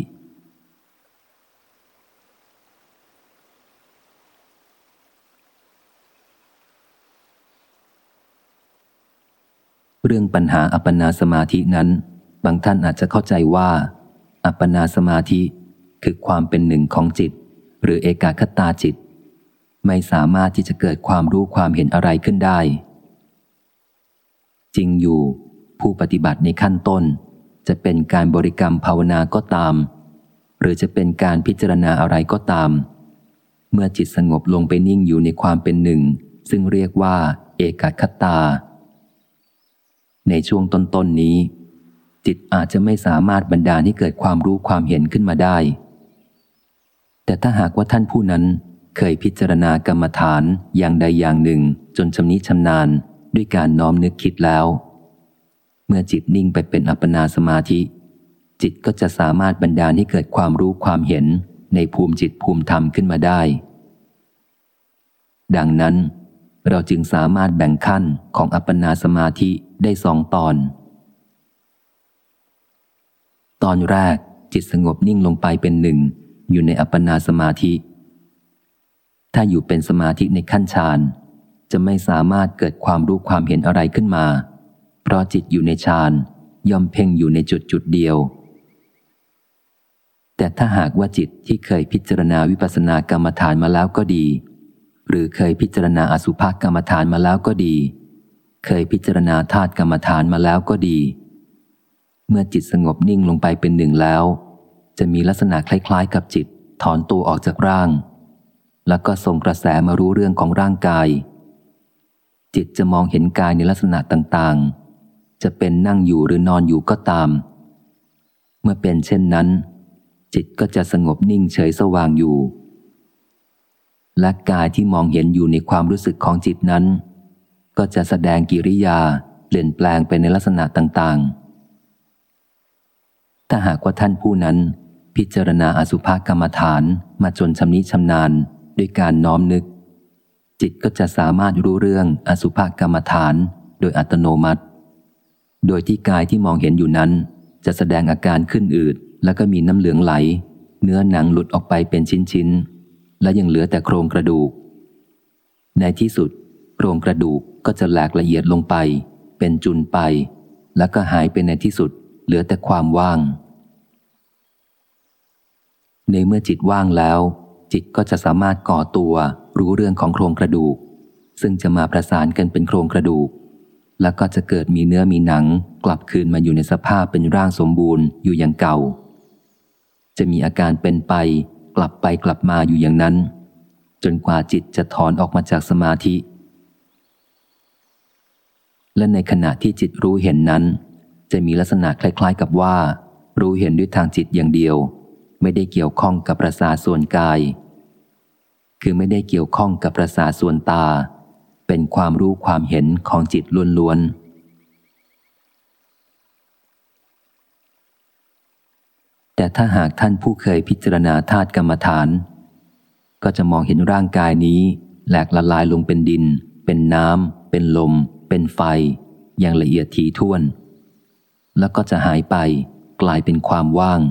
เรื่องปัญหาอัปปนาสมาธินั้น บางท่านอาจจะเข้าใจว่า อัปปนาสมาธิคือความเป็นหนึ่งของจิต หรือเอกาคตาจิต ไม่สามารถที่จะเกิดความรู้ความเห็นอะไรขึ้นได้ จริงอยู่ ผู้ปฏิบัติในขั้นต้น จะเป็นการบริกรรมภาวนาก็ตาม หรือจะเป็นการพิจารณาอะไรก็ตาม เมื่อจิตสงบลงไปนิ่งอยู่ในความเป็นหนึ่ง ซึ่งเรียกว่า เอกคตา ในช่วงต้นๆนนี้ จิตอาจจะไม่สามารถบรรดาให้เกิดความรู้ความเห็นขึ้นมาได้ แต่ถ้าหากว่าท่านผู้นั้นเคยพิจารณากรรมฐานอย่างใดอย่างหนึ่งจนชำนิชำนาญ ด้วยการน้อมนึกคิดแล้ว เมื่อจิตนิ่งไปเป็นอัปปนาสมาธิ จิตก็จะสามารถบรรดาให้เกิดความรู้ความเห็นในภูมิจิตภูมิธรรมขึ้นมาได้ ดังนั้น เราจึงสามารถแบ่งขั้นของอัปปนาสมาธิได้สองตอน ตอนแรกจิตสงบนิ่งลงไปเป็นหนึ่งอยู่ในอัปปนาสมาธิ ถ้าอยู่เป็นสมาธิในขั้นฌาน จะไม่สามารถเกิดความรู้ความเห็นอะไรขึ้นมา เพราะจิตอยู่ในฌานย่อมเพ่งอยู่ในจุดจุดเดียว แต่ถ้าหากว่าจิตที่เคยพิจารณาวิปัสสนากรรมฐานมาแล้วก็ดี หรือเคยพิจารณาอสุภกรรมฐานมาแล้วก็ดี เคยพิจารณาธาตุกรรมฐานมาแล้วก็ดี เมื่อจิตสงบนิ่งลงไปเป็นหนึ่งแล้ว จะมีลักษณะคล้ายๆ กับจิตถอนตัวออกจากร่าง แล้วก็ส่งกระแสมารู้เรื่องของร่างกาย จิตจะมองเห็นกายในลักษณะต่างๆ จะเป็นนั่งอยู่หรือนอนอยู่ก็ตาม เมื่อเป็นเช่นนั้น จิตก็จะสงบนิ่งเฉยสว่างอยู่ และกายที่มองเห็นอยู่ในความรู้สึกของจิตนั้น ก็จะแสดงกิริยาเปลี่ยนแปลงไปในลักษณะต่างๆ ถ้าหากว่าท่านผู้นั้น พิจารณาอสุภกรรมฐานมาจนชำนิชำนาญด้วยการน้อมนึก จิตก็จะสามารถรู้เรื่องอสุภกรรมฐาน โดยอัตโนมัติ โดยที่กายที่มองเห็นอยู่นั้น จะแสดงอาการขึ้นอืด แล้วก็มีน้ำเหลืองไหล เนื้อหนังหลุดออกไปเป็นชิ้นๆ และยังเหลือแต่โครงกระดูก ในที่สุด โครงกระดูกก็จะแหลกละเอียดลงไป เป็นจุนไป แล้วก็หายไปในที่สุด เหลือแต่ความว่าง ในเมื่อจิตว่างแล้ว จิตก็จะสามารถก่อตัว รู้เรื่องของโครงกระดูก ซึ่งจะมาประสานกันเป็นโครงกระดูก แล้วก็จะเกิดมีเนื้อมีหนัง กลับคืนมาอยู่ในสภาพเป็นร่างสมบูรณ์อยู่อย่างเก่า จะมีอาการเป็นไป กลับไปกลับมาอยู่อย่างนั้น จนกว่าจิตจะถอนออกมาจากสมาธิ และในขณะที่จิตรู้เห็นนั้น จะมีลักษณะคล้าย ๆ กับว่า รู้เห็นด้วยทางจิตอย่างเดียว ไม่ได้เกี่ยวข้องกับประสาส่วนกาย คือไม่ได้เกี่ยวข้องกับประสาส่วนตา เป็นความรู้ความเห็นของจิตล้วนๆแต่ถ้าหากท่านผู้เคยพิจารณาธาตุกรรมฐาน ก็จะมองเห็นร่างกายนี้แหลกละลายลงเป็นดิน เป็นน้ำ เป็นลม เป็นไฟ อย่างละเอียดถี่ถ้วน แล้วก็จะหายไปกลายเป็นความว่าง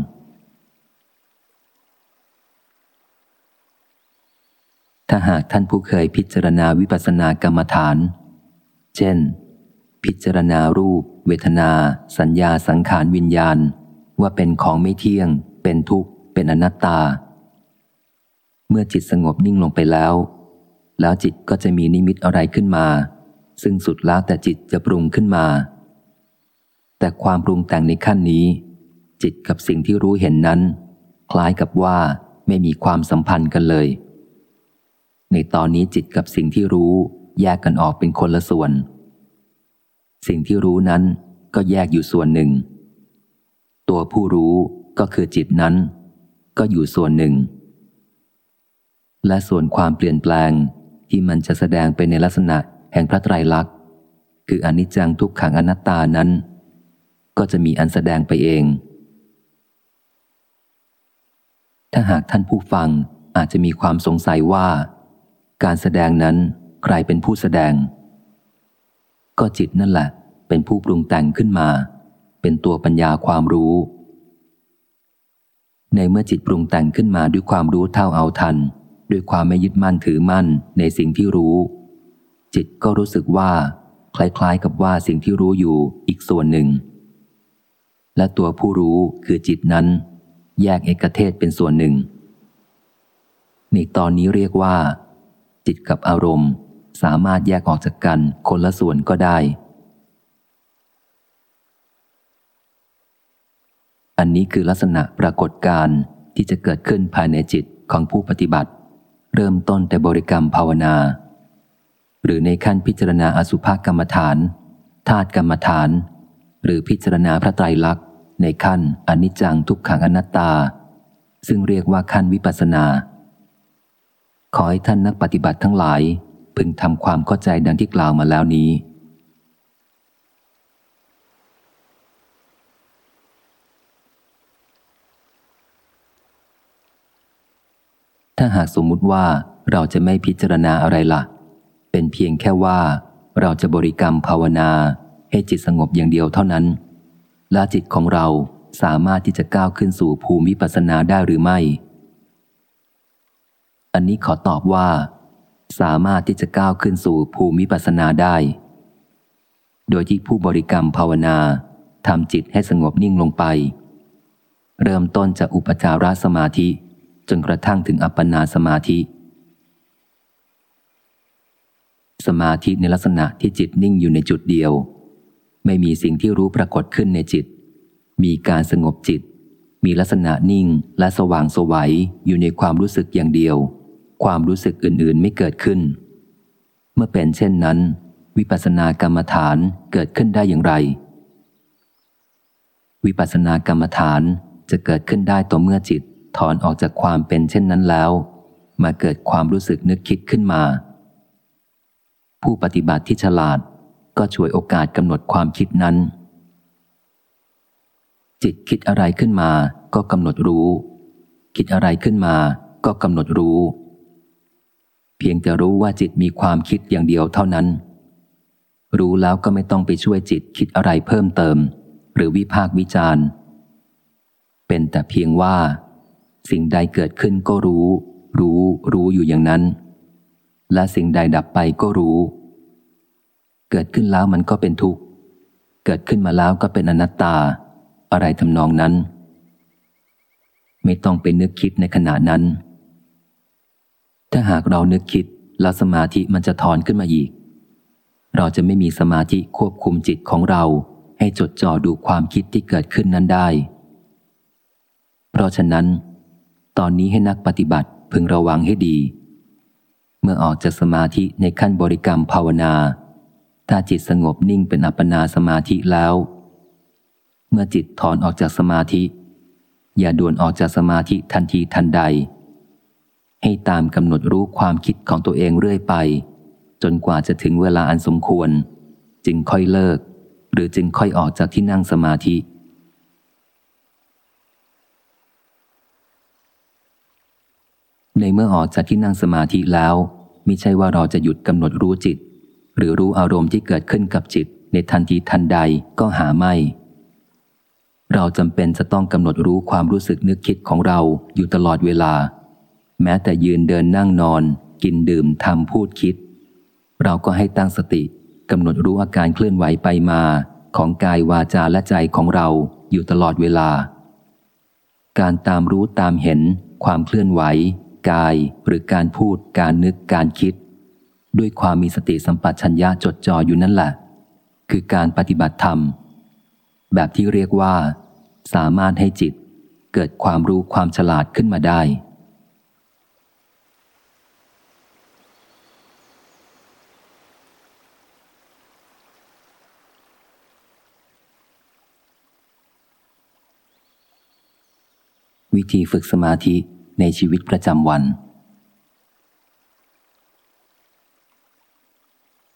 ถ้าหากท่านผู้เคยพิจารณาวิปัสสนากรรมฐาน เช่น พิจารณารูป เวทนา สัญญาสังขารวิญญาณ ว่าเป็นของไม่เที่ยง เป็นทุกข์ เป็นอนัตตา เมื่อจิตสงบนิ่งลงไปแล้ว แล้วจิตก็จะมีนิมิตอะไรขึ้นมา ซึ่งสุดแล้วแต่จิตจะปรุงขึ้นมา แต่ความปรุงแต่งในขั้นนี้ จิตกับสิ่งที่รู้เห็นนั้น คล้ายกับว่าไม่มีความสัมพันธ์กันเลย ในตอนนี้จิตกับสิ่งที่รู้ แยกกันออกเป็นคนละส่วน สิ่งที่รู้นั้นก็แยกอยู่ส่วนหนึ่ง ตัวผู้รู้ก็คือจิตนั้น ก็อยู่ส่วนหนึ่ง และส่วนความเปลี่ยนแปลงที่มันจะแสดงไปในลักษณะแห่งพระไตรลักษณ์ คืออนิจจังทุกขังอนัตตานั้น ก็จะมีอันแสดงไปเอง ถ้าหากท่านผู้ฟังอาจจะมีความสงสัยว่า การแสดงนั้นใครเป็นผู้แสดง ก็จิตนั่นแหละ เป็นผู้ปรุงแต่งขึ้นมา เป็นตัวปัญญาความรู้ ในเมื่อจิตปรุงแต่งขึ้นมาด้วยความรู้เท่าเอาทัน ด้วยความไม่ยึดมั่นถือมั่นในสิ่งที่รู้ จิตก็รู้สึกว่า คล้ายๆกับว่าสิ่งที่รู้อยู่อีกส่วนหนึ่ง และตัวผู้รู้คือจิตนั้น แยกเอกเทศเป็นส่วนหนึ่งในตอนนี้เรียกว่า จิตกับอารมณ์ สามารถแยกออกจากกันคนละส่วนก็ได้ อันนี้คือลักษณะปรากฏการณ์ที่จะเกิดขึ้นภายในจิตของผู้ปฏิบัติ เริ่มต้นแต่บริกรรมภาวนา หรือในขั้นพิจารณาอสุภกรรมฐานธาตุกรรมฐาน หรือพิจารณาพระไตรลักษณ์ ในขั้นอนิจจังทุกขังอนัตตา ซึ่งเรียกว่าขั้นวิปัสสนา ขอให้ท่านนักปฏิบัติทั้งหลาย พึงทำความเข้าใจดังที่กล่าวมาแล้วนี้ ถ้าหากสมมุติว่าเราจะไม่พิจารณาอะไรละ่ะ เป็นเพียงแค่ว่า เราจะบริกรรมภาวนาให้จิตสงบอย่างเดียวเท่านั้น และจิตของเราสามารถที่จะก้าวขึ้นสู่ภูมิปัสนาได้หรือไม่ อันนี้ขอตอบว่า สามารถที่จะก้าวขึ้นสู่ภูมิปัสนาได้ โดยที่ผู้บริกรรมภาวนาทำจิตให้สงบนิ่งลงไป เริ่มต้นจากอุปจารสมาธิจนกระทั่งถึงอัปปนาสมาธิ สมาธิในลักษณะที่จิตนิ่งอยู่ในจุดเดียว ไม่มีสิ่งที่รู้ปรากฏขึ้นในจิต มีการสงบจิต มีลักษณะนิ่งและสว่างสวัยอยู่ในความรู้สึกอย่างเดียว ความรู้สึกอื่นๆไม่เกิดขึ้น เมื่อเป็นเช่นนั้น วิปัสสนากรรมฐานเกิดขึ้นได้อย่างไร วิปัสสนากรรมฐานจะเกิดขึ้นได้ต่อเมื่อจิตถอนออกจากความเป็นเช่นนั้นแล้ว มาเกิดความรู้สึกนึกคิดขึ้นมา ผู้ปฏิบัติที่ฉลาดก็ช่วยโอกาสกำหนดความคิดนั้น จิตคิดอะไรขึ้นมาก็กำหนดรู้ คิดอะไรขึ้นมาก็กำหนดรู้ พียงจะรู้ว่าจิตมีความคิดอย่างเดียวเท่านั้น รู้แล้วก็ไม่ต้องไปช่วยจิตคิดอะไรเพิ่มเติม หรือวิพากวิจารณ์เป็นแต่เพียงว่า สิ่งใดเกิดขึ้นก็รู้ รู้ รู้อยู่อย่างนั้น และสิ่งใดดับไปก็รู้ เกิดขึ้นแล้วมันก็เป็นทุกข์ เกิดขึ้นมาแล้วก็เป็นอนัตตา อะไรทำนองนั้น ไม่ต้องไปนึกคิดในขณะนั้น ถ้าหากเรานึกคิดแล้วสมาธิมันจะถอนขึ้นมาอีก เราจะไม่มีสมาธิควบคุมจิตของเรา ให้จดจ่อดูความคิดที่เกิดขึ้นนั้นได้ เพราะฉะนั้น ตอนนี้ให้นักปฏิบัติพึงระวังให้ดี เมื่อออกจากสมาธิในขั้นบริกรรมภาวนา ถ้าจิตสงบนิ่งเป็นอัปปนาสมาธิแล้ว เมื่อจิตถอนออกจากสมาธิ อย่าด่วนออกจากสมาธิทันทีทันใด ให้ตามกำหนดรู้ความคิดของตัวเองเรื่อยไป จนกว่าจะถึงเวลาอันสมควร จึงค่อยเลิก หรือจึงค่อยออกจากที่นั่งสมาธิ ในเมื่อออกจากที่นั่งสมาธิแล้วมิใช่ว่าเราจะหยุดกำหนดรู้จิต หรือรู้อารมณ์ที่เกิดขึ้นกับจิต ในทันทีทันใดก็หาไม่ เราจำเป็นจะต้องกำหนดรู้ความรู้สึกนึกคิดของเราอยู่ตลอดเวลา แม้แต่ยืนเดินนั่งนอน กินดื่มทำพูดคิด เราก็ให้ตั้งสติกำหนดรู้อาการเคลื่อนไหวไปมา ของกายวาจาและใจของเราอยู่ตลอดเวลา การตามรู้ตามเห็น ความเคลื่อนไหว กายหรือการพูด การนึกการคิด ด้วยความมีสติสัมปชัญญะจดจ่ออยู่นั่นแหละ คือการปฏิบัติธรรม แบบที่เรียกว่า สามารถให้จิตเกิดความรู้ความฉลาดขึ้นมาได้ วิธีฝึกสมาธิในชีวิตประจำวัน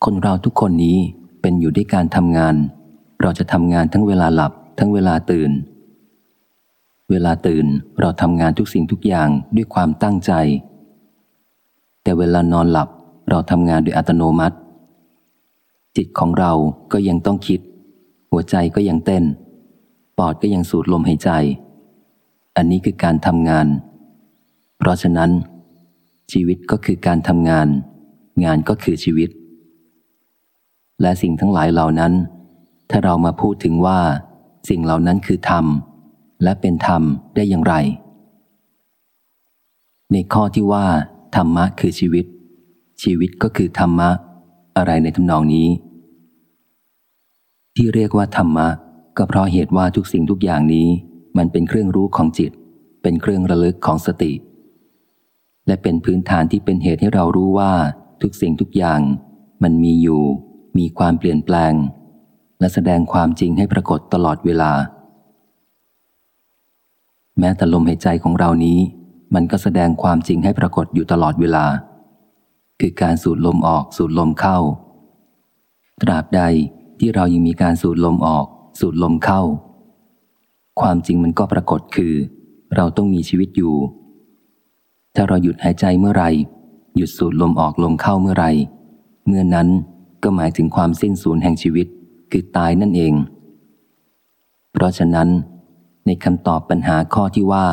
คนเราทุกคนนี้เป็นอยู่ด้วยการทำงาน เราจะทำงานทั้งเวลาหลับ ทั้งเวลาตื่น เวลาตื่นเราทำงานทุกสิ่งทุกอย่างด้วยความตั้งใจ แต่เวลานอนหลับเราทำงานโดยอัตโนมัติ จิตของเราก็ยังต้องคิด หัวใจก็ยังเต้น ปอดก็ยังสูดลมหายใจ อันนี้คือการทำงาน เพราะฉะนั้น ชีวิตก็คือการทำงาน งานก็คือชีวิต และสิ่งทั้งหลายเหล่านั้น ถ้าเรามาพูดถึงว่า สิ่งเหล่านั้นคือธรรม และเป็นธรรมได้อย่างไร ในข้อที่ว่า ธรรมะคือชีวิต ชีวิตก็คือธรรมะ อะไรในทำนองนี้ ที่เรียกว่าธรรมะก็เพราะเหตุว่าทุกสิ่งทุกอย่างนี้ มันเป็นเครื่องรู้ของจิต เป็นเครื่องระลึกของสติ และเป็นพื้นฐานที่เป็นเหตุให้เรารู้ว่า ทุกสิ่งทุกอย่าง มันมีอยู่ มีความเปลี่ยนแปลง และแสดงความจริงให้ปรากฏตลอดเวลา แม้แต่ลมหายใจของเรานี้ มันก็แสดงความจริงให้ปรากฏอยู่ตลอดเวลา คือการสูดลมออกสูดลมเข้า ตราบใดที่เรายังมีการสูดลมออก สูดลมเข้า ความจริงมันก็ปรากฏคือ เราต้องมีชีวิตอยู่ ถ้าเราหยุดหายใจเมื่อไรหยุดสูดลมออกลมเข้าเมื่อไรเมื่อนั้นก็หมายถึงความสิ้นสูญแห่งชีวิตคือตายนั่นเอง เพราะฉะนั้น ในคำตอบปัญหาข้อที่ว่า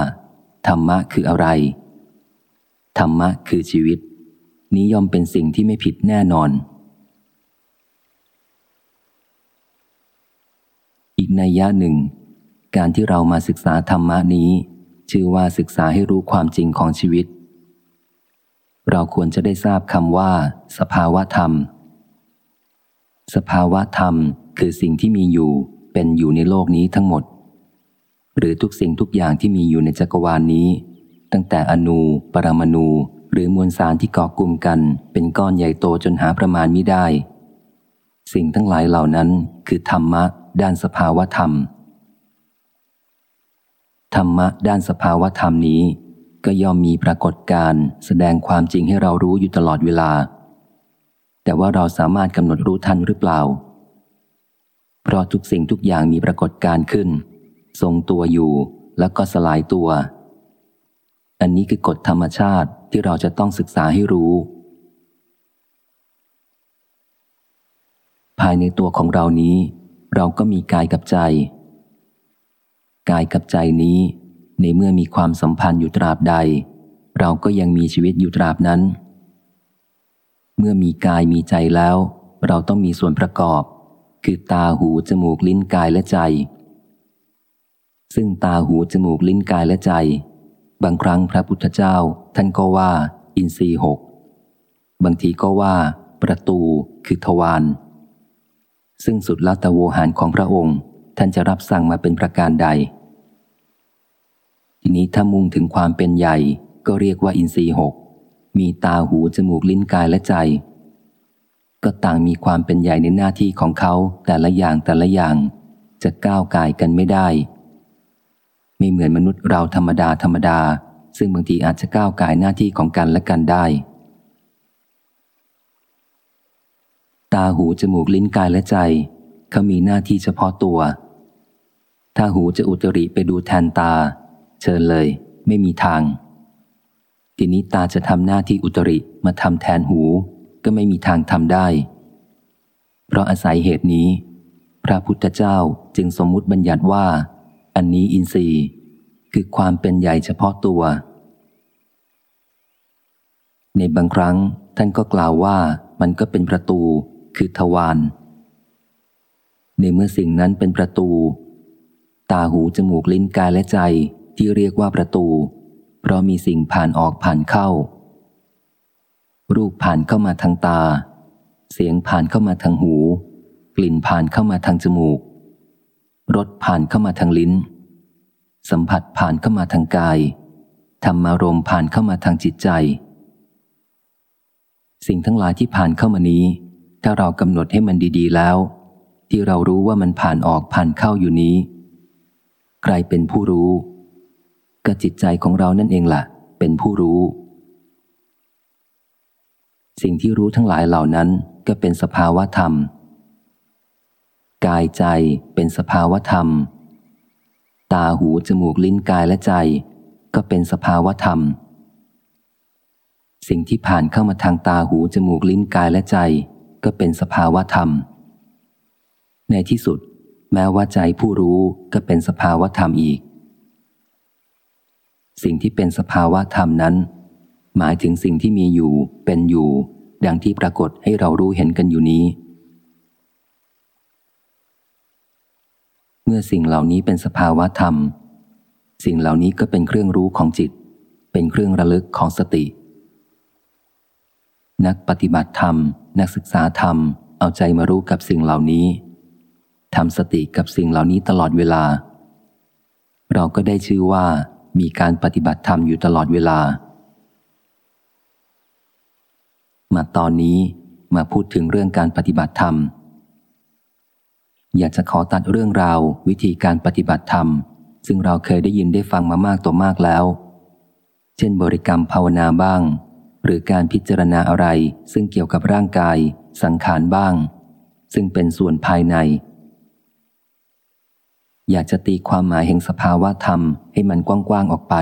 ธรรมะคืออะไร ธรรมะคือชีวิต นี้ย่อมเป็นสิ่งที่ไม่ผิดแน่นอน อีกในยะหนึ่ง การที่เรามาศึกษาธรรมะนี้ ชื่อว่าศึกษาให้รู้ความจริงของชีวิต เราควรจะได้ทราบคำว่า สภาวะธรรม สภาวะธรรมคือสิ่งที่มีอยู่เป็นอยู่ในโลกนี้ทั้งหมด หรือทุกสิ่งทุกอย่างที่มีอยู่ในจักรวาลนนี้ ตั้งแต่อนู ปรมาณูหรือมวลสารที่ก่อกลุ่มกัน เป็นก้อนใหญ่โตจนหาประมาณมิได้ สิ่งทั้งหลายเหล่านั้นคือธรรมะ ด้านสภาวะธรรม ธรรมะด้านสภาวะธรรมนี้ ก็ย่อมมีปรากฏการแสดงความจริงให้เรารู้อยู่ตลอดเวลา แต่ว่าเราสามารถกำหนดรู้ทันหรือเปล่า เพราะทุกสิ่งทุกอย่างมีปรากฏการขึ้น ทรงตัวอยู่แล้วก็สลายตัว อันนี้คือกฎธรรมชาติที่เราจะต้องศึกษาให้รู้ ภายในตัวของเรานี้ เราก็มีกายกับใจ กายกับใจนี้ ในเมื่อมีความสัมพันธ์อยู่ตราบใด เราก็ยังมีชีวิตอยู่ตราบนั้น เมื่อมีกายมีใจแล้ว เราต้องมีส่วนประกอบ คือตาหูจมูกลิ้นกายและใจ ซึ่งตาหูจมูกลิ้นกายและใจ บางครั้งพระพุทธเจ้า ท่านก็ว่า อินทรีหกบางทีก็ว่า ประตูคือทวารซึ่งสุดละตะโวหารของพระองค์ ท่านจะรับสั่งมาเป็นประการใด ทีนี้ถ้ามุ่งถึงความเป็นใหญ่ ก็เรียกว่าอินทรีหก มีตาหูจมูกลิ้นกายและใจ ก็ต่างมีความเป็นใหญ่ในหน้าที่ของเขาแต่ละอย่างแต่ละอย่าง จะก้าวกายกันไม่ได้ ไม่เหมือนมนุษย์เราธรรมดาธรรมดา ซึ่งบางทีอาจจะก้าวกายหน้าที่ของกันและกันได้ตาหูจมูกลิ้นกายและใจ เขามีหน้าที่เฉพาะตัว ถ้าหูจะอุตริไปดูแทนตา เชิญเลย ไม่มีทาง ทีนี้ตาจะทำหน้าที่อุตริมาทำแทนหูก็ไม่มีทางทำได้ เพราะอาศัยเหตุนี้ พระพุทธเจ้าจึงสมมุติบัญญัติว่า อันนี้อินทรีย์ คือความเป็นใหญ่เฉพาะตัว ในบางครั้งท่านก็กล่าวว่ามันก็เป็นประตูคือทวารในเมื่อสิ่งนั้นเป็นประตูาหูจมูกลิ้นกายและใจที่เรียกว่าประตู เพราะมีสิ่งผ่านออกผ่านเข้า รูปผ่านเข้ามาทางตา เสียงผ่านเข้ามาทางหู กลิ่นผ่านเข้ามาทางจมูกรสผ่านเข้ามาทางลิ้น สัมผัสผ่านเข้ามาทางกายธรรมารมผ่านเข้ามาทางจิตใจ สิ่งทั้งหลายที่ผ่านเข้ามานี้ ถ้าเรากำหนดให้มันดี ๆ แล้ว ที่เรารู้ว่ามันผ่านออกผ่านเข้าอยู่นี้ ใครเป็นผู้รู้ ก็จิตใจของเรานั่นเองละ่ะ เป็นผู้รู้ สิ่งที่รู้ทั้งหลายเหล่านั้นก็เป็นสภาวะธรรม กายใจเป็นสภาวะธรรม ตาหูจมูกลิ้นกายและใจ ก็เป็นสภาวะธรรม สิ่งที่ผ่านเข้ามาทางตาหูจมูกลิ้นกายและใจ ก็เป็นสภาวะธรรม ในที่สุด แม้ว่าใจผู้รู้ก็เป็นสภาวะธรรมอีก สิ่งที่เป็นสภาวะธรรมนั้น หมายถึงสิ่งที่มีอยู่เป็นอยู่ ดังที่ปรากฏให้เรารู้เห็นกันอยู่นี้ เมื่อสิ่งเหล่านี้เป็นสภาวะธรรม สิ่งเหล่านี้ก็เป็นเครื่องรู้ของจิต เป็นเครื่องระลึกของสติ นักปฏิบัติธรรม นักศึกษาธรรม เอาใจมารู้กับสิ่งเหล่านี้ ทำสติกับสิ่งเหล่านี้ตลอดเวลา เราก็ได้ชื่อว่ามีการปฏิบัติธรรมอยู่ตลอดเวลา มาตอนนี้มาพูดถึงเรื่องการปฏิบัติธรรม อยากจะขอตัดเรื่องราววิธีการปฏิบัติธรรม ซึ่งเราเคยได้ยินได้ฟังมามากตัวมากแล้ว เช่นบริกรรมภาวนาบ้าง หรือการพิจารณาอะไรซึ่งเกี่ยวกับร่างกาย สังขารบ้าง ซึ่งเป็นส่วนภายใน อยากจะตีความหมายแห่งสภาวะธรรมให้มันกว้างๆออกไป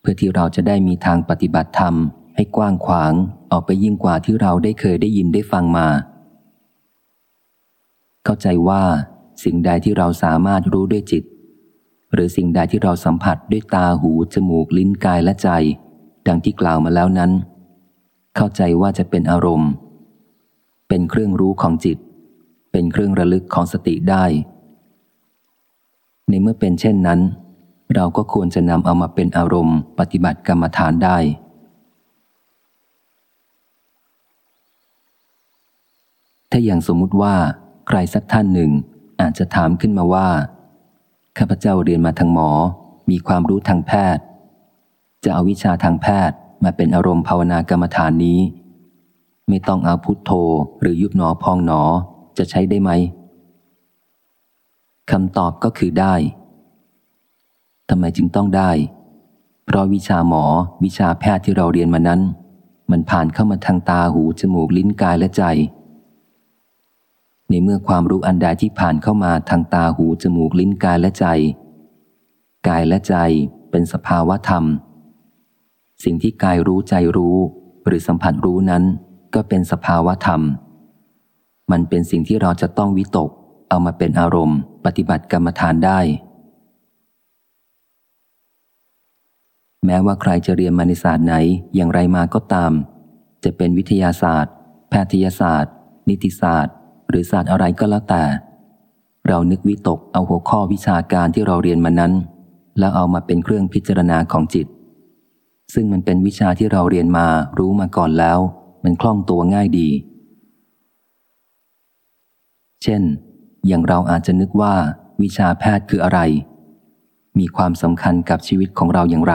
เพื่อที่เราจะได้มีทางปฏิบัติธรรมให้กว้างขวางออกไปยิ่งกว่าที่เราได้เคยได้ยินได้ฟังมา เข้าใจว่า สิ่งใดที่เราสามารถรู้ด้วยจิต หรือสิ่งใดที่เราสัมผัสด้วยตาหูจมูกลิ้นกายและใจ ดังที่กล่าวมาแล้วนั้น เข้าใจว่าจะเป็นอารมณ์ เป็นเครื่องรู้ของจิต เป็นเครื่องระลึกของสติได้ ในเมื่อเป็นเช่นนั้น เราก็ควรจะนำเอามาเป็นอารมณ์ปฏิบัติกรรมฐานได้ ถ้าอย่างสมมุติว่า ใครสักท่านหนึ่งอาจจะถามขึ้นมาว่า ข้าพเจ้าเรียนมาทางหมอ มีความรู้ทางแพทย์ จะเอาวิชาทางแพทย์มาเป็นอารมณ์ภาวนากรรมฐานนี้ ไม่ต้องเอาพุทโธหรือยุบหนอพองหนอจะใช้ได้ไหม คำตอบก็คือได้ ทำไมจึงต้องได้ เพราะวิชาหมอวิชาแพทย์ที่เราเรียนมานั้น มันผ่านเข้ามาทางตาหูจมูกลิ้นกายและใจ ในเมื่อความรู้อันใดที่ผ่านเข้ามาทางตาหูจมูกลิ้นกายและใจ กายและใจเป็นสภาวะธรรม สิ่งที่กายรู้ใจรู้ หรือสัมผัสรู้นั้น ก็เป็นสภาวะธรรม มันเป็นสิ่งที่เราจะต้องวิตก เอามาเป็นอารมณ์ ปฏิบัติกรรมฐานได้ แม้ว่าใครจะเรียนมาในศาสตร์ไหนอย่างไรมาก็ตาม จะเป็นวิทยาศาสตร์ แพทยศาสตร์ นิติศาสตร์ หรือศาสตร์อะไรก็แล้วแต่ เรานึกวิตกเอาหัวข้อวิชาการที่เราเรียนมานั้น แล้วเอามาเป็นเครื่องพิจารณาของจิต ซึ่งมันเป็นวิชาที่เราเรียนมารู้มาก่อนแล้ว มันคล่องตัวง่ายดี เช่น อย่างเราอาจจะนึกว่าวิชาแพทย์คืออะไร มีความสำคัญกับชีวิตของเราอย่างไร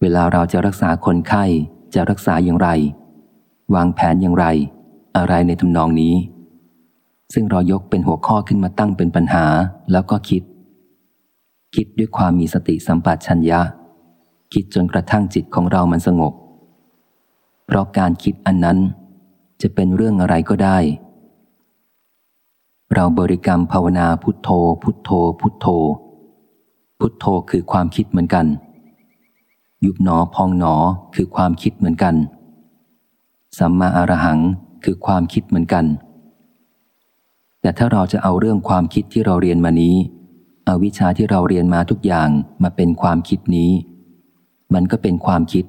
เวลาเราจะรักษาคนไข้จะรักษาอย่างไร วางแผนอย่างไร อะไรในทำนองนี้ ซึ่งเรายกเป็นหัวข้อขึ้นมาตั้งเป็นปัญหาแล้วก็คิด คิดด้วยความมีสติสัมปชัญญะ คิดจนกระทั่งจิตของเรามันสงบ เพราะการคิดอันนั้น จะเป็นเรื่องอะไรก็ได้ เราบริกรรมภาวนาพุทโธ พุทโธ พุทโธ พุทโธคือความคิดเหมือนกัน ยุบหนอพองหนอคือความคิดเหมือนกัน สัมมาอรหังคือความคิดเหมือนกัน แต่ถ้าเราจะเอาเรื่องความคิดที่เราเรียนมานี้ เอาวิชาที่เราเรียนมาทุกอย่างมาเป็นความคิดนี้ มันก็เป็นความคิด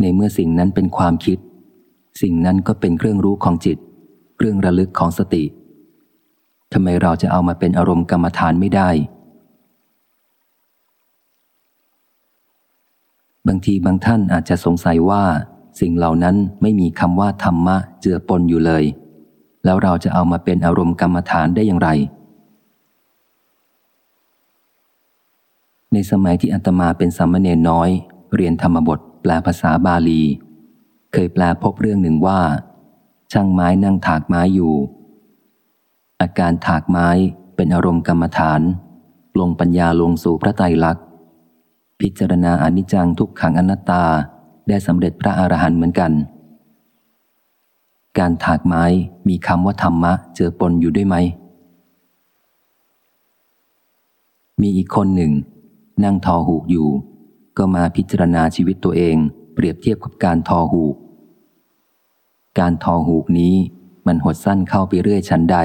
ในเมื่อสิ่งนั้นเป็นความคิด สิ่งนั้นก็เป็นเครื่องรู้ของจิต เครื่องระลึกของสติทำไมเราจะเอามาเป็นอารมณ์กรรมฐานไม่ได้ บางทีบางท่านอาจจะสงสัยว่า สิ่งเหล่านั้นไม่มีคำว่าธรรมะเจือปนอยู่เลย แล้วเราจะเอามาเป็นอารมณ์กรรมฐานได้อย่างไร ในสมัยที่อัตมาเป็นสามเณรน้อย เรียนธรรมบทแปลภาษาบาลี เคยแปลพบเรื่องหนึ่งว่า ช่างไม้นั่งถากไม้อยู่ อาการถากไม้เป็นอารมณ์กรรมฐาน ลงปัญญาลงสู่พระไตรลักษณ์ พิจารณาอนิจจังทุกขังอนัตตาได้สำเร็จพระอรหันต์เหมือนกัน การถากไม้มีคำว่าธรรมะเจอปนอยู่ด้วยไหม มีอีกคนหนึ่ง นั่งทอหูกอยู่ ก็มาพิจารณาชีวิตตัวเอง เปรียบเทียบกับการทอหูก การทอหูกนี้มันหดสั้นเข้าไปเรื่อยชั้นใด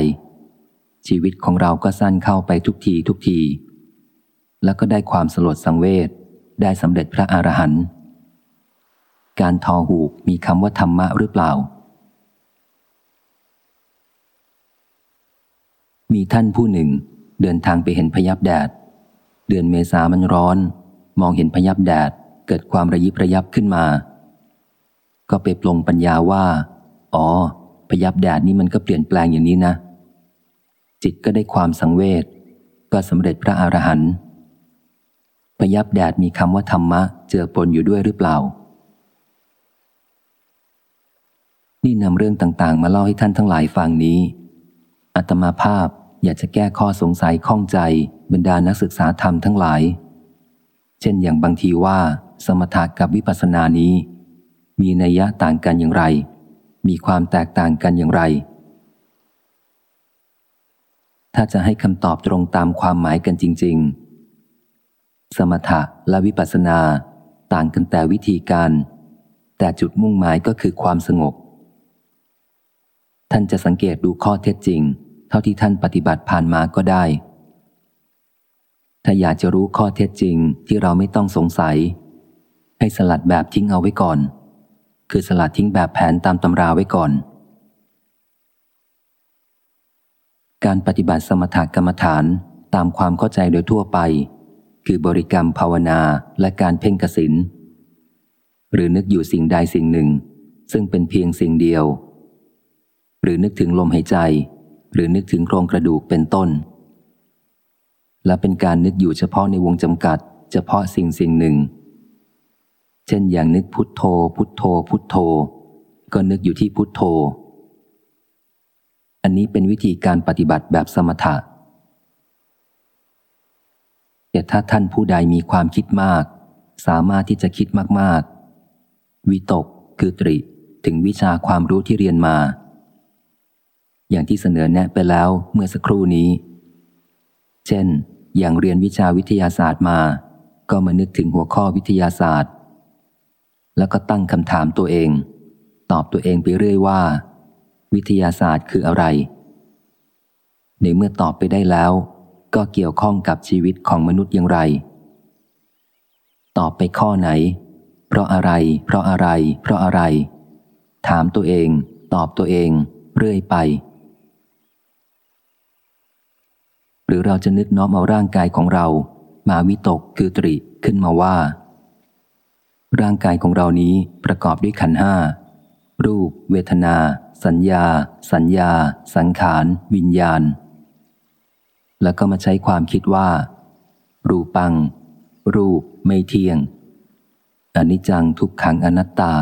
ชีวิตของเราก็สั้นเข้าไปทุกทีทุกที แล้วก็ได้ความสลดสังเวชได้สำเร็จพระอรหันต์การทอหูกมีคำว่าธรรมะหรือเปล่า มีท่านผู้หนึ่งเดินทางไปเห็นพยับแดด เดือนเมษามันร้อน มองเห็นพยับแดดเกิดความระยิบระยับขึ้นมา ก็ไปปลงปัญญาว่า อ๋อ พยับแดดนี้มันก็เปลี่ยนแปลงอย่างนี้นะ จิตก็ได้ความสังเวชก็สำเร็จพระอรหันต์พยับแดดมีคำว่าธรรมะ เจอปนอยู่ด้วยหรือเปล่า นี่นำเรื่องต่างๆ มาเล่าให้ท่านทั้งหลายฟังนี้อัตมาภาพอยากจะแก้ข้อสงสัยข้องใจบรรดานักศึกษาธรรมทั้งหลาย เช่นอย่างบางทีว่า สมถะกับวิปัสสนานี้ มีนัยยะต่างกันอย่างไร มีความแตกต่างกันอย่างไร ถ้าจะให้คำตอบตรงตามความหมายกันจริง ๆ สมถะและวิปัสสนาต่างกันแต่วิธีการ แต่จุดมุ่งหมายก็คือความสงบ ท่านจะสังเกตดูข้อเท็จจริง เท่าที่ท่านปฏิบัติผ่านมาก็ได้ ถ้าอยากจะรู้ข้อเท็จจริงที่เราไม่ต้องสงสัย ให้สลัดแบบทิ้งเอาไว้ก่อน คือสลัดทิ้งแบบแผนตามตำราไว้ก่อน การปฏิบัติสมถกรรมฐานตามความเข้าใจโดยทั่วไป คือบริกรรมภาวนาและการเพ่งกสินหรือนึกอยู่สิ่งใดสิ่งหนึ่ง ซึ่งเป็นเพียงสิ่งเดียว หรือนึกถึงลมหายใจ หรือนึกถึงโครงกระดูกเป็นต้น และเป็นการนึกอยู่เฉพาะในวงจำกัด เฉพาะสิ่งสิ่งหนึ่ง เช่นอย่างนึกพุทโธ พุทโธ พุทโธ ก็นึกอยู่ที่พุทโธ อันนี้เป็นวิธีการปฏิบัติแบบสมถะแต่ถ้าท่านผู้ใดมีความคิดมาก สามารถที่จะคิดมาก ๆ วิตก คือตริ ถึงวิชาความรู้ที่เรียนมา อย่างที่เสนอแนะไปแล้วเมื่อสักครู่นี้ เช่น อย่างเรียนวิชาวิทยาศาสตร์มา ก็มานึกถึงหัวข้อวิทยาศาสตร์ แล้วก็ตั้งคำถามตัวเอง ตอบตัวเองไปเรื่อยว่า วิทยาศาสตร์คืออะไร ในเมื่อตอบไปได้แล้ว ก็เกี่ยวข้องกับชีวิตของมนุษย์อย่างไร ตอบไปข้อไหน เพราะอะไร เพราะอะไร เพราะอะไร ถามตัวเอง ตอบตัวเอง เรื่อยไป หรือเราจะนึกน้อมเอาร่างกายของเรา มาวิตกคือตริขึ้นมาว่า ร่างกายของเรานี้ประกอบด้วยขันห้า รูป เวทนา สัญญา สัญญา สังขาร วิญญาณ แล้วก็มาใช้ความคิดว่า รูปัง รูปไม่เที่ยงอนิจจังทุกขังอนัตตา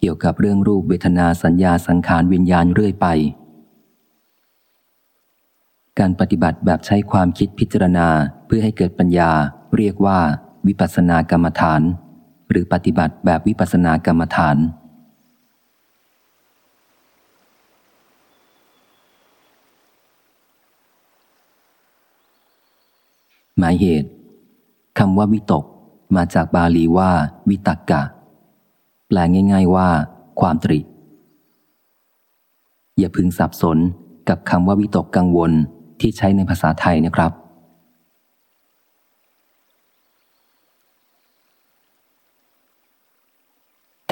เกี่ยวกับเรื่องรูปเวทนาสัญญาสังขารวิญญาณเรื่อยไป การปฏิบัติแบบใช้ความคิดพิจารณาเพื่อให้เกิดปัญญา เรียกว่า วิปัสสนากรรมฐาน หรือปฏิบัติแบบวิปัสสนากรรมฐาน หมายเหตุคำว่าวิตกมาจากบาลีว่า วิตักกะ แปลง่าย ๆว่า ความตริ อย่าพึงสับสนกับคำว่าวิตกกังวลที่ใช้ในภาษาไทยนะครับ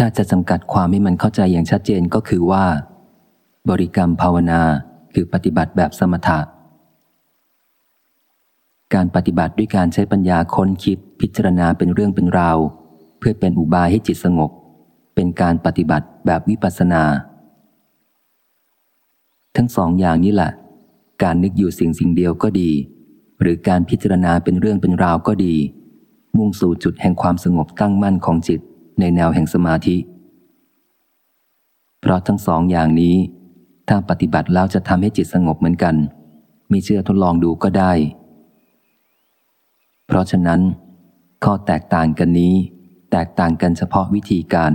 ถ้าจะจำกัดความให้มันเข้าใจอย่างชัดเจนก็คือว่า บริกรรมภาวนาคือปฏิบัติแบบสมถะ การปฏิบัติด้วยการใช้ปัญญาค้นคิดพิจารณาเป็นเรื่องเป็นราว เพื่อเป็นอุบายให้จิตสงบ เป็นการปฏิบัติแบบวิปัสสนา ทั้งสองอย่างนี้แหละ การนึกอยู่สิ่งสิ่งเดียวก็ดี หรือการพิจารณาเป็นเรื่องเป็นราวก็ดี มุ่งสู่จุดแห่งความสงบตั้งมั่นของจิต ในแนวแห่งสมาธิ เพราะทั้งสองอย่างนี้ ถ้าปฏิบัติแล้วจะทำให้จิตสงบเหมือนกัน มีเชื่อทดลองดูก็ได้ เพราะฉะนั้น ข้อแตกต่างกันนี้ แตกต่างกันเฉพาะวิธีการ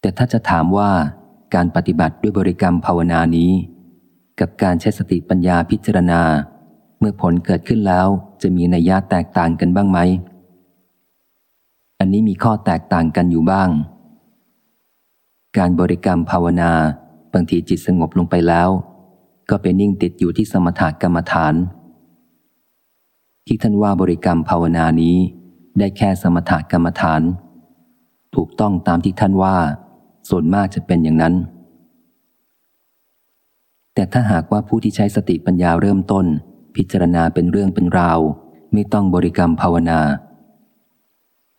แต่ถ้าจะถามว่าการปฏิบัติด้วยบริกรรมภาวนานี้ กับการใช้สติปัญญาพิจารณา เมื่อผลเกิดขึ้นแล้วจะมีนัยยะแตกต่างกันบ้างไหม อันนี้มีข้อแตกต่างกันอยู่บ้าง การบริกรรมภาวนา บางทีจิตสงบลงไปแล้ว ก็ไปนิ่งติดอยู่ที่สมถกรรมฐาน ที่ท่านว่าบริกรรมภาวนานี้ ได้แค่สมถกรรมฐาน ถูกต้องตามที่ท่านว่า ส่วนมากจะเป็นอย่างนั้น แต่ถ้าหากว่าผู้ที่ใช้สติปัญญาเริ่มต้น พิจารณาเป็นเรื่องเป็นราว ไม่ต้องบริกรรมภาวนา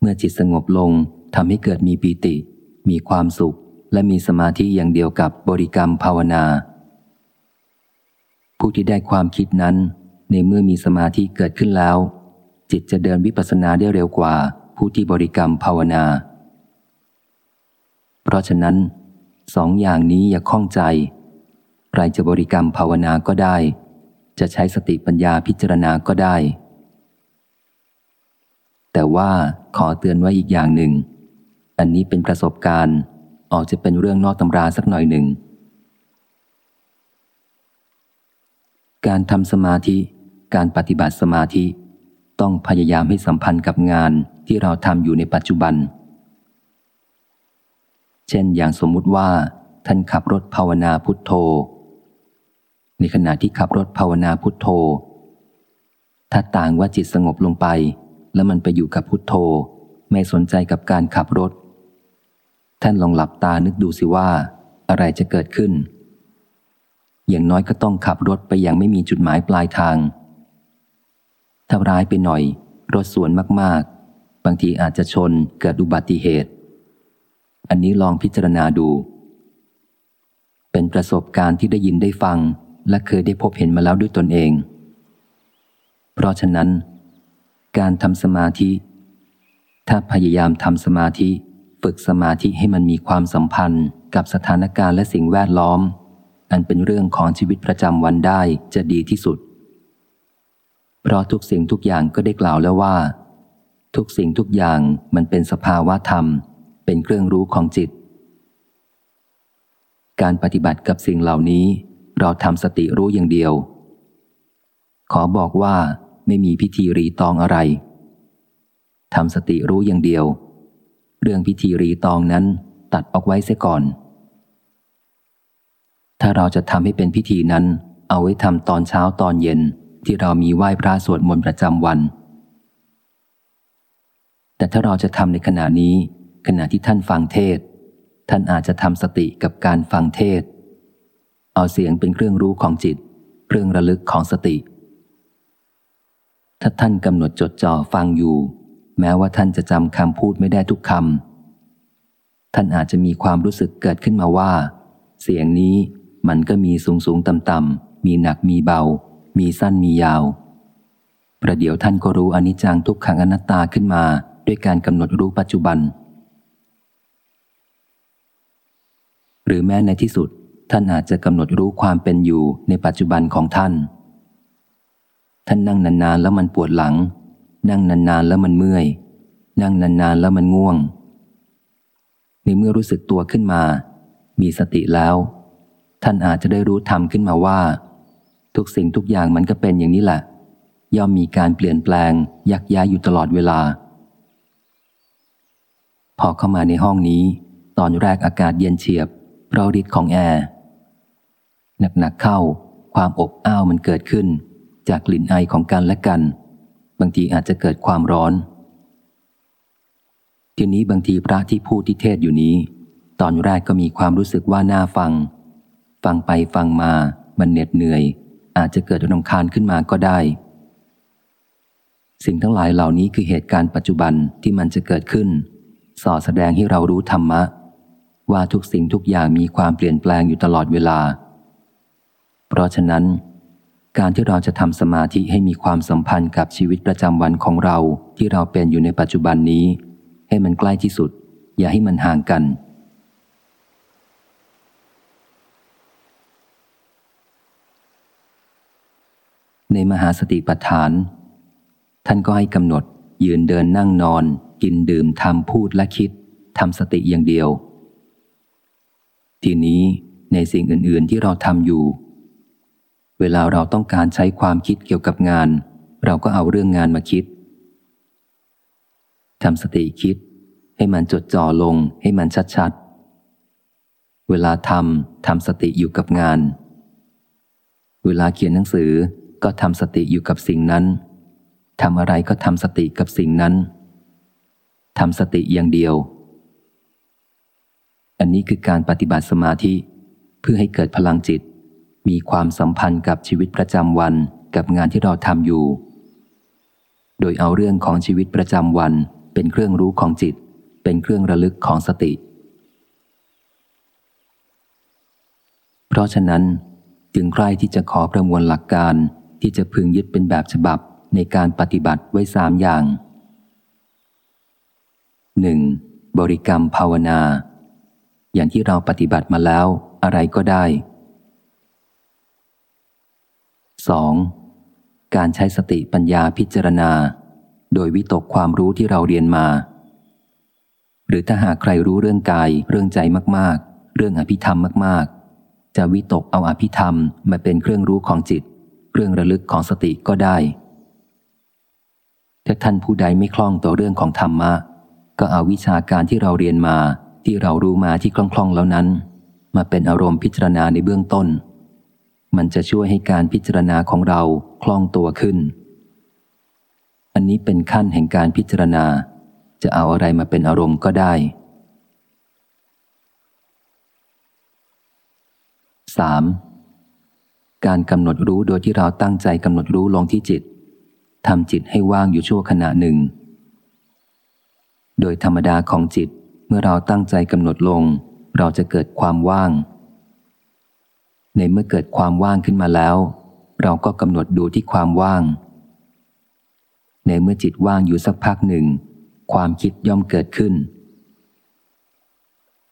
มื่อจิตสงบลงทำให้เกิดมีปีติ มีความสุข และมีสมาธิอย่างเดียวกับบริกรรมภาวนา ผู้ที่ได้ความคิดนั้น ในเมื่อมีสมาธิเกิดขึ้นแล้ว จิตจะเดินวิปัสสนาได้เร็วกว่า ผู้ที่บริกรรมภาวนา เพราะฉะนั้นสองอย่างนี้อย่าข้องใจ ใครจะบริกรรมภาวนาก็ได้ จะใช้สติปัญญาพิจารณาก็ได้ แต่ว่าขอเตือนไว้อีกอย่างหนึ่ง อันนี้เป็นประสบการณ์ออกจะเป็นเรื่องนอกตำราสักหน่อยหนึ่ง การทำสมาธิ การปฏิบัติสมาธิ ต้องพยายามให้สัมพันธ์กับงานที่เราทำอยู่ในปัจจุบัน เช่นอย่างสมมุติว่า ท่านขับรถภาวนาพุทโธ ในขณะที่ขับรถภาวนาพุทโธ ถ้าต่างว่าจิตสงบลงไป แล้วมันไปอยู่กับพุทโธ ไม่สนใจกับการขับรถ ท่านลองหลับตานึกดูสิว่า อะไรจะเกิดขึ้น อย่างน้อยก็ต้องขับรถไปอย่างไม่มีจุดหมายปลายทาง ถ้าร้ายไปหน่อย รถสวนมากๆ บางทีอาจจะชนเกิดอุบัติเหตุ อันนี้ลองพิจารณาดู เป็นประสบการณ์ที่ได้ยินได้ฟัง และเคยได้พบเห็นมาแล้วด้วยตนเอง เพราะฉะนั้น การทำสมาธิ ถ้าพยายามทำสมาธิ ฝึกสมาธิให้มันมีความสัมพันธ์กับสถานการณ์และสิ่งแวดล้อม อันเป็นเรื่องของชีวิตประจำวันได้จะดีที่สุด เพราะทุกสิ่งทุกอย่างก็ได้กล่าวแล้วว่า ทุกสิ่งทุกอย่างมันเป็นสภาวะธรรม เป็นเครื่องรู้ของจิต การปฏิบัติกับสิ่งเหล่านี้ เราทำสติรู้อย่างเดียว ขอบอกว่า ไม่มีพิธีรีตองอะไรทำสติรู้อย่างเดียว เรื่องพิธีรีตองนั้นตัดออกไว้เสียก่อน ถ้าเราจะทำให้เป็นพิธีนั้น เอาไว้ทำตอนเช้าตอนเย็นที่เรามีไหว้พระสวดมนต์ประจำวัน แต่ถ้าเราจะทำในขณะนี้ ขณะที่ท่านฟังเทศ ท่านอาจจะทำสติกับการฟังเทศ เอาเสียงเป็นเครื่องรู้ของจิต เครื่องระลึกของสติ ถ้าท่านกำหนดจดจ่อฟังอยู่ แม้ว่าท่านจะจำคำพูดไม่ได้ทุกคำท่านอาจจะมีความรู้สึกเกิดขึ้นมาว่า เสียงนี้มันก็มีสูงสูงต่ำต่ำมีหนักมีเบา มีสั้นมียาว ประเดี๋ยวท่านก็รู้อนิจจังทุกขังอนัตตาขึ้นมาด้วยการกำหนดรู้ปัจจุบัน หรือแม้ในที่สุดท่านอาจจะกำหนดรู้ความเป็นอยู่ในปัจจุบันของท่าน ท่านนั่งนานๆแล้วมันปวดหลัง นั่งนานๆแล้วมันเมื่อย นั่งนานๆแล้วมันง่วง ในเมื่อรู้สึกตัวขึ้นมา มีสติแล้ว ท่านอาจจะได้รู้ธรรมขึ้นมาว่า ทุกสิ่งทุกอย่างมันก็เป็นอย่างนี้แหละ ย่อมมีการเปลี่ยนแปลง ยักย้ายอยู่ตลอดเวลา พอเข้ามาในห้องนี้ ตอนแรกอากาศเย็นเฉียบเพราะฤทธิ์ของแอร์หนักๆเข้า ความอบอ้าวมันเกิดขึ้น จากกลิ่นไอของกันและกัน บางทีอาจจะเกิดความร้อน ทีนี้บางทีพระที่พูดที่เทศอยู่นี้ ตอนแรกก็มีความรู้สึกว่าน่าฟัง ฟังไปฟังมามันเหน็ดเหนื่อย อาจจะเกิดรำคาญขึ้นมาก็ได้ สิ่งทั้งหลายเหล่านี้คือเหตุการณ์ปัจจุบันที่มันจะเกิดขึ้น สอดแสดงให้เรารู้ธรรมะ ว่าทุกสิ่งทุกอย่างมีความเปลี่ยนแปลงอยู่ตลอดเวลา เพราะฉะนั้น การที่เราจะทำสมาธิให้มีความสัมพันธ์กับชีวิตประจำวันของเราที่เราเป็นอยู่ในปัจจุบันนี้ ให้มันใกล้ที่สุด อย่าให้มันห่างกัน ในมหาสติปัฏฐาน ท่านก็ให้กำหนด ยืนเดินนั่งนอน กินดื่มทำพูดและคิดทำสติอย่างเดียว ทีนี้ในสิ่งอื่น ๆ ที่เราทำอยู่ เวลาเราต้องการใช้ความคิดเกี่ยวกับงาน เราก็เอาเรื่องงานมาคิดทำสติคิด ให้มันจดจ่อลงให้มันชัดๆ เวลาทำทำสติอยู่กับงาน เวลาเขียนหนังสือก็ทำสติอยู่กับสิ่งนั้นทำอะไรก็ทำสติกับสิ่งนั้นทำสติอย่างเดียว อันนี้คือการปฏิบัติสมาธิ เพื่อให้เกิดพลังจิต มีความสัมพันธ์กับชีวิตประจำวันกับงานที่เราทำอยู่ โดยเอาเรื่องของชีวิตประจำวันเป็นเครื่องรู้ของจิต เป็นเครื่องระลึกของสติ เพราะฉะนั้น จึงใคร่ที่จะขอประมวลหลักการที่จะพึงยึดเป็นแบบฉบับในการปฏิบัติไว้สามอย่าง 1. บริกรรมภาวนา อย่างที่เราปฏิบัติมาแล้วอะไรก็ได้ 2. การใช้สติปัญญาพิจารณา โดยวิตกความรู้ที่เราเรียนมา หรือถ้าหากใครรู้เรื่องกายเรื่องใจมากๆ เรื่องอภิธรรมมากๆ จะวิตกเอาอภิธรรมมาเป็นเครื่องรู้ของจิต เครื่องระลึกของสติก็ได้ ถ้าท่านผู้ใดไม่คล่องต่อเรื่องของธรรมะ ก็เอาวิชาการที่เราเรียนมาที่เรารู้มาที่คล่องๆแล้วนั้น มาเป็นอารมณ์พิจารณาในเบื้องต้น มันจะช่วยให้การพิจารณาของเราคล่องตัวขึ้น อันนี้เป็นขั้นแห่งการพิจารณา จะเอาอะไรมาเป็นอารมณ์ก็ได้ 3. การกำหนดรู้โดยที่เราตั้งใจกำหนดรู้ลงที่จิตทำจิตให้ว่างอยู่ชั่วขณะหนึ่ง โดยธรรมดาของจิตเมื่อเราตั้งใจกำหนดลง เราจะเกิดความว่าง ในเมื่อเกิดความว่างขึ้นมาแล้ว เราก็กำหนดดูที่ความว่าง ในเมื่อจิตว่างอยู่สักพักหนึ่ง ความคิดย่อมเกิดขึ้น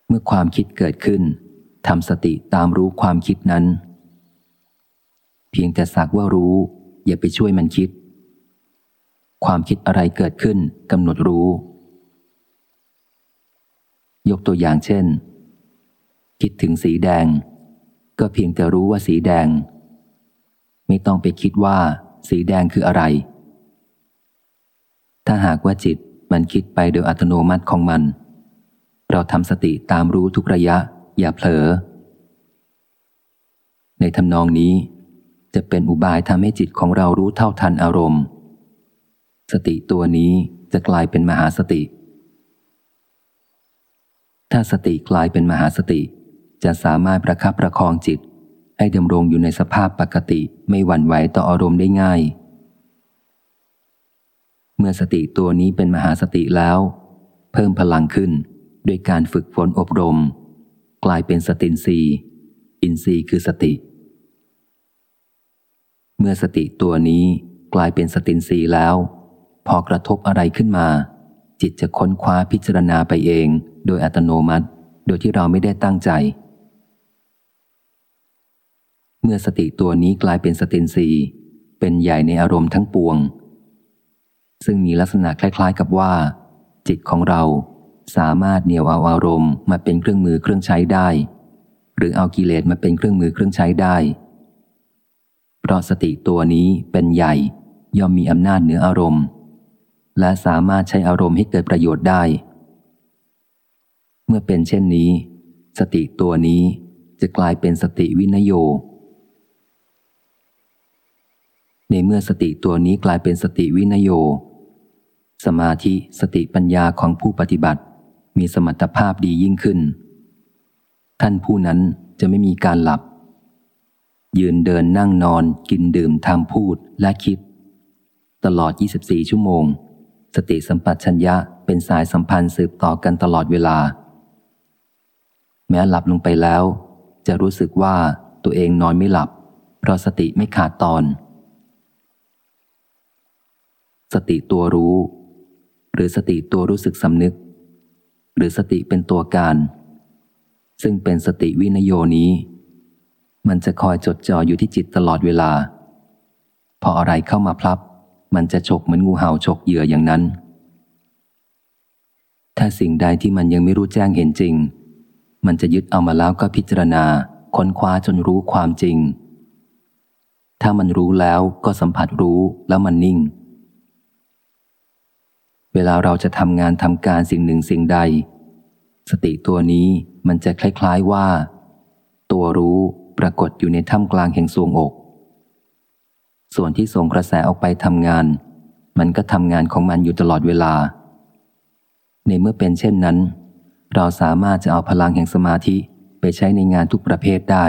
เมื่อความคิดเกิดขึ้นทำสติตามรู้ความคิดนั้น เพียงแต่สักว่ารู้ อย่าไปช่วยมันคิด ความคิดอะไรเกิดขึ้นกำหนดรู้ ยกตัวอย่างเช่น คิดถึงสีแดง ก็เพียงแต่รู้ว่าสีแดง ไม่ต้องไปคิดว่า สีแดงคืออะไร ถ้าหากว่าจิตมันคิดไปโดยอัตโนมัติของมัน เราทำสติตามรู้ทุกระยะ อย่าเผลอ ในทำนองนี้ จะเป็นอุบายทำให้จิตของเรารู้เท่าทันอารมณ์ สติตัวนี้จะกลายเป็นมหาสติ ถ้าสติกลายเป็นมหาสติ จะสามารถประคับประคองจิต ให้ดำรงอยู่ในสภาพปกติไม่หวั่นไหวต่ออารมณ์ได้ง่าย เมื่อสติตัวนี้เป็นมหาสติแล้ว เพิ่มพลังขึ้นด้วยการฝึกฝนอบรม กลายเป็นสตินรีอินทรีย์คือสติ เมื่อสติตัวนี้กลายเป็นสตินรีแล้ว พอกระทบอะไรขึ้นมา จิตจะค้นคว้าพิจารณาไปเอง โดยอัตโนมัติ โดยที่เราไม่ได้ตั้งใจ เมื่อสติตัวนี้กลายเป็นสตินรีเป็นใหญ่ในอารมณ์ทั้งปวง ซึ่งมีลักษณะคล้าย ๆ กับว่า จิตของเราสามารถเหนี่ยวเอาอารมณ์มาเป็นเครื่องมือเครื่องใช้ได้ หรือเอากิเลสมาเป็นเครื่องมือเครื่องใช้ได้ เพราะสติตัวนี้เป็นใหญ่ย่อมมีอำนาจเหนืออารมณ์ และสามารถใช้อารมณ์ให้เกิดประโยชน์ได้ เมื่อเป็นเช่นนี้ สติตัวนี้จะกลายเป็นสติวินโย ในเมื่อสติตัวนี้กลายเป็นสติวินโย สมาธิสติปัญญาของผู้ปฏิบัติ มีสมรรถภาพดียิ่งขึ้น ท่านผู้นั้นจะไม่มีการหลับ ยืนเดินนั่งนอนกินดื่มทำพูดและคิด ตลอด 24 ชั่วโมง สติสัมปชัญญะเป็นสายสัมพันธ์สืบต่อกันตลอดเวลา แม้หลับลงไปแล้ว จะรู้สึกว่าตัวเองนอนไม่หลับ เพราะสติไม่ขาดตอน สติตัวรู้ หรือสติตัวรู้สึกสำนึก หรือสติเป็นตัวการ ซึ่งเป็นสติวินโยนี้ มันจะคอยจดจ่ออยู่ที่จิตตลอดเวลา พออะไรเข้ามาพลับ มันจะฉกเหมือนงูเห่าฉกเหยื่ออย่างนั้น ถ้าสิ่งใดที่มันยังไม่รู้แจ้งเห็นจริง มันจะยึดเอามาแล้วก็พิจารณาค้นคว้าจนรู้ความจริงถ้ามันรู้แล้วก็สัมผัสรู้แล้วมันนิ่ง เวลาเราจะทำงานทำการสิ่งหนึ่งสิ่งใด สติตัวนี้มันจะคล้ายๆว่า ตัวรู้ปรากฏอยู่ในถ้ำกลางแห่งสวงอก ส่วนที่ส่งกระแสออกไปทำงาน มันก็ทำงานของมันอยู่ตลอดเวลา ในเมื่อเป็นเช่นนั้น เราสามารถจะเอาพลังแห่งสมาธิไปใช้ในงานทุกประเภทได้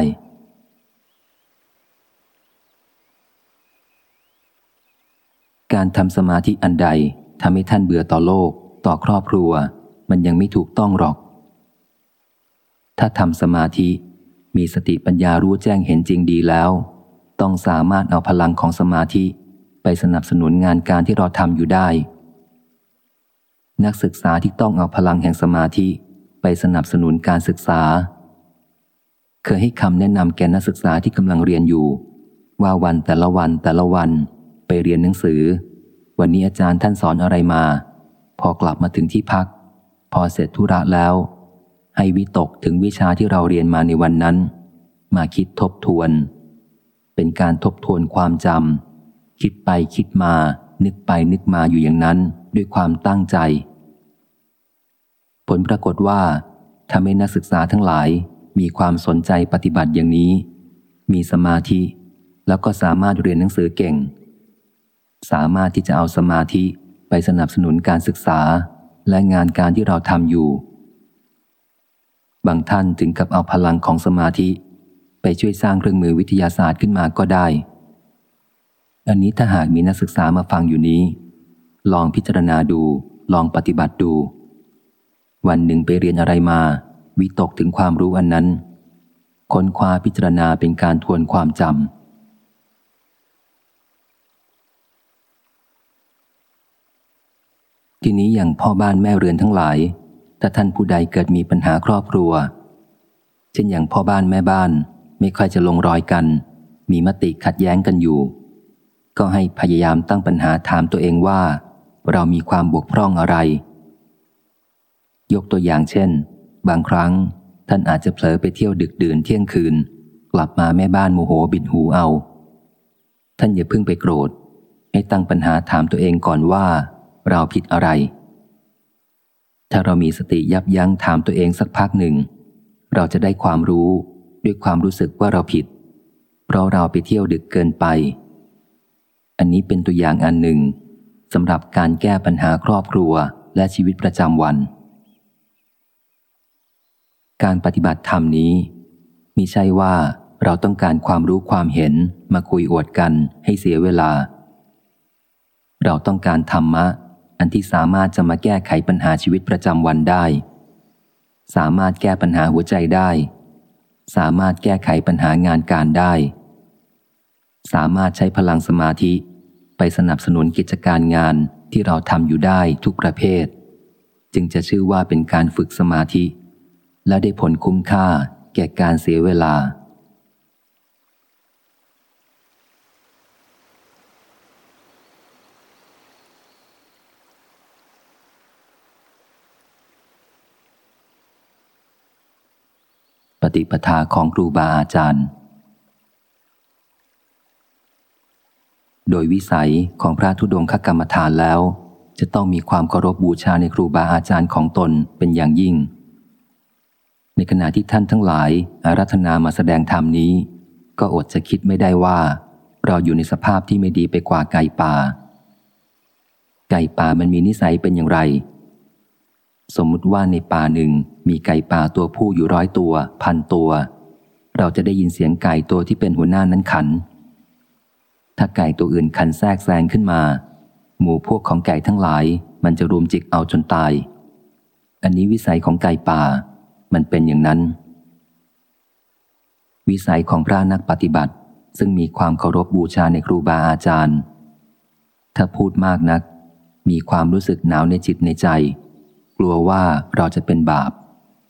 การทำสมาธิอันใด ทำให้ท่านเบื่อต่อโลก ต่อครอบครัว มันยังไม่ถูกต้องหรอก ถ้าทำสมาธิ มีสติปัญญารู้แจ้งเห็นจริงดีแล้ว ต้องสามารถเอาพลังของสมาธิ ไปสนับสนุนงานการที่เราทำอยู่ได้ นักศึกษาที่ต้องเอาพลังแห่งสมาธิ ไปสนับสนุนการศึกษา เคยให้คำแนะนำแก่นักศึกษาที่กำลังเรียนอยู่ ว่าวันแต่ละวันแต่ละวันไปเรียนหนังสือ วันนี้อาจารย์ท่านสอนอะไรมา พอกลับมาถึงที่พัก พอเสร็จธุระแล้ว ให้วิตกถึงวิชาที่เราเรียนมาในวันนั้น มาคิดทบทวน เป็นการทบทวนความจำคิดไปคิดมา นึกไปนึกมาอยู่อย่างนั้นด้วยความตั้งใจ ผลปรากฏว่าทำให้นักศึกษาทั้งหลายมีความสนใจปฏิบัติอย่างนี้ มีสมาธิ แล้วก็สามารถเรียนหนังสือเก่ง สามารถที่จะเอาสมาธิไปสนับสนุนการศึกษาและงานการที่เราทำอยู่ บางท่านถึงกับเอาพลังของสมาธิ ไปช่วยสร้างเครื่องมือวิทยาศาสตร์ขึ้นมาก็ได้ อันนี้ถ้าหากมีนักศึกษามาฟังอยู่นี้ ลองพิจารณาดู ลองปฏิบัติดู วันหนึ่งไปเรียนอะไรมา วิตกถึงความรู้อันนั้น ค้นคว้าพิจารณาเป็นการทวนความจำ ทีนี้อย่างพ่อบ้านแม่เรือนทั้งหลาย ถ้าท่านผู้ใดเกิดมีปัญหาครอบครัว เช่นอย่างพ่อบ้านแม่บ้านไม่ค่อยจะลงรอยกัน มีมติขัดแย้งกันอยู่ ก็ให้พยายามตั้งปัญหาถามตัวเองว่า เรามีความบกพร่องอะไร ยกตัวอย่างเช่น บางครั้งท่านอาจจะเผลอไปเที่ยวดึกดื่นเที่ยงคืน กลับมาแม่บ้านโมโหบิดหูเอา ท่านอย่าเพิ่งไปโกรธ ให้ตั้งปัญหาถามตัวเองก่อนว่า เราผิดอะไร ถ้าเรามีสติยับยั้งถามตัวเองสักพักหนึ่ง เราจะได้ความรู้ด้วยความรู้สึกว่าเราผิด เพราะเราไปเที่ยวดึกเกินไป อันนี้เป็นตัวอย่างอันหนึ่งสำหรับการแก้ปัญหาครอบครัวและชีวิตประจำวัน การปฏิบัติธรรมนี้มิใช่ว่าเราต้องการความรู้ความเห็นมาคุยอวดกันให้เสียเวลา เราต้องการธรรมะ อันที่สามารถจะมาแก้ไขปัญหาชีวิตประจำวันได้ สามารถแก้ปัญหาหัวใจได้ สามารถแก้ไขปัญหางานการได้ สามารถใช้พลังสมาธิ ไปสนับสนุนกิจการงานที่เราทำอยู่ได้ทุกประเภท จึงจะชื่อว่าเป็นการฝึกสมาธิ และได้ผลคุ้มค่าแก่การเสียเวลา ปฏิปทาของครูบาอาจารย์ โดยวิสัยของพระธุดงคกรรมฐานแล้ว จะต้องมีความเคารพบบูชาในครูบาอาจารย์ของตนเป็นอย่างยิ่ง ในขณะที่ท่านทั้งหลายอารัธนามาแสดงธรรมนี้ ก็อดจะคิดไม่ได้ว่า เราอยู่ในสภาพที่ไม่ดีไปกว่าไก่ป่า ไก่ป่ามันมีนิสัยเป็นอย่างไร สมมุติว่าในป่าหนึ่งมีไก่ป่าตัวผู้อยู่ร้อยตัว พันตัว เราจะได้ยินเสียงไก่ตัวที่เป็นหัวหน้านั้นขัน ถ้าไก่ตัวอื่นขันแทรกแซงขึ้นมา หมู่พวกของไก่ทั้งหลาย มันจะรุมจิกเอาจนตาย อันนี้วิสัยของไก่ป่า มันเป็นอย่างนั้น วิสัยของพระนักปฏิบัติ ซึ่งมีความเคารพบูชาในครูบาอาจารย์ ถ้าพูดมากนัก มีความรู้สึกหนาวในจิตในใจ กลัวว่าเราจะเป็นบาป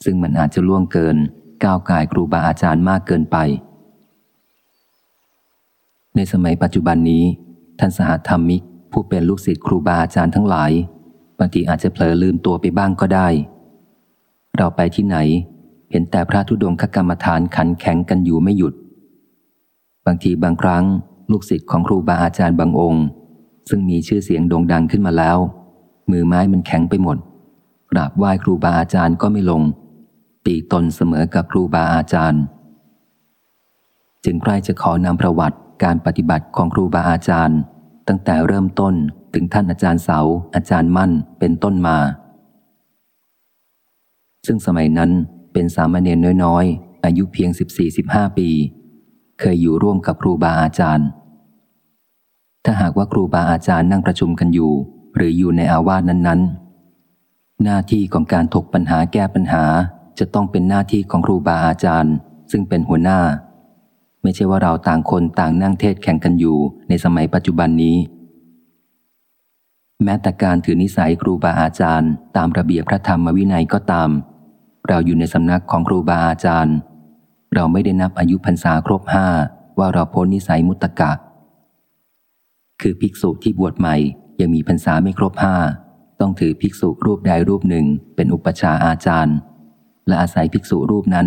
ซึ่งมันอาจจะล่วงเกิน ก้าวกายครูบาอาจารย์มากเกินไป ในสมัยปัจจุบันนี้ ท่านสหธรรมิก ผู้เป็นลูกศิษย์ครูบาอาจารย์ทั้งหลายบางทีอาจจะเผลอลืมตัวไปบ้างก็ได้ เราไปที่ไหน เห็นแต่พระธุดงคกรรมฐานขันแข็งกันอยู่ไม่หยุด บางทีบางครั้ง ลูกศิษย์ของครูบาอาจารย์บางองค์ ซึ่งมีชื่อเสียงโด่งดังขึ้นมาแล้ว มือไม้มันแข็งไปหมด ราบไหว้ครูบาอาจารย์ก็ไม่ลง ตีตนเสมอกับครูบาอาจารย์ จึงใครจะขอนำประวัติการปฏิบัติของครูบาอาจารย์ ตั้งแต่เริ่มต้นถึงท่านอาจารย์เสา อาจารย์มั่นเป็นต้นมา ซึ่งสมัยนั้นเป็นสามเณรน้อยๆ อายุเพียง 14-15 ปี เคยอยู่ร่วมกับครูบาอาจารย์ ถ้าหากว่าครูบาอาจารย์นั่งประชุมกันอยู่ หรืออยู่ในอาวาสนั้นๆ หน้าที่ของการถกปัญหาแก้ปัญหาจะต้องเป็นหน้าที่ของครูบาอาจารย์ ซึ่งเป็นหัวหน้า ไม่ใช่ว่าเราต่างคนต่างนั่งเทศแข่งกันอยู่ในสมัยปัจจุบันนี้ แม้แต่การถือนิสัยครูบาอาจารย์ ตามระเบียบพระธรรมวินัยก็ตาม เราอยู่ในสำนักของครูบาอาจารย์ เราไม่ได้นับอายุพรรษาครบห้าว่าเราพ้นนิสัยมุตตะคือภิกษุที่บวชใหม่ยังมีพรรษาไม่ครบห้า ต้องถือภิกษุรูปใดรูปหนึ่งเป็นอุปชาอาจารย์ และอาศัยภิกษุรูปนั้น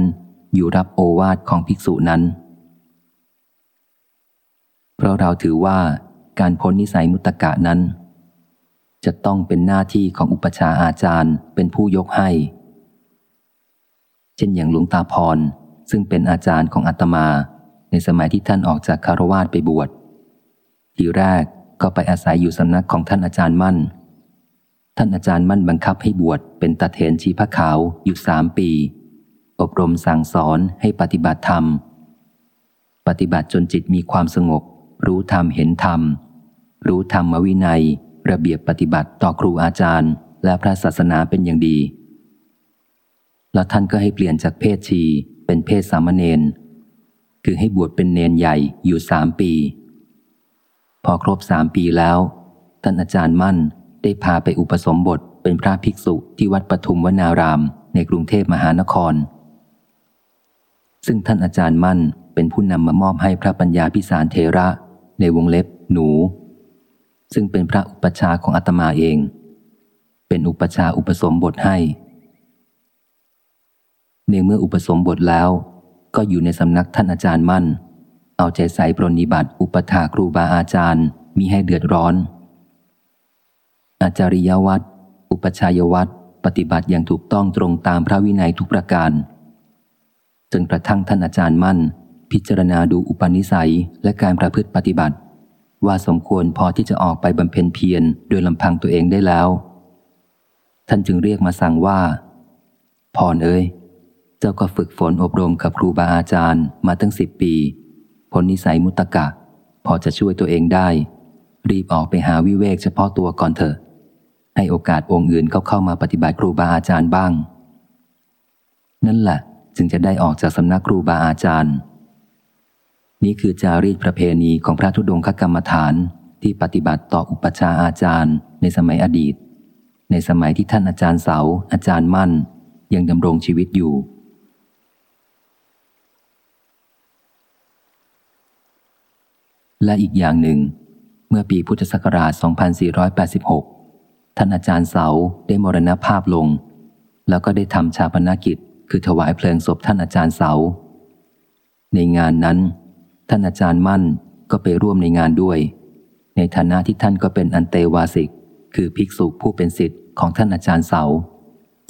อยู่รับโอวาทของภิกษุนั้น เพราะเราถือว่าการพ้นนิสัยมุตตะนั้น จะต้องเป็นหน้าที่ของอุปชาอาจารย์เป็นผู้ยกให้ เช่นอย่างหลวงตาพรซึ่งเป็นอาจารย์ของอาตมา ในสมัยที่ท่านออกจากคารวาสไปบวชทีแรกก็ไปอาศัยอยู่สำนักของท่านอาจารย์มั่น ท่านอาจารย์มั่นบังคับให้บวชเป็นตาเถนชีพะขาวอยู่สามปี อบรมสั่งสอนให้ปฏิบัติธรรม ปฏิบัติจนจิตมีความสงบ รู้ธรรมเห็นธรรม รู้ธรรมวินัย ระเบียบปฏิบัติต่อครูอาจารย์ และพระศาสนาเป็นอย่างดี แล้วท่านก็ให้เปลี่ยนจากเพศชีเป็นเพศสามเณรคือให้บวชเป็นเนนใหญ่อยู่สามปี พอครบสามปีแล้ว ท่านอาจารย์มั่น ได้พาไปอุปสมบทเป็นพระภิกษุที่วัดปทุมวนาราม ในกรุงเทพมหานคร ซึ่งท่านอาจารย์มั่นเป็นผู้นำมามอบให้พระปัญญาพิสารเทระ ในวงเล็บ หนู ซึ่งเป็นพระอุปชาของอาตมาเอง เป็นอุปชาอุปสมบทให้ในเมื่ออุปสมบทแล้ว ก็อยู่ในสำนักท่านอาจารย์มั่น เอาใจใส่ปรนิบัติอุปถาครูบาอาจารย์มีให้เดือดร้อน อาจาริยวัตรอุปชายวัตรปฏิบัติอย่างถูกต้องตรงตามพระวินัยทุกประการ จนกระทั่งท่านอาจารย์มั่น พิจารณาดูอุปนิสัยและการประพฤติปฏิบัติ ว่าสมควรพอที่จะออกไปบำเพ็ญเพียรโดยลำพังตัวเองได้แล้ว ท่านจึงเรียกมาสั่งว่าพรเอ้ยเจ้าก็ฝึกฝนอบรมกับครูบาอาจารย์มาตั้งสิบปี ผลนิสัยมุตกะ พอจะช่วยตัวเองได้ รีบออกไปหาวิเวกเฉพาะตัวก่อนเถอะ ให้โอกาสองค์อื่นเขาเข้ามาปฏิบัติครูบาอาจารย์บ้าง นั่นแหละจึงจะได้ออกจากสำนักครูบาอาจารย์ นี่คือจารีตประเพณีของพระธุดงคกรรมฐานที่ปฏิบัติต่ออุปชาอาจารย์ ในสมัยอดีต ในสมัยที่ท่านอาจารย์เสา อาจารย์มั่น ยังดำรงชีวิตอยู่ และอีกอย่างหนึ่ง เมื่อปีพุทธศักราช 2486 ท่านอาจารย์เสาได้มรณภาพลง แล้วก็ได้ทำชาปนกิจ คือถวายเพลิงศพท่านอาจารย์เสา ในงานนั้น ท่านอาจารย์มั่นก็ไปร่วมในงานด้วย ในฐานะที่ท่านก็เป็นอันเตวาสิก คือภิกษุผู้เป็นสิทธิ์ของท่านอาจารย์เสา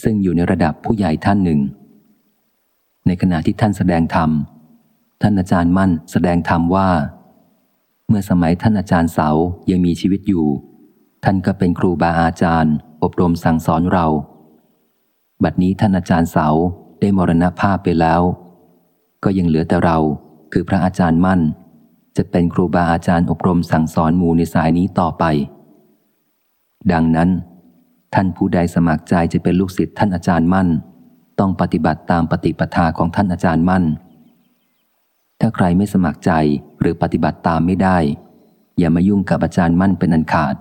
ซึ่งอยู่ในระดับผู้ใหญ่ท่านหนึ่ง ในขณะที่ท่านแสดงธรรม ท่านอาจารย์มั่นแสดงธรรมว่า เมื่อสมัยท่านอาจารย์เสายังมีชีวิตอยู่ ท่านก็เป็นครูบาอาจารย์ อบรมสั่งสอนเรา บัดนี้ท่านอาจารย์เสาได้มรณภาพไปแล้ว ก็ยังเหลือแต่เราคือพระอาจารย์มั่น จะเป็นครูบาอาจารย์อบรมสั่งสอนหมู่ในสายนี้ต่อไป ดังนั้น ท่านผู้ใดสมัครใจจะเป็นลูกศิษย์ท่านอาจารย์มั่น ต้องปฏิบัติตามปฏิปทาของท่านอาจารย์มั่น ถ้าใครไม่สมัครใจหรือปฏิบัติตามไม่ได้ อย่ามายุ่งกับอาจารย์มั่นเป็นอันขาด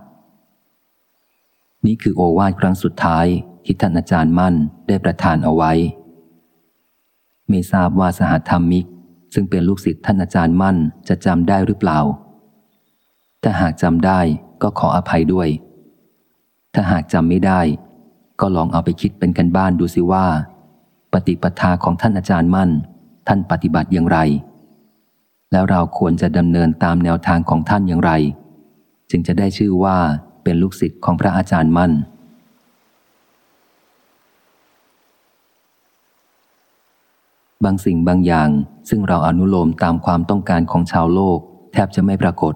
นี่คือโอวาทครั้งสุดท้ายที่ท่านอาจารย์มั่นได้ประทานเอาไว้ ไม่ทราบว่าสหธรรมิก ซึ่งเป็นลูกศิษย์ท่านอาจารย์มั่นจะจำได้หรือเปล่า ถ้าหากจำได้ก็ขออภัยด้วย ถ้าหากจำไม่ได้ ก็ลองเอาไปคิดเป็นกันบ้านดูสิว่า ปฏิปทาของท่านอาจารย์มั่น ท่านปฏิบัติอย่างไร แล้วเราควรจะดำเนินตามแนวทางของท่านอย่างไร จึงจะได้ชื่อว่า เป็นลูกศิษย์ของพระอาจารย์มั่น บางสิ่งบางอย่างซึ่งเราอนุโลมตามความต้องการของชาวโลก แทบจะไม่ปรากฏ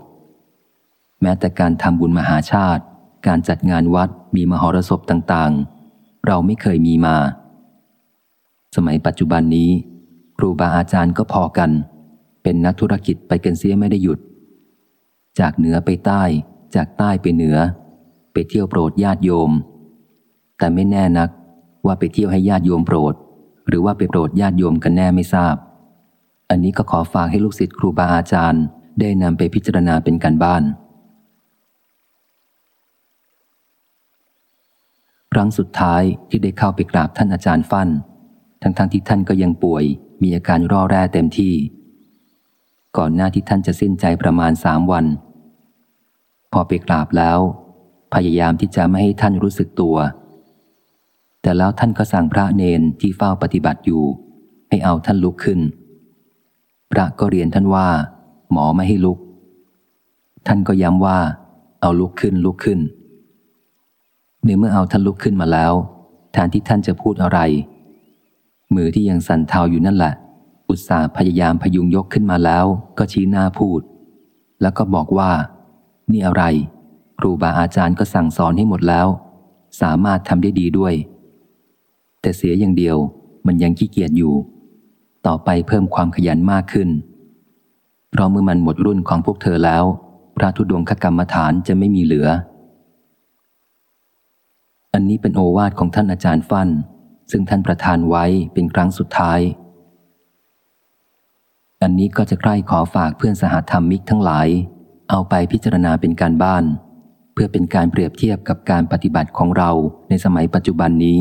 แม้แต่การทำบุญมหาชาติ การจัดงานวัดมีมหรสพต่างๆ เราไม่เคยมีมา สมัยปัจจุบันนี้ ครูบาอาจารย์ก็พอกัน เป็นนักธุรกิจไปกันเสียไม่ได้หยุด จากเหนือไปใต้ จากใต้ไปเหนือ ไปเที่ยวโปรดญาติโยม แต่ไม่แน่นักว่าไปเที่ยวให้ญาติโยมโปรด หรือว่าไปโปรดญาติโยมกันแน่ไม่ทราบ อันนี้ก็ขอฝากให้ลูกศิษย์ครูบาอาจารย์ ได้นำไปพิจารณาเป็นการบ้าน ครั้งสุดท้ายที่ได้เข้าไปกราบท่านอาจารย์ฟั่น ทั้งๆทที่ท่านก็ยังป่วย มีอาการร่อแร่เต็มที่ ก่อนหน้าที่ท่านจะสิ้นใจประมาณสามวัน พอไปกราบแล้ว พยายามที่จะไม่ให้ท่านรู้สึกตัว แต่แล้วท่านก็สั่งพระเนนที่เฝ้าปฏิบัติอยู่ ให้เอาท่านลุกขึ้น พระก็เรียนท่านว่า หมอไม่ให้ลุก ท่านก็ย้ำว่า เอาลุกขึ้นลุกขึ้นในเมื่อเอาท่านลุกขึ้นมาแล้วแทนที่ท่านจะพูดอะไร มือที่ยังสั่นเทาอยู่นั่นแหละ อุตส่าห์พยายามพยุงยกขึ้นมาแล้ว ก็ชี้หน้าพูด แล้วก็บอกว่า นี่อะไร ครูบาอาจารย์ก็สั่งสอนให้หมดแล้ว สามารถทำได้ดีด้วย แต่เสียอย่างเดียวมันยังขี้เกียจอยู่ ต่อไปเพิ่มความขยันมากขึ้น เพราะเมื่อมันหมดรุ่นของพวกเธอแล้ว พระธุดงคกรรมฐานจะไม่มีเหลือ อันนี้เป็นโอวาทของท่านอาจารย์ฟัน่น ซึ่งท่านประทานไว้เป็นครั้งสุดท้าย อันนี้ก็จะใกล้ขอฝากเพื่อนสหธรรมิกทั้งหลาย เอาไปพิจารณาเป็นการบ้าน เพื่อเป็นการเปรียบเทียบกับการปฏิบัติของเราในสมัยปัจจุบันนี้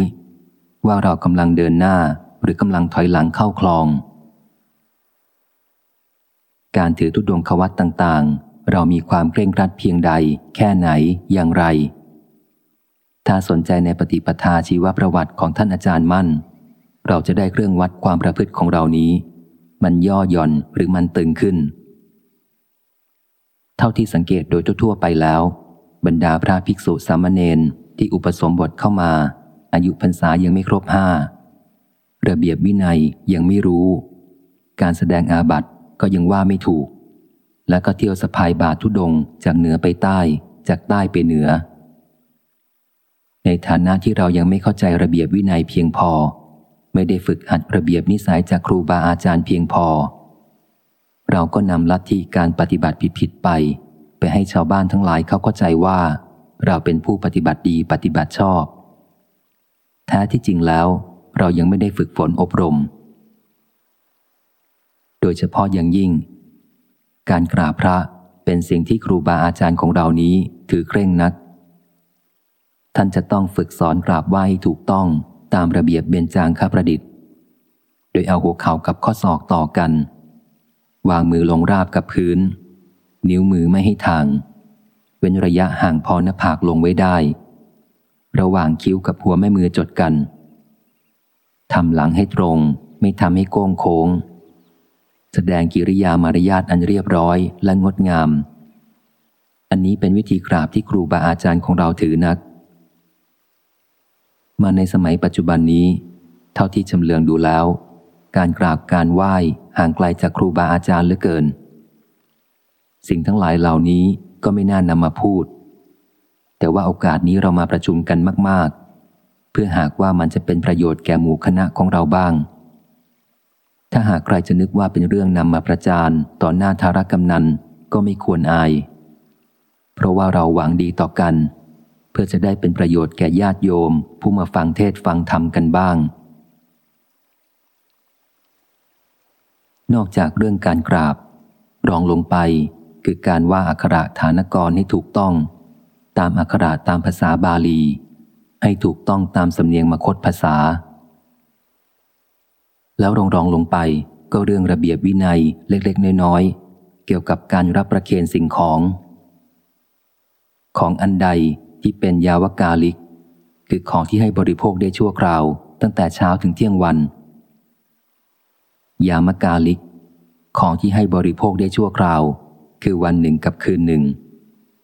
ว่าเรากำลังเดินหน้าหรือกำลังถอยหลังเข้าคลอง การถือทุดงควัตต่างๆ เรามีความเคร่งรัดเพียงใด แค่ไหนอย่างไร ถ้าสนใจในปฏิปทาชีวประวัติของท่านอาจารย์มั่น เราจะได้เครื่องวัดความประพฤติของเรานี้ มันย่อหย่อนหรือมันตึงขึ้น เท่าที่สังเกตโดยทั่วไปแล้ว บรรดาพระภิกษุสามเณรที่อุปสมบทเข้ามา อายุพรรษายังไม่ครบห้าระเบียบวินัยยังไม่รู้ การแสดงอาบัติก็ยังว่าไม่ถูก และก็เที่ยวสะพายบาททุดงจากเหนือไปใต้ จากใต้ไปเหนือ ในฐานะที่เรายังไม่เข้าใจระเบียบวินัยเพียงพอ ไม่ได้ฝึกหัดระเบียบนิสัยจากครูบาอาจารย์เพียงพอ เราก็นำลัทธิการปฏิบัติผิดๆไป ไปให้ชาวบ้านทั้งหลายเขาเข้าใจว่า เราเป็นผู้ปฏิบัติดีปฏิบัติชอบ แท้ที่จริงแล้ว เรายังไม่ได้ฝึกฝนอบรม โดยเฉพาะอย่างยิ่ง การกราบพระเป็นสิ่งที่ครูบาอาจารย์ของเรานี้ถือเคร่งนัก ท่านจะต้องฝึกสอนกราบไหว้ถูกต้องตามระเบียบเบญจางคประดิษฐ์ โดยเอาหัวเข่ากับข้อศอกต่อกัน วางมือลงราบกับพื้น นิ้วมือไม่ให้ทาง เว้นระยะห่างพอหน้าผากลงไว้ได้ ระหว่างคิ้วกับหัวแม่มือจดกันทำหลังให้ตรง ไม่ทำให้โก้งโค้ง แสดงกิริยามารยาทอันเรียบร้อยและงดงาม อันนี้เป็นวิธีกราบที่ครูบาอาจารย์ของเราถือนัก มาในสมัยปัจจุบันนี้ เท่าที่ชำเลืองดูแล้ว การกราบการไหว้ ห่างไกลจากครูบาอาจารย์เหลือเกิน สิ่งทั้งหลายเหล่านี้ก็ไม่น่านำมาพูด แต่ว่าโอกาสนี้เรามาประชุมกันมาก ๆ เพื่อหากว่ามันจะเป็นประโยชน์แก่หมู่คณะของเราบ้าง ถ้าหากใครจะนึกว่าเป็นเรื่องนำมาประจานต่อหน้าธารกำนันก็ไม่ควรอาย เพราะว่าเราหวังดีต่อกัน เพื่อจะได้เป็นประโยชน์แก่ญาติโยม ผู้มาฟังเทศฟังธรรมกันบ้าง นอกจากเรื่องการกราบ รองลงไปคือการว่าอักขระฐานกรให้ถูกต้อง ตามอักขระตามภาษาบาลี ให้ถูกต้องตามสำเนียงมคตภาษา แล้วรองรองลงไปก็เรื่องระเบียบวินัยเล็กๆ น้อยๆ เกี่ยวกับการรับประเคนสิ่งของ ของอันใดที่เป็นยาวกาลิก คือของที่ให้บริโภคได้ชั่วคราว ตั้งแต่เช้าถึงเที่ยงวัน ยามกาลิก ของที่ให้บริโภคได้ชั่วคราว คือวันหนึ่งกับคืนหนึ่ง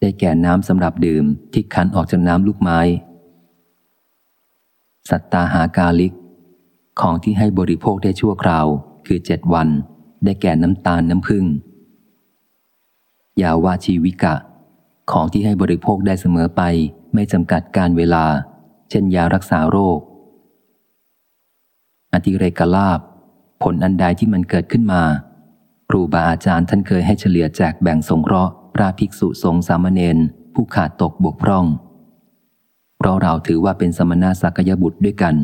ได้แก่น้ำสำหรับดื่มที่คันออกจากน้ำลูกไม้ สัตตาหากาลิก ของที่ให้บริโภคได้ชั่วคราว คือเจ็ดวัน ได้แก่น้ำตาลน้ำผึ้งยาวาชีวิกะ ของที่ให้บริโภคได้เสมอไปไม่จำกัดการเวลา เช่นยารักษาโรคอธิเรกลาบ ผลอันใดที่มันเกิดขึ้นมา ครูบาอาจารย์ท่านเคยให้เฉลี่ยแจกแบ่งสงเคราะห์พระภิกษุสงฆ์สามเณรผู้ขาดตกบกพร่อง เพราะเราถือว่าเป็นสมณะสักยบุตรด้วยกัน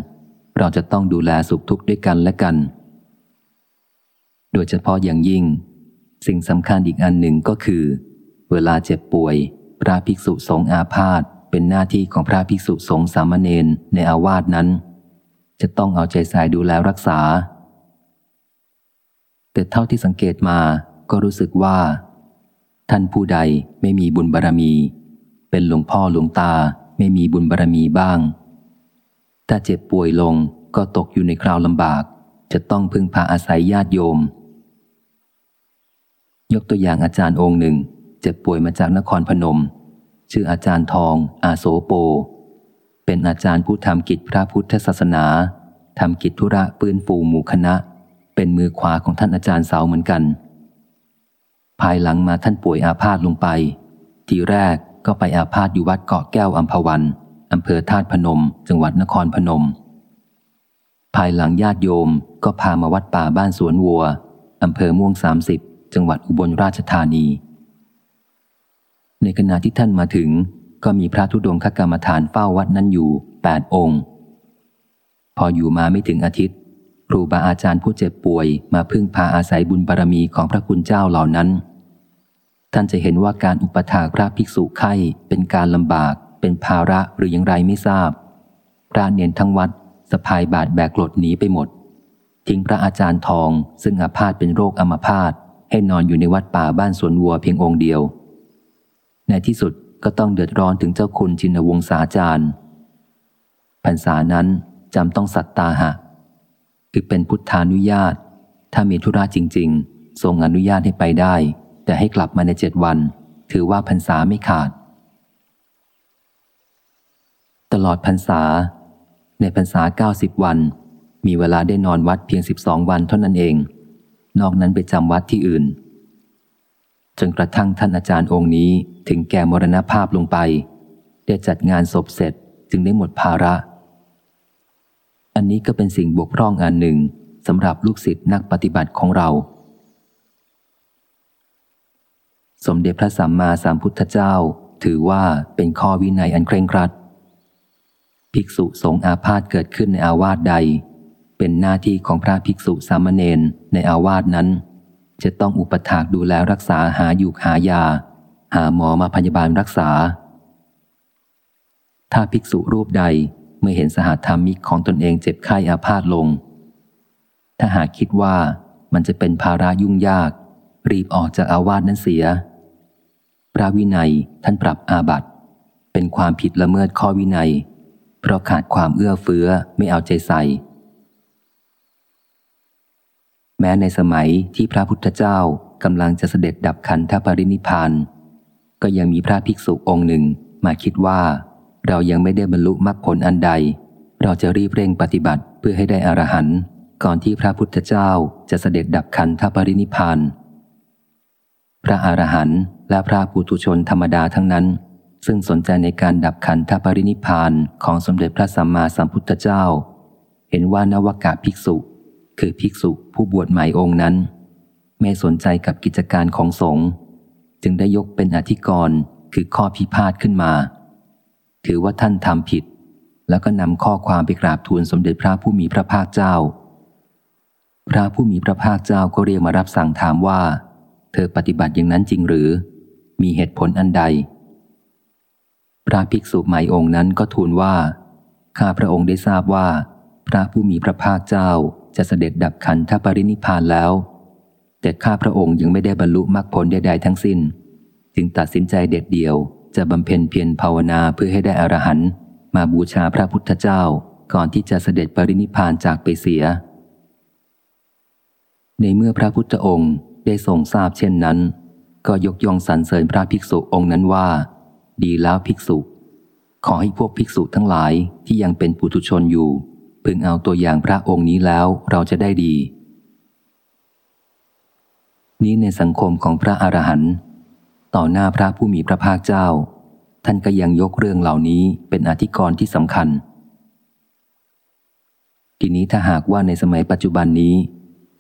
เราจะต้องดูแลสุขทุกข์ด้วยกันและกัน โดยเฉพาะอย่างยิ่ง สิ่งสำคัญอีกอันหนึ่งก็คือ เวลาเจ็บป่วย พระภิกษุสงฆ์อาพาธเป็นหน้าที่ของพระภิกษุสงฆ์สามเณรในอาวาสนั้น จะต้องเอาใจใส่ดูแลรักษา แต่เท่าที่สังเกตมาก็รู้สึกว่า ท่านผู้ใดไม่มีบุญบารรมี เป็นหลวงพ่อหลวงตาไม่มีบุญบารรมีบ้าง ถ้าเจ็บป่วยลงก็ตกอยู่ในคราวลำบาก จะต้องพึ่งพาอาศัยญาติโยม ยกตัวอย่างอาจารย์องค์หนึ่ง เจ็บป่วยมาจากนครพนม ชื่ออาจารย์ทอง อาโสโป เป็นอาจารย์ผู้ทำกิจพระพุทธศาสนาทำกิจธุระปืนฟูหมู่คณะ เป็นมือขวาของท่านอาจารย์เสาเหมือนกัน ภายหลังมาท่านป่วยอาพาธลงไป ทีแรกก็ไปอาพาธอยู่วัดเกาะแก้วอัมพวันอำเภอธาตุพนม จังหวัดนครพนม ภายหลังญาติโยมก็พามาวัดป่าบ้านสวนวัวอำเภอม่วงสามสิบจังหวัดอุบลราชธานี ในขณะที่ท่านมาถึง ก็มีพระธุดงคกรรมฐานเฝ้าวัดนั้นอยู่แปดองค์ พออยู่มาไม่ถึงอาทิตย์ รูบาอาจารย์ผู้เจ็บป่วยมาพึ่งพาอาศัยบุญบารรมีของพระคุณเจ้าเหล่านั้น ท่านจะเห็นว่าการอุปถากพระภิกษุไข้เป็นการลำบาก เป็นภาระหรืออย่างไรไม่ทราบ พระเนียนทั้งวัดสะพายบาดแบกกลดหนีไปหมด ทิ้งพระอาจารย์ทอง ซึ่งอาพาธเป็นโรคอัมพาตให้นอนอยู่ในวัดป่าบ้านสวนวัวเพียงองค์เดียว ในที่สุดก็ต้องเดือดร้อนถึงเจ้าคุณชินวงศาจารย์พรรษานั้นจำต้องสัตตาหะ คือเป็นพุทธานุญาต ถ้ามีธุระจริง ๆ ทรงอนุญาตให้ไปได้ แต่ให้กลับมาในเจ็ดวัน ถือว่าพรรษาไม่ขาด ตลอดพรรษา ในพรรษาเก้าสิบวัน มีเวลาได้นอนวัดเพียงสิบสองวันเท่านั้นเอง นอกนั้นไปจำวัดที่อื่น จนกระทั่งท่านอาจารย์องค์นี้ถึงแก่มรณภาพลงไป ได้จัดงานศพเสร็จจึงได้หมดภาระ อันนี้ก็เป็นสิ่งบกพร่องอันหนึ่งสำหรับลูกศิษย์นักปฏิบัติของเรา สมเด็จพระสัมมาสัมพุทธเจ้า ถือว่าเป็นข้อวินัยอันเคร่งครัด ภิกษุสงฆ์อาพาธเกิดขึ้นในอาวาสใด เป็นหน้าที่ของพระภิกษุสามเณรในอาวาสนั้น จะต้องอุปถากดูแลรักษาหาอยู่หายา หาหมอมาพยาบาลรักษา ถ้าภิกษุรูปใด เมื่อเห็นสหธรรมิกของตนเองเจ็บไข้อาพาธลง ถ้าหากคิดว่ามันจะเป็นภาระยุ่งยาก รีบออกจากอาวาสนั้นเสีย พระวินัยท่านปรับอาบัติ เป็นความผิดละเมิดข้อวินัย เพราะขาดความเอื้อเฟื้อไม่เอาใจใส่ แม้ในสมัยที่พระพุทธเจ้ากำลังจะเสด็จดับขันธปรินิพานก็ยังมีพระภิกษุองค์หนึ่งมาคิดว่า เรายังไม่ได้บรรลุมรรคผลอันใด เราจะรีบเร่งปฏิบัติเพื่อให้ได้อรหันต์ก่อนที่พระพุทธเจ้าจะเสด็จดับขันธปรินิพาน พระอรหันต์และพระปุถุชนธรรมดาทั้งนั้น ซึ่งสนใจในการดับขันธปรินิพานของสมเด็จพระสัมมาสัมพุทธเจ้า เห็นว่านวากาภิกษุ คือภิกษุผู้บวชใหม่องค์นั้น ไม่สนใจกับกิจการของสงฆ์จึงได้ยกเป็นอธิกรณ์คือข้อพิพาทขึ้นมา ถือว่าท่านทำผิด แล้วก็นำข้อความไปกราบทูลสมเด็จพระผู้มีพระภาคเจ้า พระผู้มีพระภาคเจ้าก็เรียกมารับสั่งถามว่า เธอปฏิบัติอย่างนั้นจริงหรือ มีเหตุผลอันใด พระภิกษุใหม่องค์นั้นก็ทูลว่าข้าพระองค์ได้ทราบว่า พระผู้มีพระภาคเจ้าจะเสด็จดับขันธปรินิพานแล้ว แต่ข้าพระองค์ยังไม่ได้บรรลุมรรคผลใดๆทั้งสิ้น จึงตัดสินใจเด็ดเดี่ยว จะบำเพ็ญเพียรภาวนาเพื่อให้ได้อรหันต์มาบูชาพระพุทธเจ้าก่อนที่จะเสด็จปรินิพานจากไปเสีย ในเมื่อพระพุทธองค์ได้ทรงทราบเช่นนั้น ก็ยกย่องสรรเสริญพระภิกษุองค์นั้นว่า ดีแล้วภิกษุ ขอให้พวกภิกษุทั้งหลายที่ยังเป็นปุถุชนอยู่ พึงเอาตัวอย่างพระองค์นี้แล้วเราจะได้ดี นี้ในสังคมของพระอรหันต์ ต่อหน้าพระผู้มีพระภาคเจ้า ท่านก็ยังยกเรื่องเหล่านี้เป็นอธิกรณ์ที่สำคัญ ทีนี้ถ้าหากว่าในสมัยปัจจุบันนี้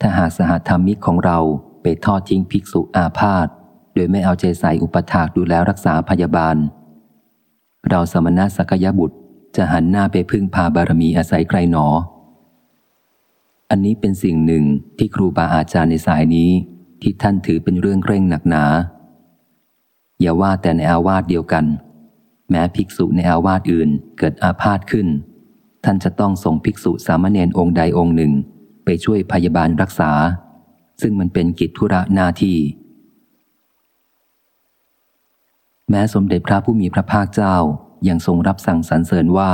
ถ้าหากสหธรรมิกของเราไปทอดทิ้งภิกษุอาพาธโดยไม่เอาใจใส่อุปถากดูแลรักษาพยาบาล เราสมณะสักยบุตรจะหันหน้าไปพึ่งพาบารมีอาศัยใครหนอ อันนี้เป็นสิ่งหนึ่งที่ครูบาอาจารย์ในสายนี้ ที่ท่านถือเป็นเรื่องเคร่งหนักหนา อย่าว่าแต่ในอาวาสเดียวกัน แม้ภิกษุในอาวาสอื่นเกิดอาพาธขึ้น ท่านจะต้องส่งภิกษุสามเณรองค์ใดองค์หนึ่ง ไปช่วยพยาบาลรักษา ซึ่งมันเป็นกิจธุระหน้าที่ แม้สมเด็จพระผู้มีพระภาคเจ้ายังทรงรับสั่งสรรเสริญว่า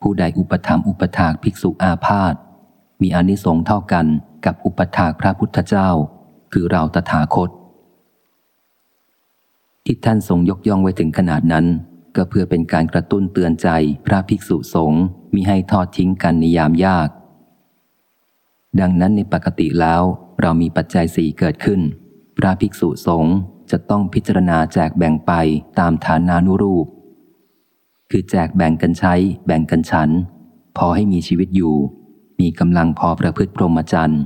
ผู้ใดอุปถัมภ์อุปถากภิกษุอาพาธมีอนิสงส์เท่ากันกับอุปถากพระพุทธเจ้า คือเราตถาคต ที่ท่านทรงยกย่องไว้ถึงขนาดนั้น ก็เพื่อเป็นการกระตุ้นเตือนใจพระภิกษุสงฆ์มิให้ทอดทิ้งกันในยามยาก ดังนั้นในปกติแล้วเรามีปัจจัยสี่เกิดขึ้น พระภิกษุสงฆ์จะต้องพิจารณาแจกแบ่งไปตามฐานานุรูป คือแจกแบ่งกันใช้ แบ่งกันฉัน พอให้มีชีวิตอยู่ มีกำลังพอประพฤติพรหมจรรย์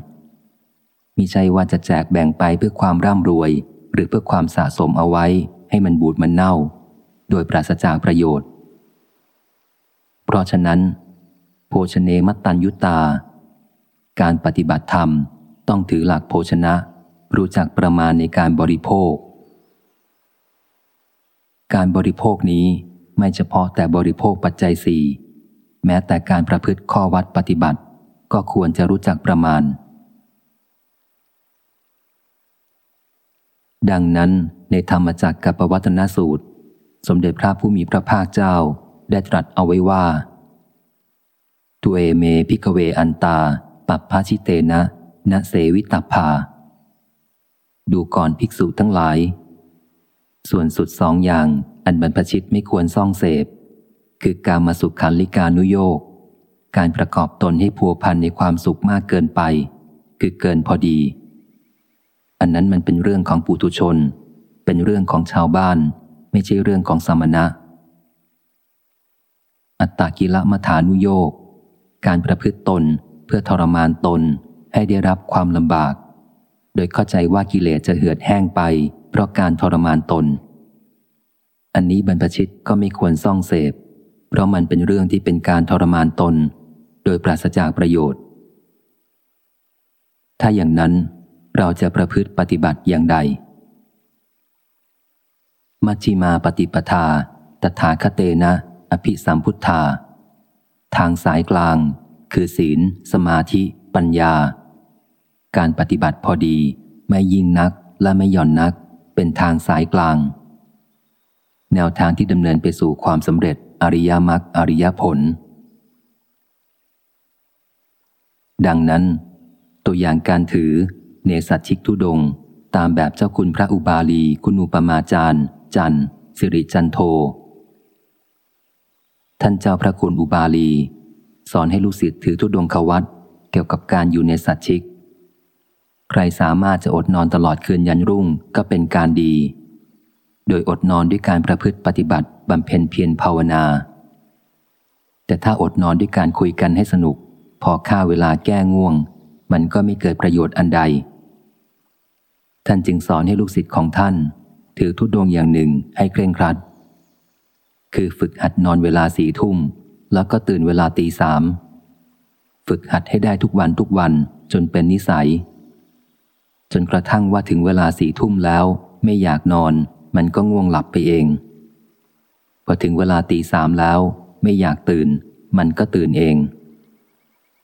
มิใช่ว่าจะแจกแบ่งไปเพื่อความร่ำรวย หรือเพื่อความสะสมเอาไว้ให้มันบูดมันเน่า โดยปราศจากประโยชน์ เพราะฉะนั้น โภชเนมัตตัญยุตา การปฏิบัติธรรมต้องถือหลักโภชนะ รู้จักประมาณในการบริโภค การบริโภคนี้ไม่เฉพาะแต่บริโภคปัจจัยสี่แม้แต่การประพฤติข้อวัตรปฏิบัติ ก็ควรจะรู้จักประมาณ ดังนั้นในธรรมจักกัปปวัตนสูตร สมเด็จพระผู้มีพระภาคเจ้าได้ตรัสเอาไว้ว่าเทวเม ภิกขเวอันตา ปัปพาชิเตนะนะเสวิตาภา ดูก่อนภิกษุทั้งหลาย ส่วนสุดสองอย่างอันบรรพชิตไม่ควรซ่องเสพ คือการมาสุขขันลิกานุโยกการประกอบตนให้พัวพันในความสุขมากเกินไป คือเกินพอดี อันนั้นมันเป็นเรื่องของปุถุชน เป็นเรื่องของชาวบ้าน ไม่ใช่เรื่องของสมณะ อัตตากิละมัฐานุโยกการประพฤติตนเพื่อทรมานตนให้ได้รับความลำบาก โดยเข้าใจว่ากิเลสจะเหือดแห้งไป เพราะการทรมานตน อันนี้บรรพชิตก็ไม่ควรซ่องเสพ เพราะมันเป็นเรื่องที่เป็นการทรมานตน โดยปราศจากประโยชน์ ถ้าอย่างนั้น เราจะประพฤติปฏิบัติอย่างใด มัชฌิมาปฏิปทา ตถาคเตนะ อภิสัมพุทธา ทางสายกลาง คือศีล สมาธิ ปัญญา การปฏิบัติพอดี ไม่ยิ่งนักและไม่หย่อนนัก เป็นทางสายกลาง แนวทางที่ดำเนินไปสู่ความสำเร็จอริยมรรคอริยผล ดังนั้น ตัวอย่างการถือ เนสัตชิกทุดง ตามแบบเจ้าคุณพระอุบาลี คุณอุปมาจารย์ จันสิริจันโท ท่านเจ้าพระคุณอุบาลี สอนให้ลูกศิษย์ถือทุดงควัตเกี่ยวกับการอยู่ในสัตชิก ใครสามารถจะอดนอนตลอดคืนยันรุ่งก็เป็นการดี โดยอดนอนด้วยการประพฤติปฏิบัติบำเพ็ญเพียรภาวนา แต่ถ้าอดนอนด้วยการคุยกันให้สนุก พอค่าเวลาแก้ง่วง มันก็ไม่เกิดประโยชน์อันใด ท่านจึงสอนให้ลูกศิษย์ของท่าน ถือทุดงอย่างหนึ่งให้เคร่งครัด คือฝึกหัดนอนเวลาสี่ทุ่ม แล้วก็ตื่นเวลาตีสามฝึกหัดให้ได้ทุกวันทุกวันจนเป็นนิสัย จนกระทั่งว่าถึงเวลาสี่ทุ่มแล้ว ไม่อยากนอน มันก็ง่วงหลับไปเอง พอถึงเวลาตีสามแล้ว ไม่อยากตื่น มันก็ตื่นเอง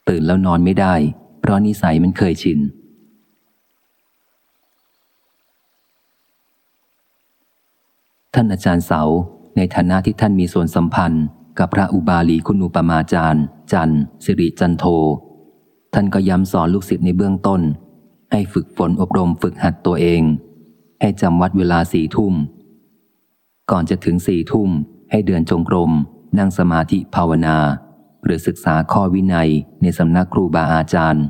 ตื่นแล้วนอนไม่ได้ เพราะนิสัยมันเคยชิน ท่านอาจารย์เสา ในฐานะที่ท่านมีส่วนสัมพันธ์ กับพระอุบาลีคุณูปมาจารย์ จันสิริจันโท ท่านก็ย้ำสอนลูกศิษย์ในเบื้องต้น ให้ฝึกฝนอบรมฝึกหัดตัวเอง ให้จำวัดเวลาสี่ทุ่ม ก่อนจะถึงสี่ทุ่ม ให้เดินจงกรม นั่งสมาธิภาวนา หรือศึกษาข้อวินัยในสำนักครูบาอาจารย์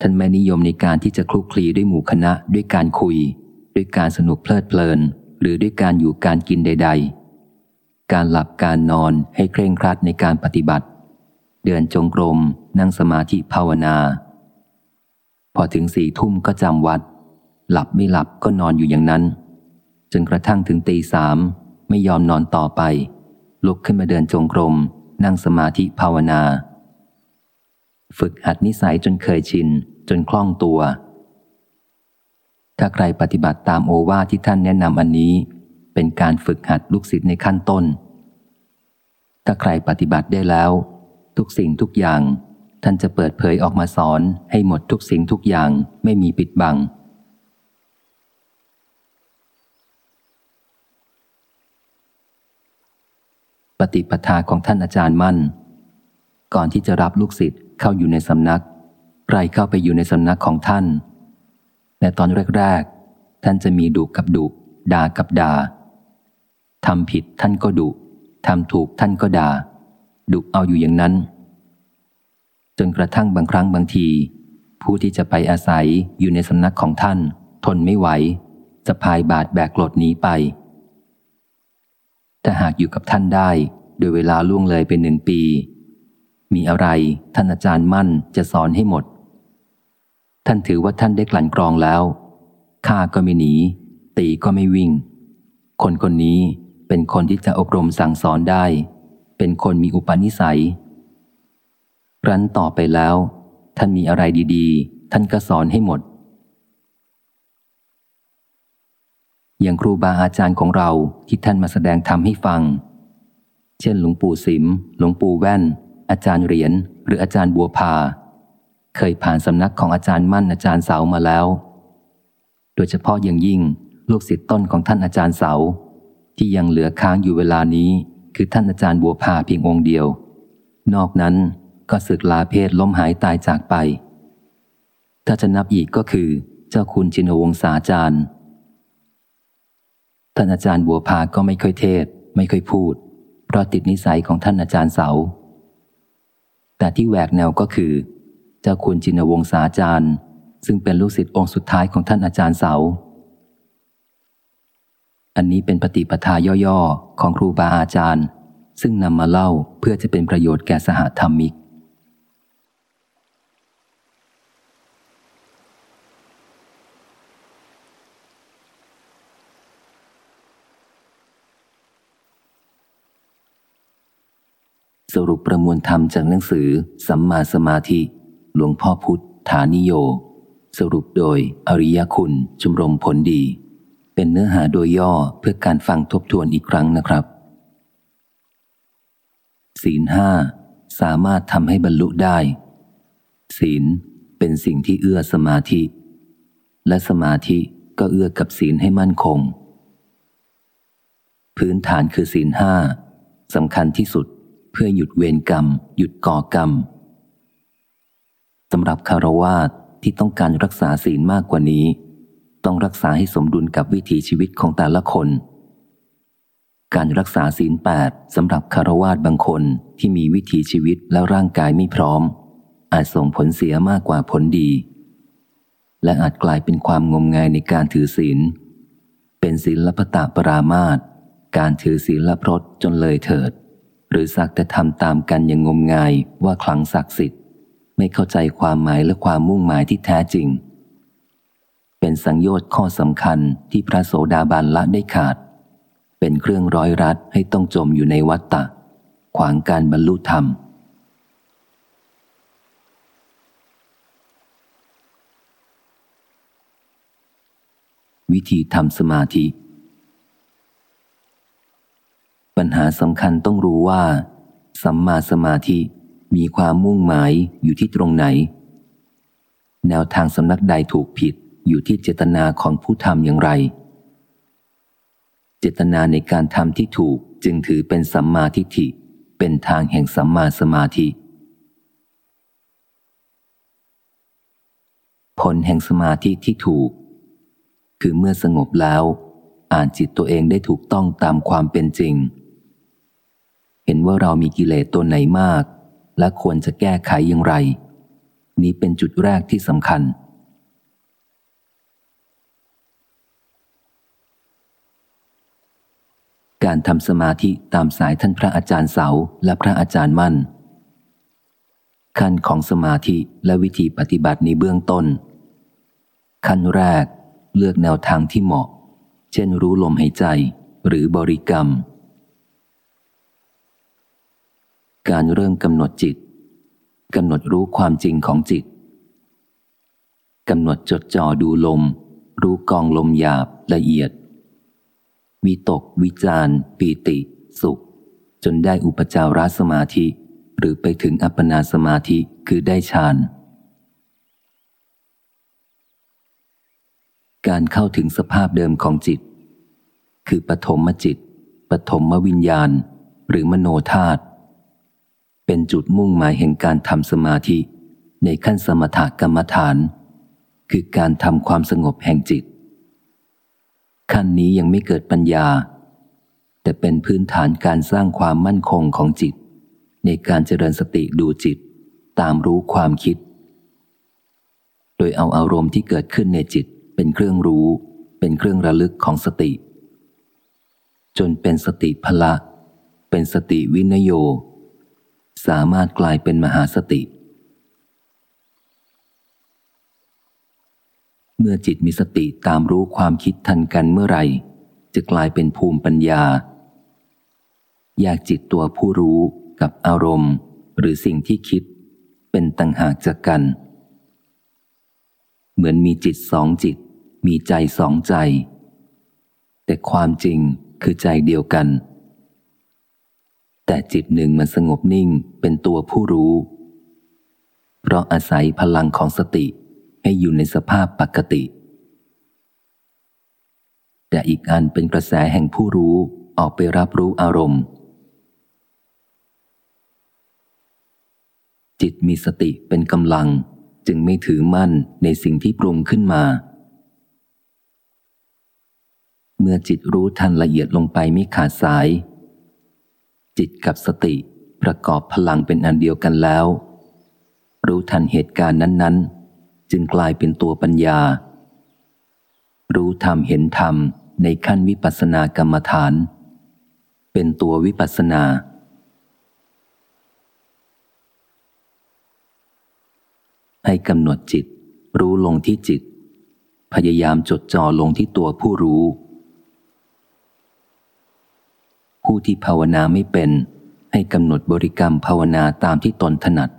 ท่านไม่นิยมในการที่จะคลุกคลีด้วยหมู่คณะด้วยการคุย ด้วยการสนุกเพลิดเพลิน หรือด้วยการอยู่การกินใด ๆ การหลับการนอนให้เคร่งครัดในการปฏิบัติ เดินจงกรม นั่งสมาธิภาวนา พอถึงสี่ทุ่มก็จำวัด หลับไม่หลับก็นอนอยู่อย่างนั้น จนกระทั่งถึงตีสามไม่ยอมนอนต่อไป ลุกขึ้นมาเดินจงกรม นั่งสมาธิภาวนา ฝึกหัดนิสัยจนเคยชิน จนคล่องตัว ถ้าใครปฏิบัติตามโอวาทที่ท่านแนะนำอันนี้ เป็นการฝึกหัดลูกศิษย์ในขั้นต้น ถ้าใครปฏิบัติได้แล้ว ทุกสิ่งทุกอย่าง ท่านจะเปิดเผยออกมาสอนให้หมดทุกสิ่งทุกอย่างไม่มีปิดบัง ปฏิปทาของท่านอาจารย์มั่น ก่อนที่จะรับลูกศิษย์เข้าอยู่ในสำนัก ใครเข้าไปอยู่ในสำนักของท่าน ในตอนแรกๆท่านจะมีดุกับดุด่ากับด่าทำผิดท่านก็ดุทำถูกท่านก็ด่าดุเอาอยู่อย่างนั้น จนกระทั่งบางครั้งบางที ผู้ที่จะไปอาศัยอยู่ในสำนักของท่าน ทนไม่ไหว จะพายบาดแบกกรดหนีไป ถ้าหากอยู่กับท่านได้ โดยเวลาล่วงเลยเป็นหนึ่งปี มีอะไรท่านอาจารย์มั่นจะสอนให้หมด ท่านถือว่าท่านได้กลั่นกรองแล้วฆ่าก็ไม่หนี ตีก็ไม่วิ่ง คนคนนี้เป็นคนที่จะอบรมสั่งสอนได้ เป็นคนมีอุปนิสัยรั้นต่อไปแล้ว ท่านมีอะไรดีๆ ท่านก็สอนให้หมด อย่างครูบาอาจารย์ของเราที่ท่านมาแสดงธรรมให้ฟัง เช่นหลวงปู่สิม หลวงปู่แว่น อาจารย์เหรียญหรืออาจารย์บัวพา เคยผ่านสำนักของอาจารย์มั่นอาจารย์เสามาแล้ว โดยเฉพาะอย่างยิ่งลูกศิษย์ต้นของท่านอาจารย์เสา ที่ยังเหลือค้างอยู่เวลานี้ คือท่านอาจารย์บัวพาเพียงองค์เดียว นอกนั้นก็สึกลาเพศล้มหายตายจากไป ถ้าจะนับอีกก็คือ เจ้าคุณจินวงศาจารย์ ท่านอาจารย์บัวพาก็ไม่ค่อยเทศ ไม่ค่อยพูด เพราะติดนิสัยของท่านอาจารย์เสา แต่ที่แหวกแนวก็คือ เจ้าคุณจินวงศาจารย์ ซึ่งเป็นลูกศิษย์องค์สุดท้ายของท่านอาจารย์เสา อันนี้เป็นปฏิปทาย่อๆ ของครูบาอาจารย์ ซึ่งนำมาเล่าเพื่อจะเป็นประโยชน์แก่สหธรรมิก สรุปประมวลธรรมจากหนังสือ สัมมาสมาธิ หลวงพ่อพุทธฐานิโย สรุปโดยอริยคุณชมรมผลดี เป็นเนื้อหาโดยย่อเพื่อการฟังทบทวนอีกครั้งนะครับ ศีลห้าสามารถทำให้บรรลุได้ ศีลเป็นสิ่งที่เอื้อสมาธิ และสมาธิก็เอื้อกับศีลให้มั่นคง พื้นฐานคือศีลห้าสำคัญที่สุดเพื่อหยุดเวรกรรม หยุดก่อกรรม สำหรับคารวาสที่ต้องการรักษาศีลมากกว่านี้ ต้องรักษาให้สมดุลกับวิถีชีวิตของแต่ละคน การรักษาศีลแปดสำหรับคารวาสบางคนที่มีวิถีชีวิตและร่างกายไม่พร้อม อาจส่งผลเสียมากกว่าผลดี และอาจกลายเป็นความงมงายในการถือศีล เป็นศีลลพตาปรามาตการถือศีลละพรตจนเลยเถิด หรือสักแต่ทำตามกันอย่างงมงายว่าคลังศักดิ์สิทธิ ไม่เข้าใจความหมายและความมุ่งหมายที่แท้จริง เป็นสังโยชน์ข้อสำคัญที่พระโสดาบันละได้ขาด เป็นเครื่องร้อยรัดให้ต้องจมอยู่ในวัฏฏะขวางการบรรลุธรรม วิธีทำสมาธิ ปัญหาสำคัญต้องรู้ว่า สัมมาสมาธิ มีความมุ่งหมายอยู่ที่ตรงไหน แนวทางสำนักใดถูกผิดอยู่ที่เจตนาของผู้ทำอย่างไร เจตนาในการทำที่ถูกจึงถือเป็นสัมมาทิฏฐิ เป็นทางแห่งสัมมาสมาธิ ผลแห่งสมาธิที่ถูก คือเมื่อสงบแล้ว อ่านจิตตัวเองได้ถูกต้องตามความเป็นจริง เห็นว่าเรามีกิเลสตัวไหนมาก และควรจะแก้ไขอย่างไร นี้เป็นจุดแรกที่สำคัญ การทำสมาธิตามสายท่านพระอาจารย์เสาและพระอาจารย์มั่น ขั้นของสมาธิและวิธีปฏิบัติในเบื้องต้น ขั้นแรกเลือกแนวทางที่เหมาะ เช่นรู้ลมหายใจหรือบริกรรม การเริ่มกำหนดจิตกำหนดรู้ความจริงของจิตกำหนดจดจ่อดูลม รู้กองลมหยาบละเอียด วิตก วิจารปีติ สุข จนได้อุปจารสมาธิ หรือไปถึงอัปปนาสมาธิคือได้ฌานการเข้าถึงสภาพเดิมของจิต คือปฐมจิต ปฐมวิญญาณ หรือมโนธาตุ เป็นจุดมุ่งหมายแห่งการทำสมาธิ ในขั้นสมถกรรมฐาน คือการทำความสงบแห่งจิต ขั้นนี้ยังไม่เกิดปัญญา แต่เป็นพื้นฐานการสร้างความมั่นคงของจิต ในการเจริญสติดูจิต ตามรู้ความคิด โดยเอาอารมณ์ที่เกิดขึ้นในจิตเป็นเครื่องรู้ เป็นเครื่องระลึกของสติ จนเป็นสติพละ เป็นสติวินโย สามารถกลายเป็นมหาสติ เมื่อจิตมีสติตามรู้ความคิดทันกันเมื่อไหร่ จะกลายเป็นภูมิปัญญา แยกจิตตัวผู้รู้กับอารมณ์ หรือสิ่งที่คิด เป็นต่างหากจากกัน เหมือนมีจิตสองจิต มีใจสองใจ แต่ความจริงคือใจเดียวกัน แต่จิตหนึ่งมันสงบนิ่งเป็นตัวผู้รู้ เพราะอาศัยพลังของสติให้อยู่ในสภาพปกติ แต่อีกอันเป็นกระแสแห่งผู้รู้ออกไปรับรู้อารมณ์ จิตมีสติเป็นกำลังจึงไม่ถือมั่นในสิ่งที่ปรุงขึ้นมา เมื่อจิตรู้ทันละเอียดลงไปไม่ขาดสาย จิตกับสติประกอบพลังเป็นอันเดียวกันแล้ว รู้ทันเหตุการณ์นั้น ๆ จึงกลายเป็นตัวปัญญา รู้ธรรมเห็นธรรมในขั้นวิปัสสนากรรมฐาน เป็นตัววิปัสสนา ให้กำหนดจิต รู้ลงที่จิต พยายามจดจ่อลงที่ตัวผู้รู้ ผู้ที่ภาวนาไม่เป็น ให้กำหนดบริกรรมภาวนาตามที่ตนถนัด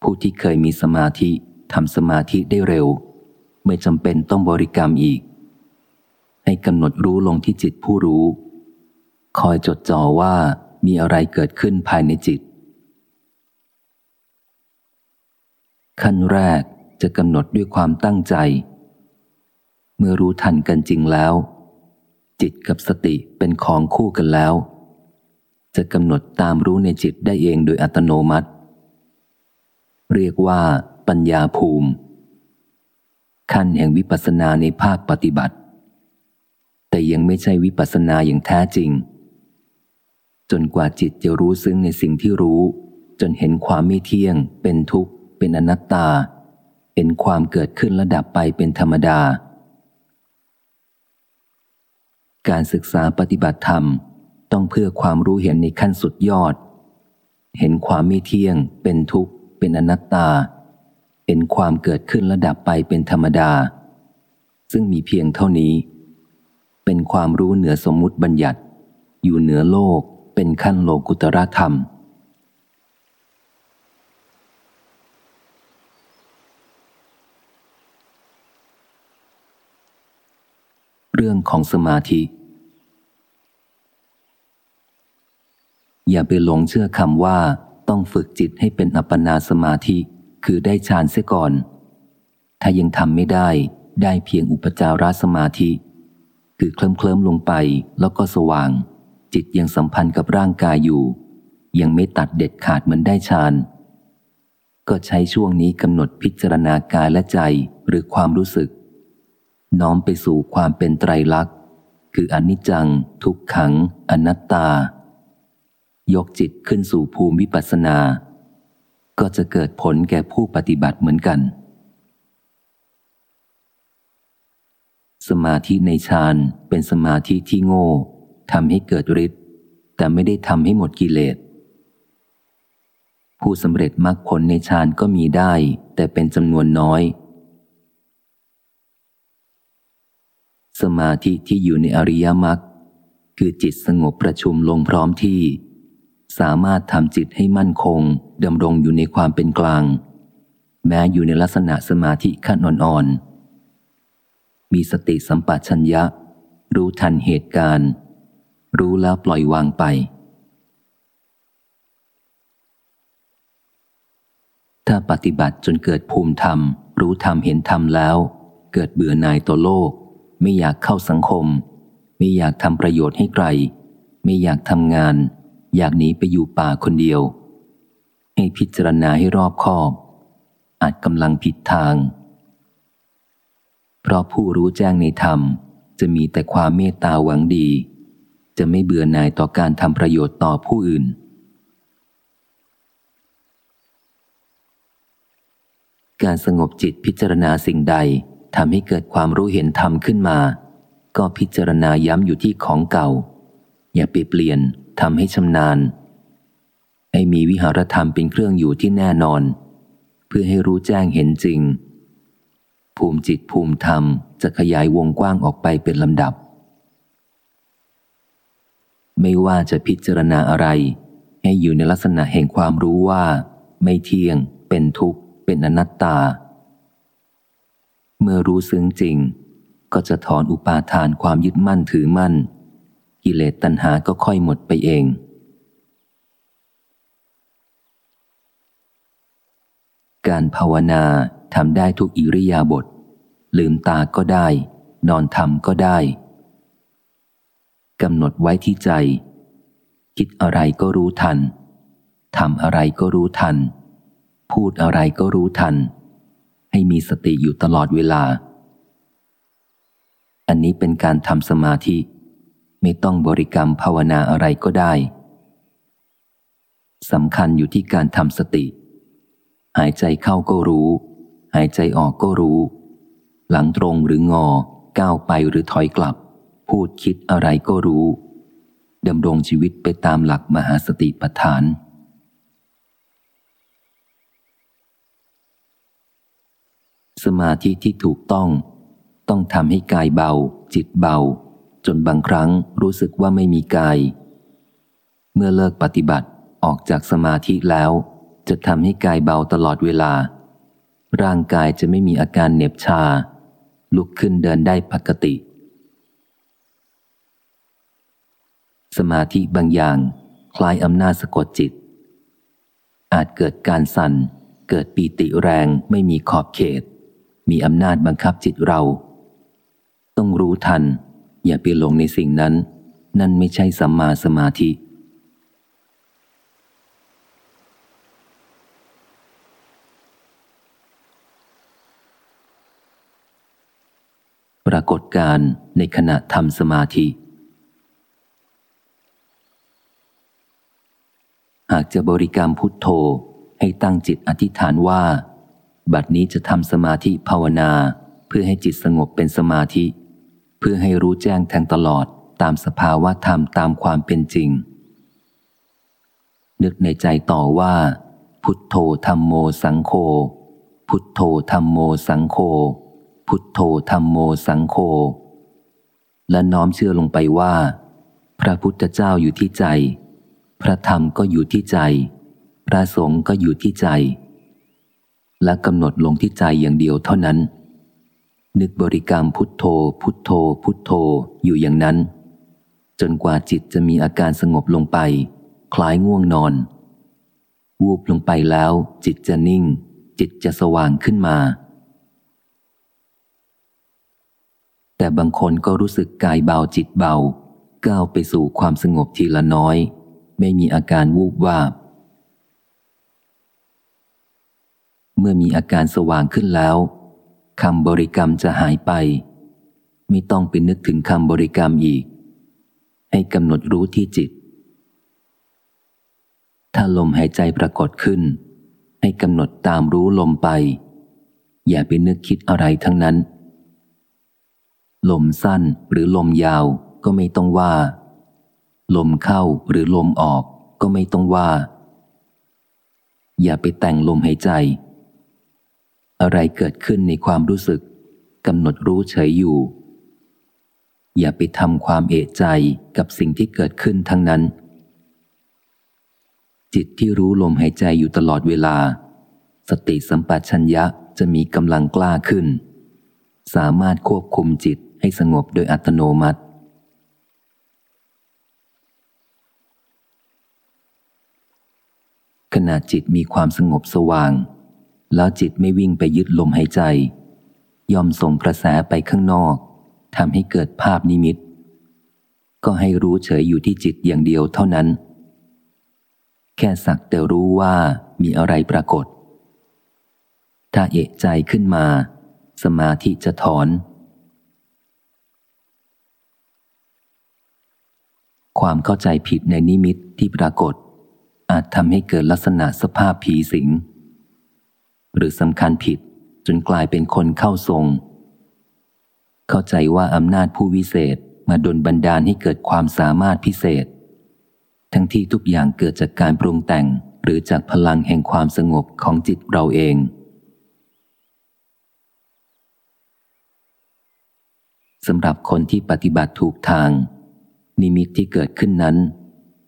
ผู้ที่เคยมีสมาธิทำสมาธิได้เร็ว ไม่จำเป็นต้องบริกรรมอีก ให้กำหนดรู้ลงที่จิตผู้รู้ คอยจดจ่อว่ามีอะไรเกิดขึ้นภายในจิต ขั้นแรกจะกำหนดด้วยความตั้งใจ เมื่อรู้ทันกันจริงแล้ว จิตกับสติเป็นของคู่กันแล้ว จะกำหนดตามรู้ในจิตได้เองโดยอัตโนมัติ เรียกว่า ปัญญาภูมิ ขั้นแห่งวิปัสสนาในภาคปฏิบัติ แต่ยังไม่ใช่วิปัสสนาอย่างแท้จริง จนกว่าจิตจะรู้ซึ้งในสิ่งที่รู้ จนเห็นความไม่เที่ยง เป็นทุกข์ เป็นอนัตตาเป็นความเกิดขึ้นและดับไปเป็นธรรมดา การศึกษาปฏิบัติธรรม ต้องเพื่อความรู้เห็นในขั้นสุดยอด เห็นความไม่เที่ยง เป็นทุกข์ เป็นอนัตตา เห็นความเกิดขึ้นระดับไปเป็นธรรมดา ซึ่งมีเพียงเท่านี้ เป็นความรู้เหนือสมมุติบัญญัติ อยู่เหนือโลกเป็นขั้นโลกุตรธรรม รื่องของสมาธิ อย่าไปหลงเชื่อคำว่า ต้องฝึกจิตให้เป็นอัปปนาสมาธิ คือได้ฌานเสียก่อน ถ้ายังทำไม่ได้ได้เพียงอุปจารสมาธิ คือเคลิ้มเคลิ้มลงไปแล้วก็สว่าง จิตยังสัมพันธ์กับร่างกายอยู่ ยังไม่ตัดเด็ดขาดเหมือนได้ฌานก็ใช้ช่วงนี้กำหนดพิจารณากายและใจหรือความรู้สึก น้อมไปสู่ความเป็นไตรลักษณ์ คืออนิจจัง ทุกขัง อนัตตา ยกจิตขึ้นสู่ภูมิวิปัสสนา ก็จะเกิดผลแก่ผู้ปฏิบัติเหมือนกัน สมาธิในฌานเป็นสมาธิที่โง่ทำให้เกิดฤทธิ์แต่ไม่ได้ทำให้หมดกิเลสผู้สำเร็จมรรคผลในฌานก็มีได้ แต่เป็นจำนวนน้อย สมาธิที่อยู่ในอริยมรรคคือจิตสงบประชุมลงพร้อมที่ สามารถทำจิตให้มั่นคงดำรงอยู่ในความเป็นกลาง แม้อยู่ในลักษณะสมาธิขั้นอ่อนๆมีสติสัมปชัญญะ รู้ทันเหตุการณ์ รู้แล้วปล่อยวางไปถ้าปฏิบัติจนเกิดภูมิธรรม รู้ธรรมเห็นธรรมแล้ว เกิดเบื่อหน่ายต่อโลก ไม่อยากเข้าสังคม ไม่อยากทำประโยชน์ให้ใคร ไม่อยากทำงาน อยากหนีไปอยู่ป่าคนเดียว ให้พิจารณาให้รอบคอบ อาจกำลังผิดทาง เพราะผู้รู้แจ้งในธรรม จะมีแต่ความเมตตาหวังดี จะไม่เบื่อหน่ายต่อการทำประโยชน์ต่อผู้อื่นการสงบจิตพิจารณาสิ่งใด ทำให้เกิดความรู้เห็นธรรมขึ้นมา ก็พิจารณาย้ำอยู่ที่ของเก่า อย่าไปเปลี่ยนทำให้ชำนาญ ให้มีวิหารธรรมเป็นเครื่องอยู่ที่แน่นอน เพื่อให้รู้แจ้งเห็นจริง ภูมิจิตภูมิธรรมจะขยายวงกว้างออกไปเป็นลำดับ ไม่ว่าจะพิจารณาอะไร ให้อยู่ในลักษณะแห่งความรู้ว่า ไม่เที่ยง เป็นทุกข์ เป็นอนัตตา เมื่อรู้ซึ้งจริง ก็จะถอนอุปาทานความยึดมั่นถือมั่น กิเลสตัณหาก็ค่อยหมดไปเอง การภาวนาทำได้ทุกอิริยาบถลืมตาก็ได้ นอนทำก็ได้กำหนดไว้ที่ใจ คิดอะไรก็รู้ทันทำอะไรก็รู้ทัน พูดอะไรก็รู้ทัน ให้มีสติอยู่ตลอดเวลา อันนี้เป็นการทำสมาธิ ไม่ต้องบริกรรมภาวนาอะไรก็ได้สำคัญอยู่ที่การทำสติ หายใจเข้าก็รู้ หายใจออกก็รู้ หลังตรงหรืองอ ก้าวไปหรือถอยกลับ พูดคิดอะไรก็รู้ดำรงชีวิตไปตามหลักมหาสติปัฏฐาน สมาธิที่ถูกต้อง ต้องทำให้กายเบา จิตเบา จนบางครั้งรู้สึกว่าไม่มีกาย เมื่อเลิกปฏิบัติออกจากสมาธิแล้ว จะทำให้กายเบาตลอดเวลา ร่างกายจะไม่มีอาการเหน็บชา ลุกขึ้นเดินได้ปกติ สมาธิบางอย่าง คล้ายอำนาจสะกดจิต อาจเกิดการสั่นเกิดปีติแรงไม่มีขอบเขต มีอำนาจบังคับจิตเรา ต้องรู้ทัน อย่าไปหลงในสิ่งนั้น นั่นไม่ใช่สัมมาสมาธิ ปรากฏการในขณะทำสมาธิ หากจะบริกรรมพุทโธให้ตั้งจิตอธิษฐานว่า บัดนี้จะทำสมาธิภาวนา เพื่อให้จิตสงบเป็นสมาธิ เพื่อให้รู้แจ้งแทงตลอดตามสภาวะธรรมตามความเป็นจริง นึกในใจต่อว่า พุทโธธรรมโมสังโฆพุทโธธรรมโมสังโฆพุทโธธรรมโมสังโฆและน้อมเชื่อลงไปว่า พระพุทธเจ้าอยู่ที่ใจ พระธรรมก็อยู่ที่ใจ พระสงฆ์ก็อยู่ที่ใจ และกำหนดลงที่ใจอย่างเดียวเท่านั้น นึกบริกรรมพุทโธ พุทโธ พุทโธอยู่อย่างนั้น จนกว่าจิตจะมีอาการสงบลงไป คล้ายง่วงนอน วูบลงไปแล้ว จิตจะนิ่ง จิตจะสว่างขึ้นมา แต่บางคนก็รู้สึกกายเบาจิตเบา ก้าวไปสู่ความสงบทีละน้อย ไม่มีอาการวูบวาบ เมื่อมีอาการสว่างขึ้นแล้วคำบริกรรมจะหายไป ไม่ต้องไปนึกถึงคำบริกรรมอีก ให้กำหนดรู้ที่จิต ถ้าลมหายใจปรากฏขึ้น ให้กำหนดตามรู้ลมไป อย่าไปนึกคิดอะไรทั้งนั้น ลมสั้นหรือลมยาวก็ไม่ต้องว่า ลมเข้าหรือลมออกก็ไม่ต้องว่า อย่าไปแต่งลมหายใจ อะไรเกิดขึ้นในความรู้สึกกำหนดรู้เฉยอยู่ อย่าไปทำความเอะใจกับสิ่งที่เกิดขึ้นทั้งนั้น จิตที่รู้ลมหายใจอยู่ตลอดเวลา สติสัมปชัญญะจะมีกำลังกล้าขึ้น สามารถควบคุมจิตให้สงบโดยอัตโนมัติ ขณะจิตมีความสงบสว่าง แล้วจิตไม่วิ่งไปยึดลมหายใจ ยอมส่งกระแสไปข้างนอกทำให้เกิดภาพนิมิต ก็ให้รู้เฉยอยู่ที่จิตอย่างเดียวเท่านั้น แค่สักแต่รู้ว่ามีอะไรปรากฏ ถ้าเอะใจขึ้นมา สมาธิจะถอน ความเข้าใจผิดในนิมิตที่ปรากฏ อาจทำให้เกิดลักษณะสภาพผีสิง หรือสำคัญผิด จนกลายเป็นคนเข้าทรง เข้าใจว่าอำนาจผู้วิเศษมาดลบันดาลให้เกิดความสามารถพิเศษ ทั้งที่ทุกอย่างเกิดจากการปรุงแต่งหรือจากพลังแห่งความสงบของจิตเราเอง สำหรับคนที่ปฏิบัติถูกทาง นิมิตที่เกิดขึ้นนั้น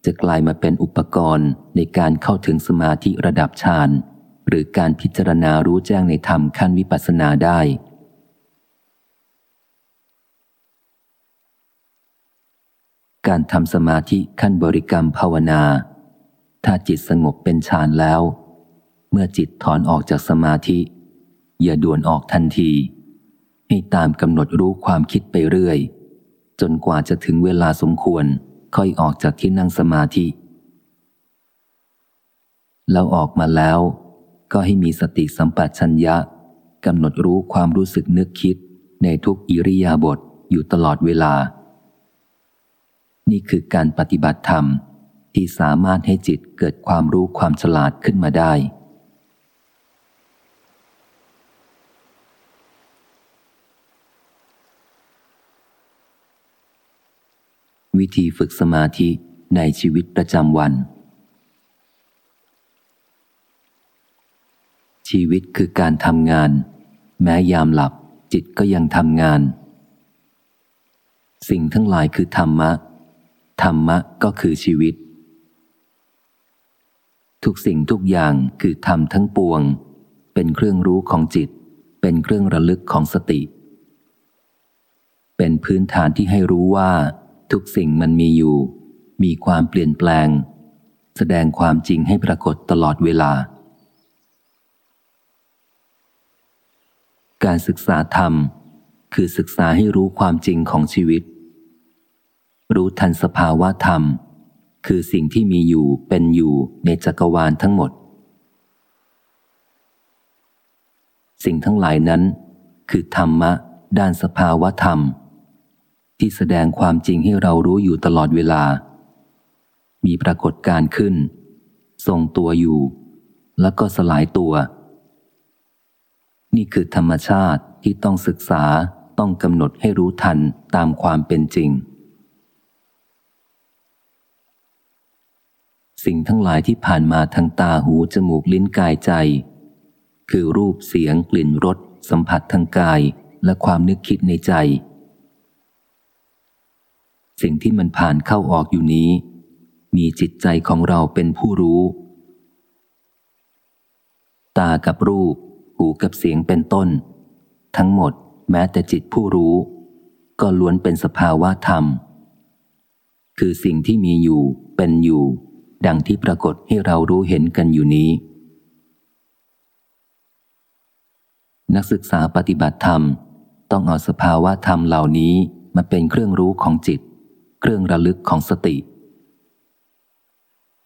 จะกลายมาเป็นอุปกรณ์ในการเข้าถึงสมาธิระดับฌาน หรือการพิจารณารู้แจ้งในธรรมขั้นวิปัสสนาได้ การทำสมาธิขั้นบริกรรมภาวนา ถ้าจิตสงบเป็นฌานแล้ว เมื่อจิตถอนออกจากสมาธิ อย่าด่วนออกทันที ให้ตามกำหนดรู้ความคิดไปเรื่อย จนกว่าจะถึงเวลาสมควรค่อยออกจากที่นั่งสมาธิ แล้วออกมาแล้ว ก็ให้มีสติสัมปชัญญะกำหนดรู้ความรู้สึกนึกคิดในทุกอิริยาบถอยู่ตลอดเวลา นี่คือการปฏิบัติธรรมที่สามารถให้จิตเกิดความรู้ความฉลาดขึ้นมาได้ วิธีฝึกสมาธิในชีวิตประจำวัน ชีวิตคือการทำงาน แม้ยามหลับจิตก็ยังทำงาน สิ่งทั้งหลายคือธรรมะ ธรรมะก็คือชีวิต ทุกสิ่งทุกอย่างคือธรรมทั้งปวง เป็นเครื่องรู้ของจิต เป็นเครื่องระลึกของสติ เป็นพื้นฐานที่ให้รู้ว่า ทุกสิ่งมันมีอยู่ มีความเปลี่ยนแปลง แสดงความจริงให้ปรากฏตลอดเวลา การศึกษาธรรม คือศึกษาให้รู้ความจริงของชีวิต รู้ทันสภาวะธรรม คือสิ่งที่มีอยู่เป็นอยู่ในจักรวาลทั้งหมด สิ่งทั้งหลายนั้น คือธรรมะ ด้านสภาวะธรรม ที่แสดงความจริงให้เรารู้อยู่ตลอดเวลา มีปรากฏการขึ้น ทรงตัวอยู่ แล้วก็สลายตัว นี่คือธรรมชาติที่ต้องศึกษาต้องกำหนดให้รู้ทันตามความเป็นจริง สิ่งทั้งหลายที่ผ่านมาทางตาหูจมูกลิ้นกายใจ คือรูปเสียงกลิ่นรสสัมผัสทางกายและความนึกคิดในใจ สิ่งที่มันผ่านเข้าออกอยู่นี้ มีจิตใจของเราเป็นผู้รู้ ตากับรูป หูกับเสียงเป็นต้น ทั้งหมดแม้แต่จิตผู้รู้ ก็ล้วนเป็นสภาวะธรรม คือสิ่งที่มีอยู่เป็นอยู่ ดังที่ปรากฏให้เรารู้เห็นกันอยู่นี้ นักศึกษาปฏิบัติธรรม ต้องเอาสภาวะธรรมเหล่านี้มาเป็นเครื่องรู้ของจิต เครื่องระลึกของสติ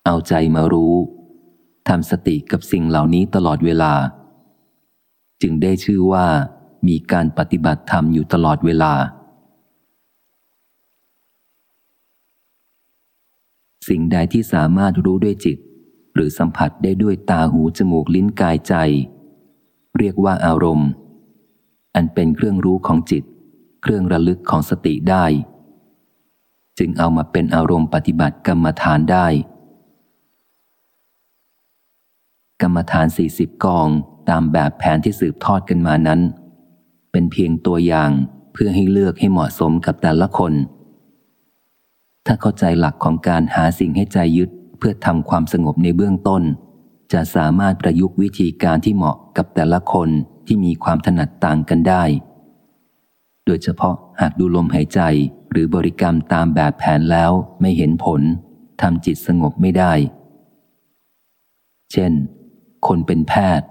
เอาใจมารู้ทำสติกับสิ่งเหล่านี้ตลอดเวลา จึงได้ชื่อว่ามีการปฏิบัติธรรมอยู่ตลอดเวลา สิ่งใดที่สามารถรู้ด้วยจิต หรือสัมผัสได้ด้วยตาหูจมูกลิ้นกายใจ เรียกว่าอารมณ์ อันเป็นเครื่องรู้ของจิต เครื่องระลึกของสติได้ จึงเอามาเป็นอารมณ์ปฏิบัติกรรมฐานได้ กรรมฐานสี่สิบกองตามแบบแผนที่สืบทอดกันมานั้น เป็นเพียงตัวอย่างเพื่อให้เลือกให้เหมาะสมกับแต่ละคน ถ้าเข้าใจหลักของการหาสิ่งให้ใจยึดเพื่อทำความสงบในเบื้องต้น จะสามารถประยุกต์วิธีการที่เหมาะกับแต่ละคนที่มีความถนัดต่างกันได้ โดยเฉพาะหากดูลมหายใจหรือบริกรรมตามแบบแผนแล้วไม่เห็นผลทำจิตสงบไม่ได้ เช่น คนเป็นแพทย์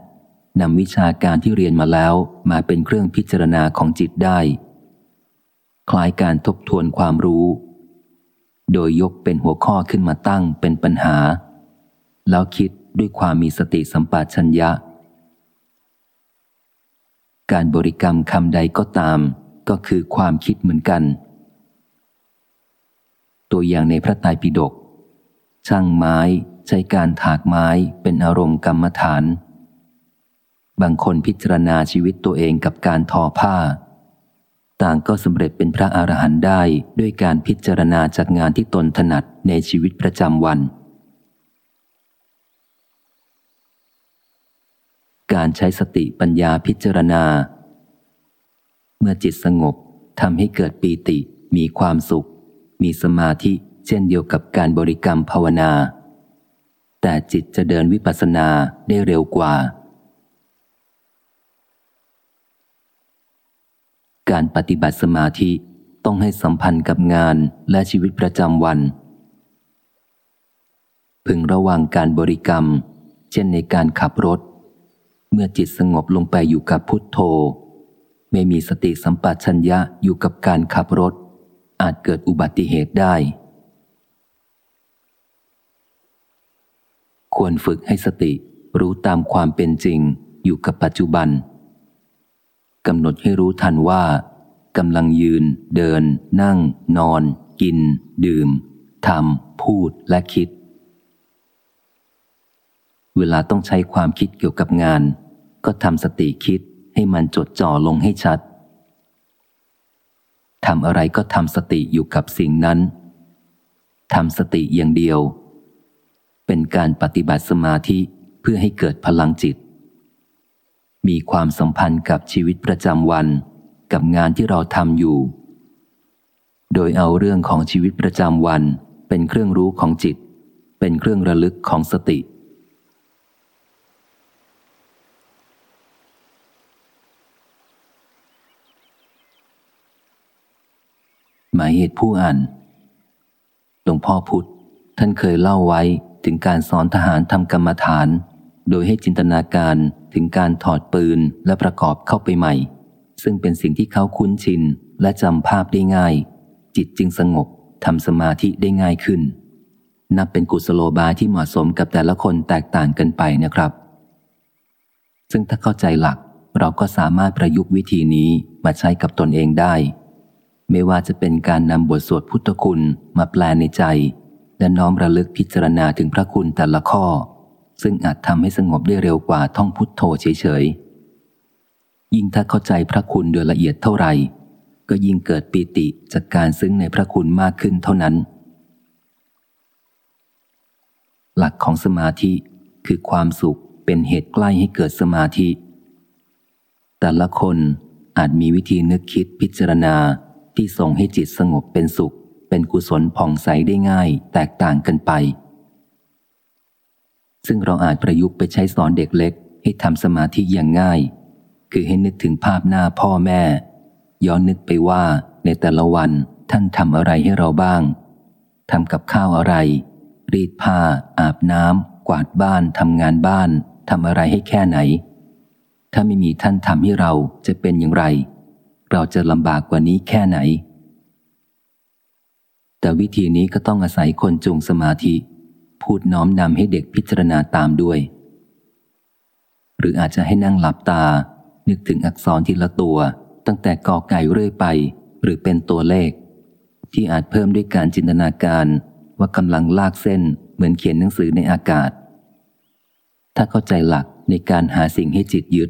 นำวิชาการที่เรียนมาแล้วมาเป็นเครื่องพิจารณาของจิตได้ คล้ายการทบทวนความรู้ โดยยกเป็นหัวข้อขึ้นมาตั้งเป็นปัญหา แล้วคิดด้วยความมีสติสัมปชัญญะ การบริกรรมคำใดก็ตาม ก็คือความคิดเหมือนกัน ตัวอย่างในพระไตรปิฎกช่างไม้ ใช้การถากไม้เป็นอารมณ์กรรมฐาน บางคนพิจารณาชีวิตตัวเองกับการทอผ้า ต่างก็สำเร็จเป็นพระอรหันต์ได้ด้วยการพิจารณาจากงานที่ตนถนัดในชีวิตประจำวัน การใช้สติปัญญาพิจารณา เมื่อจิตสงบทำให้เกิดปีติมีความสุข มีสมาธิเช่นเดียวกับการบริกรรมภาวนา แต่จิตจะเดินวิปัสสนาได้เร็วกว่า การปฏิบัติสมาธิต้องให้สัมพันธ์กับงานและชีวิตประจำวัน พึงระวังการบริกรรม เช่นในการขับรถ เมื่อจิตสงบลงไปอยู่กับพุทโธ ไม่มีสติสัมปชัญญะอยู่กับการขับรถ อาจเกิดอุบัติเหตุได้ ควรฝึกให้สติ รู้ตามความเป็นจริงอยู่กับปัจจุบันกำหนดให้รู้ทันว่ากำลังยืน เดิน นั่ง นอน กิน ดื่มทำพูดและคิด เวลาต้องใช้ความคิดเกี่ยวกับงาน ก็ทำสติคิดให้มันจดจ่อลงให้ชัดทำอะไรก็ทำสติอยู่กับสิ่งนั้นทำสติอย่างเดียว เป็นการปฏิบัติสมาธิเพื่อให้เกิดพลังจิต มีความสัมพันธ์กับชีวิตประจำวัน กับงานที่เราทำอยู่ โดยเอาเรื่องของชีวิตประจำวัน เป็นเครื่องรู้ของจิต เป็นเครื่องระลึกของสติหมายเหตุผู้อ่าน หลวงพ่อพุธท่านเคยเล่าไว้ ถึงการสอนทหารทำกรรมฐาน โดยให้จินตนาการถึงการถอดปืนและประกอบเข้าไปใหม่ ซึ่งเป็นสิ่งที่เขาคุ้นชินและจำภาพได้ง่าย จิตจึงสงบทำสมาธิได้ง่ายขึ้น นับเป็นกุศโลบายที่เหมาะสมกับแต่ละคนแตกต่างกันไปนะครับ ซึ่งถ้าเข้าใจหลักเราก็สามารถประยุกต์วิธีนี้มาใช้กับตนเองได้ ไม่ว่าจะเป็นการนำบทสวดพุทธคุณมาแปลในใจ และน้อมระลึกพิจารณาถึงพระคุณแต่ละข้อ ซึ่งอาจทำให้สงบได้เร็วกว่าท่องพุทโธเฉยๆ ยิ่งถ้าเข้าใจพระคุณโดยละเอียดเท่าไหร่ ก็ยิ่งเกิดปีติจากการซึ้งในพระคุณมากขึ้นเท่านั้น หลักของสมาธิคือความสุขเป็นเหตุใกล้ให้เกิดสมาธิ แต่ละคนอาจมีวิธีนึกคิดพิจารณาที่ส่งให้จิตสงบเป็นสุข เป็นกุศลผ่องใสได้ง่าย แตกต่างกันไป ซึ่งเราอาจประยุกต์ไปใช้สอนเด็กเล็ก ให้ทำสมาธิอย่างง่าย คือให้นึกถึงภาพหน้าพ่อแม่ ย้อนนึกไปว่าในแต่ละวันท่านทำอะไรให้เราบ้างทำกับข้าวอะไร รีดผ้า อาบน้ำกวาดบ้านทำงานบ้านทำอะไรให้แค่ไหน ถ้าไม่มีท่านทำให้เราจะเป็นอย่างไร เราจะลำบากกว่านี้แค่ไหน แต่วิธีนี้ก็ต้องอาศัยคนจุงสมาธิ พูดน้อมนำให้เด็กพิจารณาตามด้วย หรืออาจจะให้นั่งหลับตา นึกถึงอักษรทีละตัว ตั้งแต่กอไก่เรื่อยไป หรือเป็นตัวเลข ที่อาจเพิ่มด้วยการจินตนาการว่ากำลังลากเส้นเหมือนเขียนหนังสือในอากาศ ถ้าเข้าใจหลักในการหาสิ่งให้จิตยึด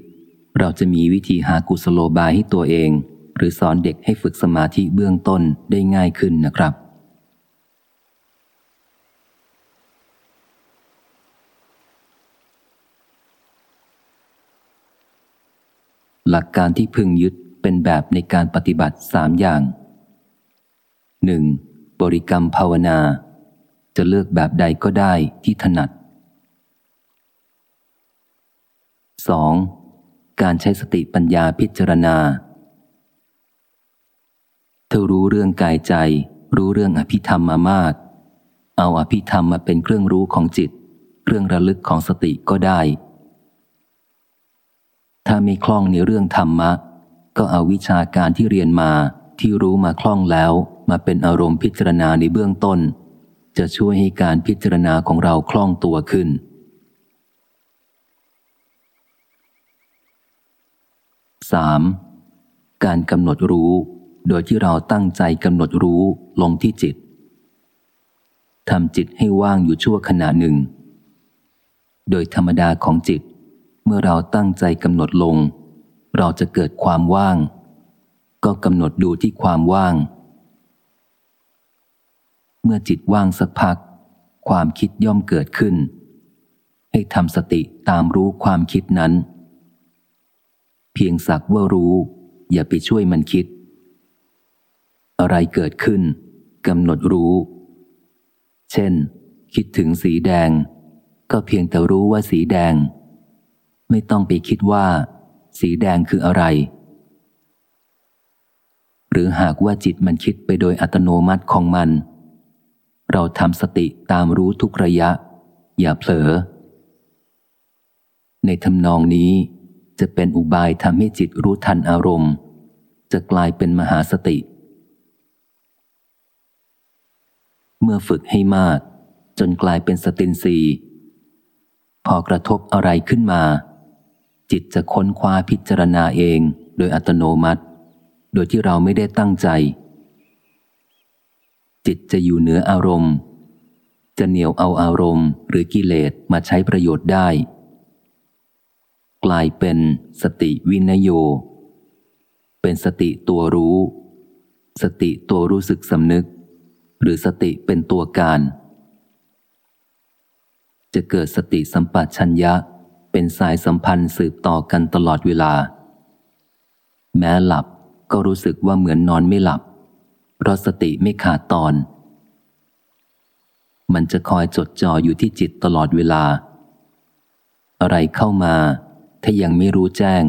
เราจะมีวิธีหากุศโลบายให้ตัวเอง หรือสอนเด็กให้ฝึกสมาธิเบื้องต้นได้ง่ายขึ้นนะครับ หลักการที่พึงยึดเป็นแบบในการปฏิบัติสามอย่าง 1. บริกรรมภาวนา จะเลือกแบบใดก็ได้ที่ถนัด 2. การใช้สติปัญญาพิจารณา เธอรู้เรื่องกายใจ รู้เรื่องอภิธรรมมามาก เอาอภิธรรมมาเป็นเครื่องรู้ของจิต เครื่องระลึกของสติก็ได้ ถ้าไม่คล่องในเรื่องธรรมะ ก็เอาวิชาการที่เรียนมาที่รู้มาคล่องแล้ว มาเป็นอารมณ์พิจารณาในเบื้องต้น จะช่วยให้การพิจารณาของเราคล่องตัวขึ้น 3. การกำหนดรู้ โดยที่เราตั้งใจกำหนดรู้ลงที่จิตทำจิตให้ว่างอยู่ชั่วขณะหนึ่ง โดยธรรมดาของจิต เมื่อเราตั้งใจกำหนดลง เราจะเกิดความว่าง ก็กำหนดดูที่ความว่าง เมื่อจิตว่างสักพัก ความคิดย่อมเกิดขึ้น ให้ทำสติตามรู้ความคิดนั้น เพียงสักว่ารู้ อย่าไปช่วยมันคิด อะไรเกิดขึ้นกำหนดรู้ เช่น คิดถึงสีแดง ก็เพียงแต่รู้ว่าสีแดง ไม่ต้องไปคิดว่า สีแดงคืออะไร หรือหากว่าจิตมันคิดไปโดยอัตโนมัติของมัน เราทำสติตามรู้ทุกระยะ อย่าเผลอ ในทำนองนี้จะเป็นอุบายทำให้จิตรู้ทันอารมณ์ จะกลายเป็นมหาสติ เมื่อฝึกให้มาก จนกลายเป็นสตินสีพอกระทบอะไรขึ้นมา จิตจะค้นคว้าพิจารณาเองโดยอัตโนมัติ โดยที่เราไม่ได้ตั้งใจ จิตจะอยู่เหนืออารมณ์ จะเหนียวเอาอารมณ์หรือกิเลสมาใช้ประโยชน์ได้ กลายเป็นสติวินโย เป็นสติตัวรู้ สติตัวรู้สึกสำนึก หรือสติเป็นตัวการ จะเกิดสติสัมปชัญญะ เป็นสายสัมพันธ์สืบต่อกันตลอดเวลา แม้หลับก็รู้สึกว่าเหมือนนอนไม่หลับ เพราะสติไม่ขาดตอน มันจะคอยจดจ่ออยู่ที่จิตตลอดเวลา อะไรเข้ามา ถ้ายังไม่รู้แจ้ง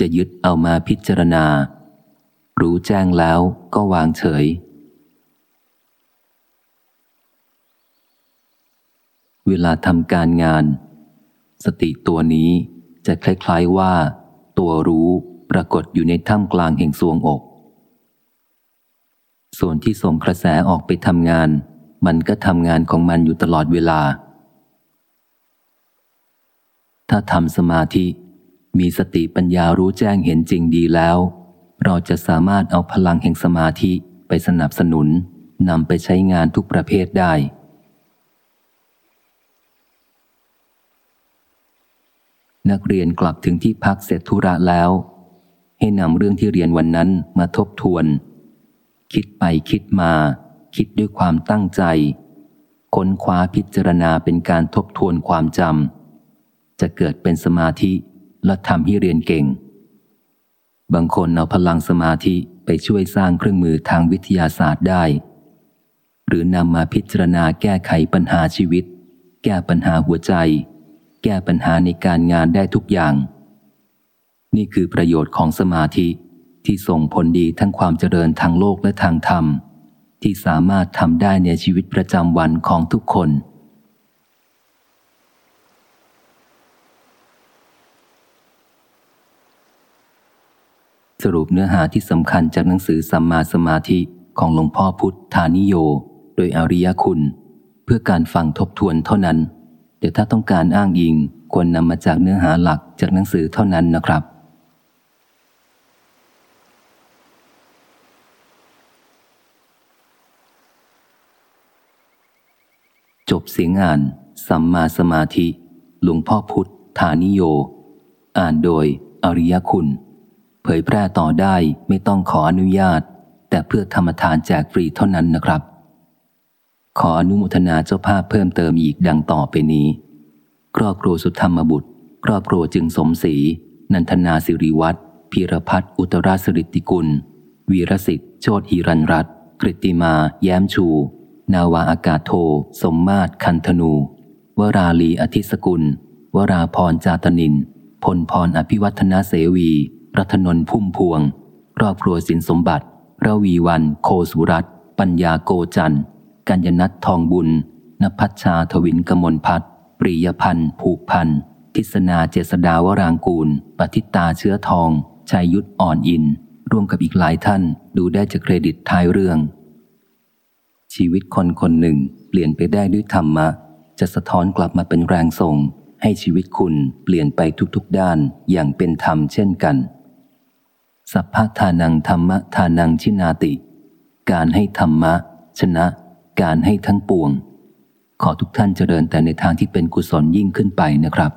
จะยึดเอามาพิจารณา รู้แจ้งแล้วก็วางเฉยเวลาทำการงาน สติตัวนี้จะคล้ายๆว่า ตัวรู้ปรากฏอยู่ในถ้ำกลางแห่งสวงอก ส่วนที่ส่งกระแสออกไปทำงาน มันก็ทำงานของมันอยู่ตลอดเวลา ถ้าทำสมาธิ มีสติปัญญารู้แจ้งเห็นจริงดีแล้ว เราจะสามารถเอาพลังแห่งสมาธิไปสนับสนุนนำไปใช้งานทุกประเภทได้ นักเรียนกลับถึงที่พักเสร็จธุระแล้ว ให้นำเรื่องที่เรียนวันนั้นมาทบทวน คิดไปคิดมา คิดด้วยความตั้งใจ ค้นคว้าพิจารณาเป็นการทบทวนความจำจะเกิดเป็นสมาธิและทำให้เรียนเก่ง บางคนเอาพลังสมาธิไปช่วยสร้างเครื่องมือทางวิทยาศาสตร์ได้ หรือนำมาพิจารณาแก้ไขปัญหาชีวิต แก้ปัญหาหัวใจ แก้ปัญหาในการงานได้ทุกอย่าง นี่คือประโยชน์ของสมาธิที่ส่งผลดีทั้งความเจริญทางโลกและทางธรรม ที่สามารถทำได้ในชีวิตประจำวันของทุกคน สรุปเนื้อหาที่สำคัญจากหนังสือสัมมาสมาธิของหลวงพ่อพุทธานิโย โดยอริยคุณ เพื่อการฟังทบทวนเท่านั้น แต่ถ้าต้องการอ้างอิงควรนำมาจากเนื้อหาหลักจากหนังสือเท่านั้นนะครับ จบเสียงอ่าน สัมมาสมาธิ หลวงพ่อพุทธานิโย อ่านโดย อริยคุณ เผยแพร่ต่อได้ไม่ต้องขออนุญาต แต่เพื่อธรรมทานแจกฟรีเท่านั้นนะครับ ขออนุโมทนาเจ้าภาพเพิ่มเติมอีกดังต่อไปนี้ ครอบครัวสุธรรมบุตร ครอบครัวจึงสมศรีนันทนาสิริวัตรพีรพัฒน์อุตราสริติกุล วีรสิทธิ์โชติหิรันรัตน์กฤติมา แย้มชู นาวาอากาศโท สมมาตรคันธนู วราลีอธิสกุล วราพรจาตนิน พลพรอภิวัฒนาเสวี รัตนนพุ่มพวง ครอบครัวสินสมบัติระวีวัน โคสุรัตปัญญาโกจันทร์ กัญญนัททองบุญ นภัชชาทวินกมลพัฒน์ปริยพันธ์ผูกพันธ์ทิศนาเจษดาวรางกูล ปฏิตาเชื้อทอง ชัยยุทธอ่อนอิน ร่วมกับอีกหลายท่านดูได้จากเครดิตท้ายเรื่อง ชีวิตคนคนหนึ่งเปลี่ยนไปได้ด้วยธรรมะ จะสะท้อนกลับมาเป็นแรงส่ง ให้ชีวิตคุณเปลี่ยนไปทุกๆด้านอย่างเป็นธรรมเช่นกัน สัพพะทานังธรรมะทานังชินาติ การให้ธรรมะ ชนะ การให้ทั้งปวง ขอทุกท่านเจริญแต่ในทางที่เป็นกุศลยิ่งขึ้นไปนะครับ